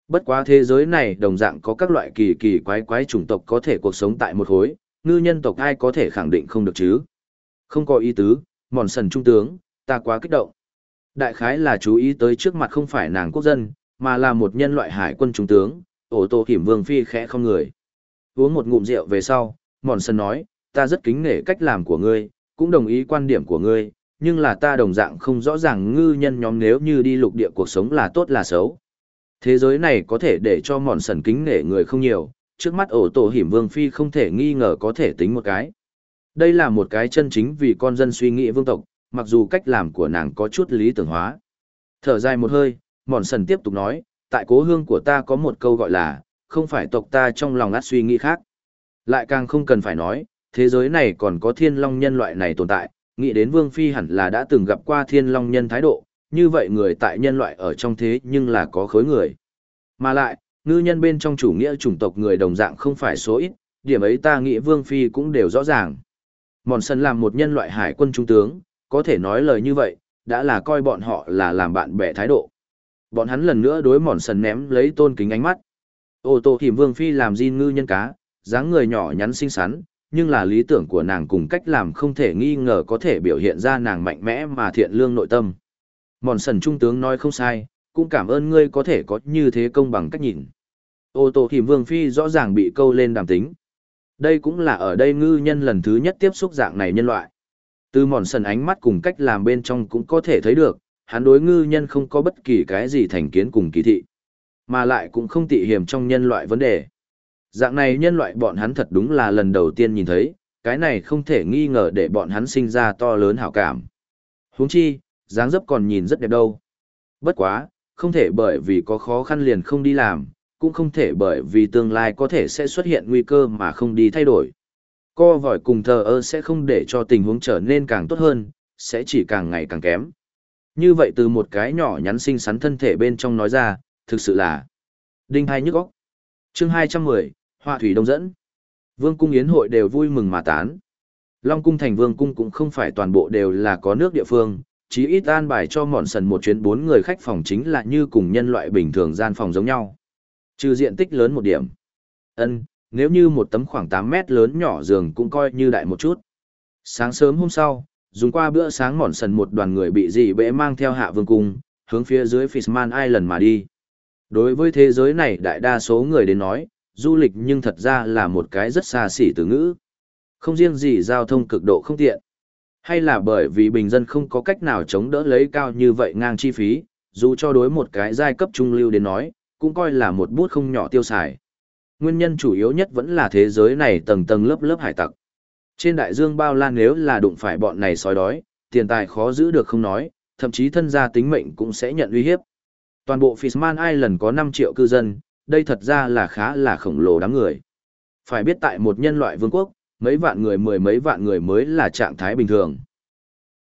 Bất quá thế giới này đồng dạng có các loại kỳ kỳ quái quái chủng tộc có thể cuộc sống tại một hối, ngư nhân tộc ai có thể khẳng định không được chứ. Không có ý tứ, mòn sần trung tướng, ta quá kích động. Đại khái là chú ý tới trước mặt không phải nàng quốc dân, mà là một nhân loại hải quân trung tướng, ổ tổ hiểm vương phi khẽ không người. Uống một ngụm rượu về sau, mòn sần nói, ta rất kính nể cách làm của ngươi, cũng đồng ý quan điểm của ngươi, nhưng là ta đồng dạng không rõ ràng ngư nhân nhóm nếu như đi lục địa cuộc sống là tốt là xấu. Thế giới này có thể để cho mòn sần kính nể người không nhiều, trước mắt ổ tổ hiểm vương phi không thể nghi ngờ có thể tính một cái. Đây là một cái chân chính vì con dân suy nghĩ vương tộc, mặc dù cách làm của nàng có chút lý tưởng hóa. Thở dài một hơi, mòn sần tiếp tục nói, tại cố hương của ta có một câu gọi là, không phải tộc ta trong lòng át suy nghĩ khác. Lại càng không cần phải nói, thế giới này còn có thiên long nhân loại này tồn tại, nghĩ đến vương phi hẳn là đã từng gặp qua thiên long nhân thái độ, như vậy người tại nhân loại ở trong thế nhưng là có khối người. Mà lại, ngư nhân bên trong chủ nghĩa chủng tộc người đồng dạng không phải số ít, điểm ấy ta nghĩ vương phi cũng đều rõ ràng. Mòn sân làm một nhân loại hải quân trung tướng, có thể nói lời như vậy, đã là coi bọn họ là làm bạn bè thái độ. Bọn hắn lần nữa đối mòn sần ném lấy tôn kính ánh mắt. Ô tô thìm vương phi làm di ngư nhân cá, dáng người nhỏ nhắn xinh xắn, nhưng là lý tưởng của nàng cùng cách làm không thể nghi ngờ có thể biểu hiện ra nàng mạnh mẽ mà thiện lương nội tâm. Mòn sần trung tướng nói không sai, cũng cảm ơn ngươi có thể có như thế công bằng cách nhìn. Ô tô thìm vương phi rõ ràng bị câu lên đàm tính. Đây cũng là ở đây ngư nhân lần thứ nhất tiếp xúc dạng này nhân loại. Từ mòn sần ánh mắt cùng cách làm bên trong cũng có thể thấy được, hắn đối ngư nhân không có bất kỳ cái gì thành kiến cùng kỳ thị. Mà lại cũng không tị hiểm trong nhân loại vấn đề. Dạng này nhân loại bọn hắn thật đúng là lần đầu tiên nhìn thấy, cái này không thể nghi ngờ để bọn hắn sinh ra to lớn hảo cảm. Huống chi, dáng dấp còn nhìn rất đẹp đâu. Bất quá, không thể bởi vì có khó khăn liền không đi làm, cũng không thể bởi vì tương lai có thể sẽ xuất hiện nguy cơ mà không đi thay đổi. Co vòi cùng thờ ơ sẽ không để cho tình huống trở nên càng tốt hơn, sẽ chỉ càng ngày càng kém. Như vậy từ một cái nhỏ nhắn xinh xắn thân thể bên trong nói ra, thực sự là đinh hai nhức óc. Chương 210, Hoa thủy đông dẫn. Vương cung yến hội đều vui mừng mà tán. Long cung thành vương cung cũng không phải toàn bộ đều là có nước địa phương, chí ít an bài cho mọn sần một chuyến bốn người khách phòng chính là như cùng nhân loại bình thường gian phòng giống nhau. Trừ diện tích lớn một điểm. Ân, nếu như một tấm khoảng 8 mét lớn nhỏ giường cũng coi như đại một chút. Sáng sớm hôm sau, dùng qua bữa sáng mòn sần một đoàn người bị dị bệ mang theo hạ vương cung, hướng phía dưới Fishman Island mà đi. Đối với thế giới này đại đa số người đến nói, du lịch nhưng thật ra là một cái rất xa xỉ từ ngữ. Không riêng gì giao thông cực độ không tiện, hay là bởi vì bình dân không có cách nào chống đỡ lấy cao như vậy ngang chi phí, dù cho đối một cái giai cấp trung lưu đến nói, cũng coi là một bút không nhỏ tiêu xài. Nguyên nhân chủ yếu nhất vẫn là thế giới này tầng tầng lớp lớp hải tặc. Trên đại dương bao la nếu là đụng phải bọn này sói đói, tiền tài khó giữ được không nói, thậm chí thân gia tính mệnh cũng sẽ nhận uy hiếp. Toàn bộ Fishman Island có 5 triệu cư dân, đây thật ra là khá là khổng lồ đám người. Phải biết tại một nhân loại vương quốc, mấy vạn người mười mấy vạn người mới là trạng thái bình thường.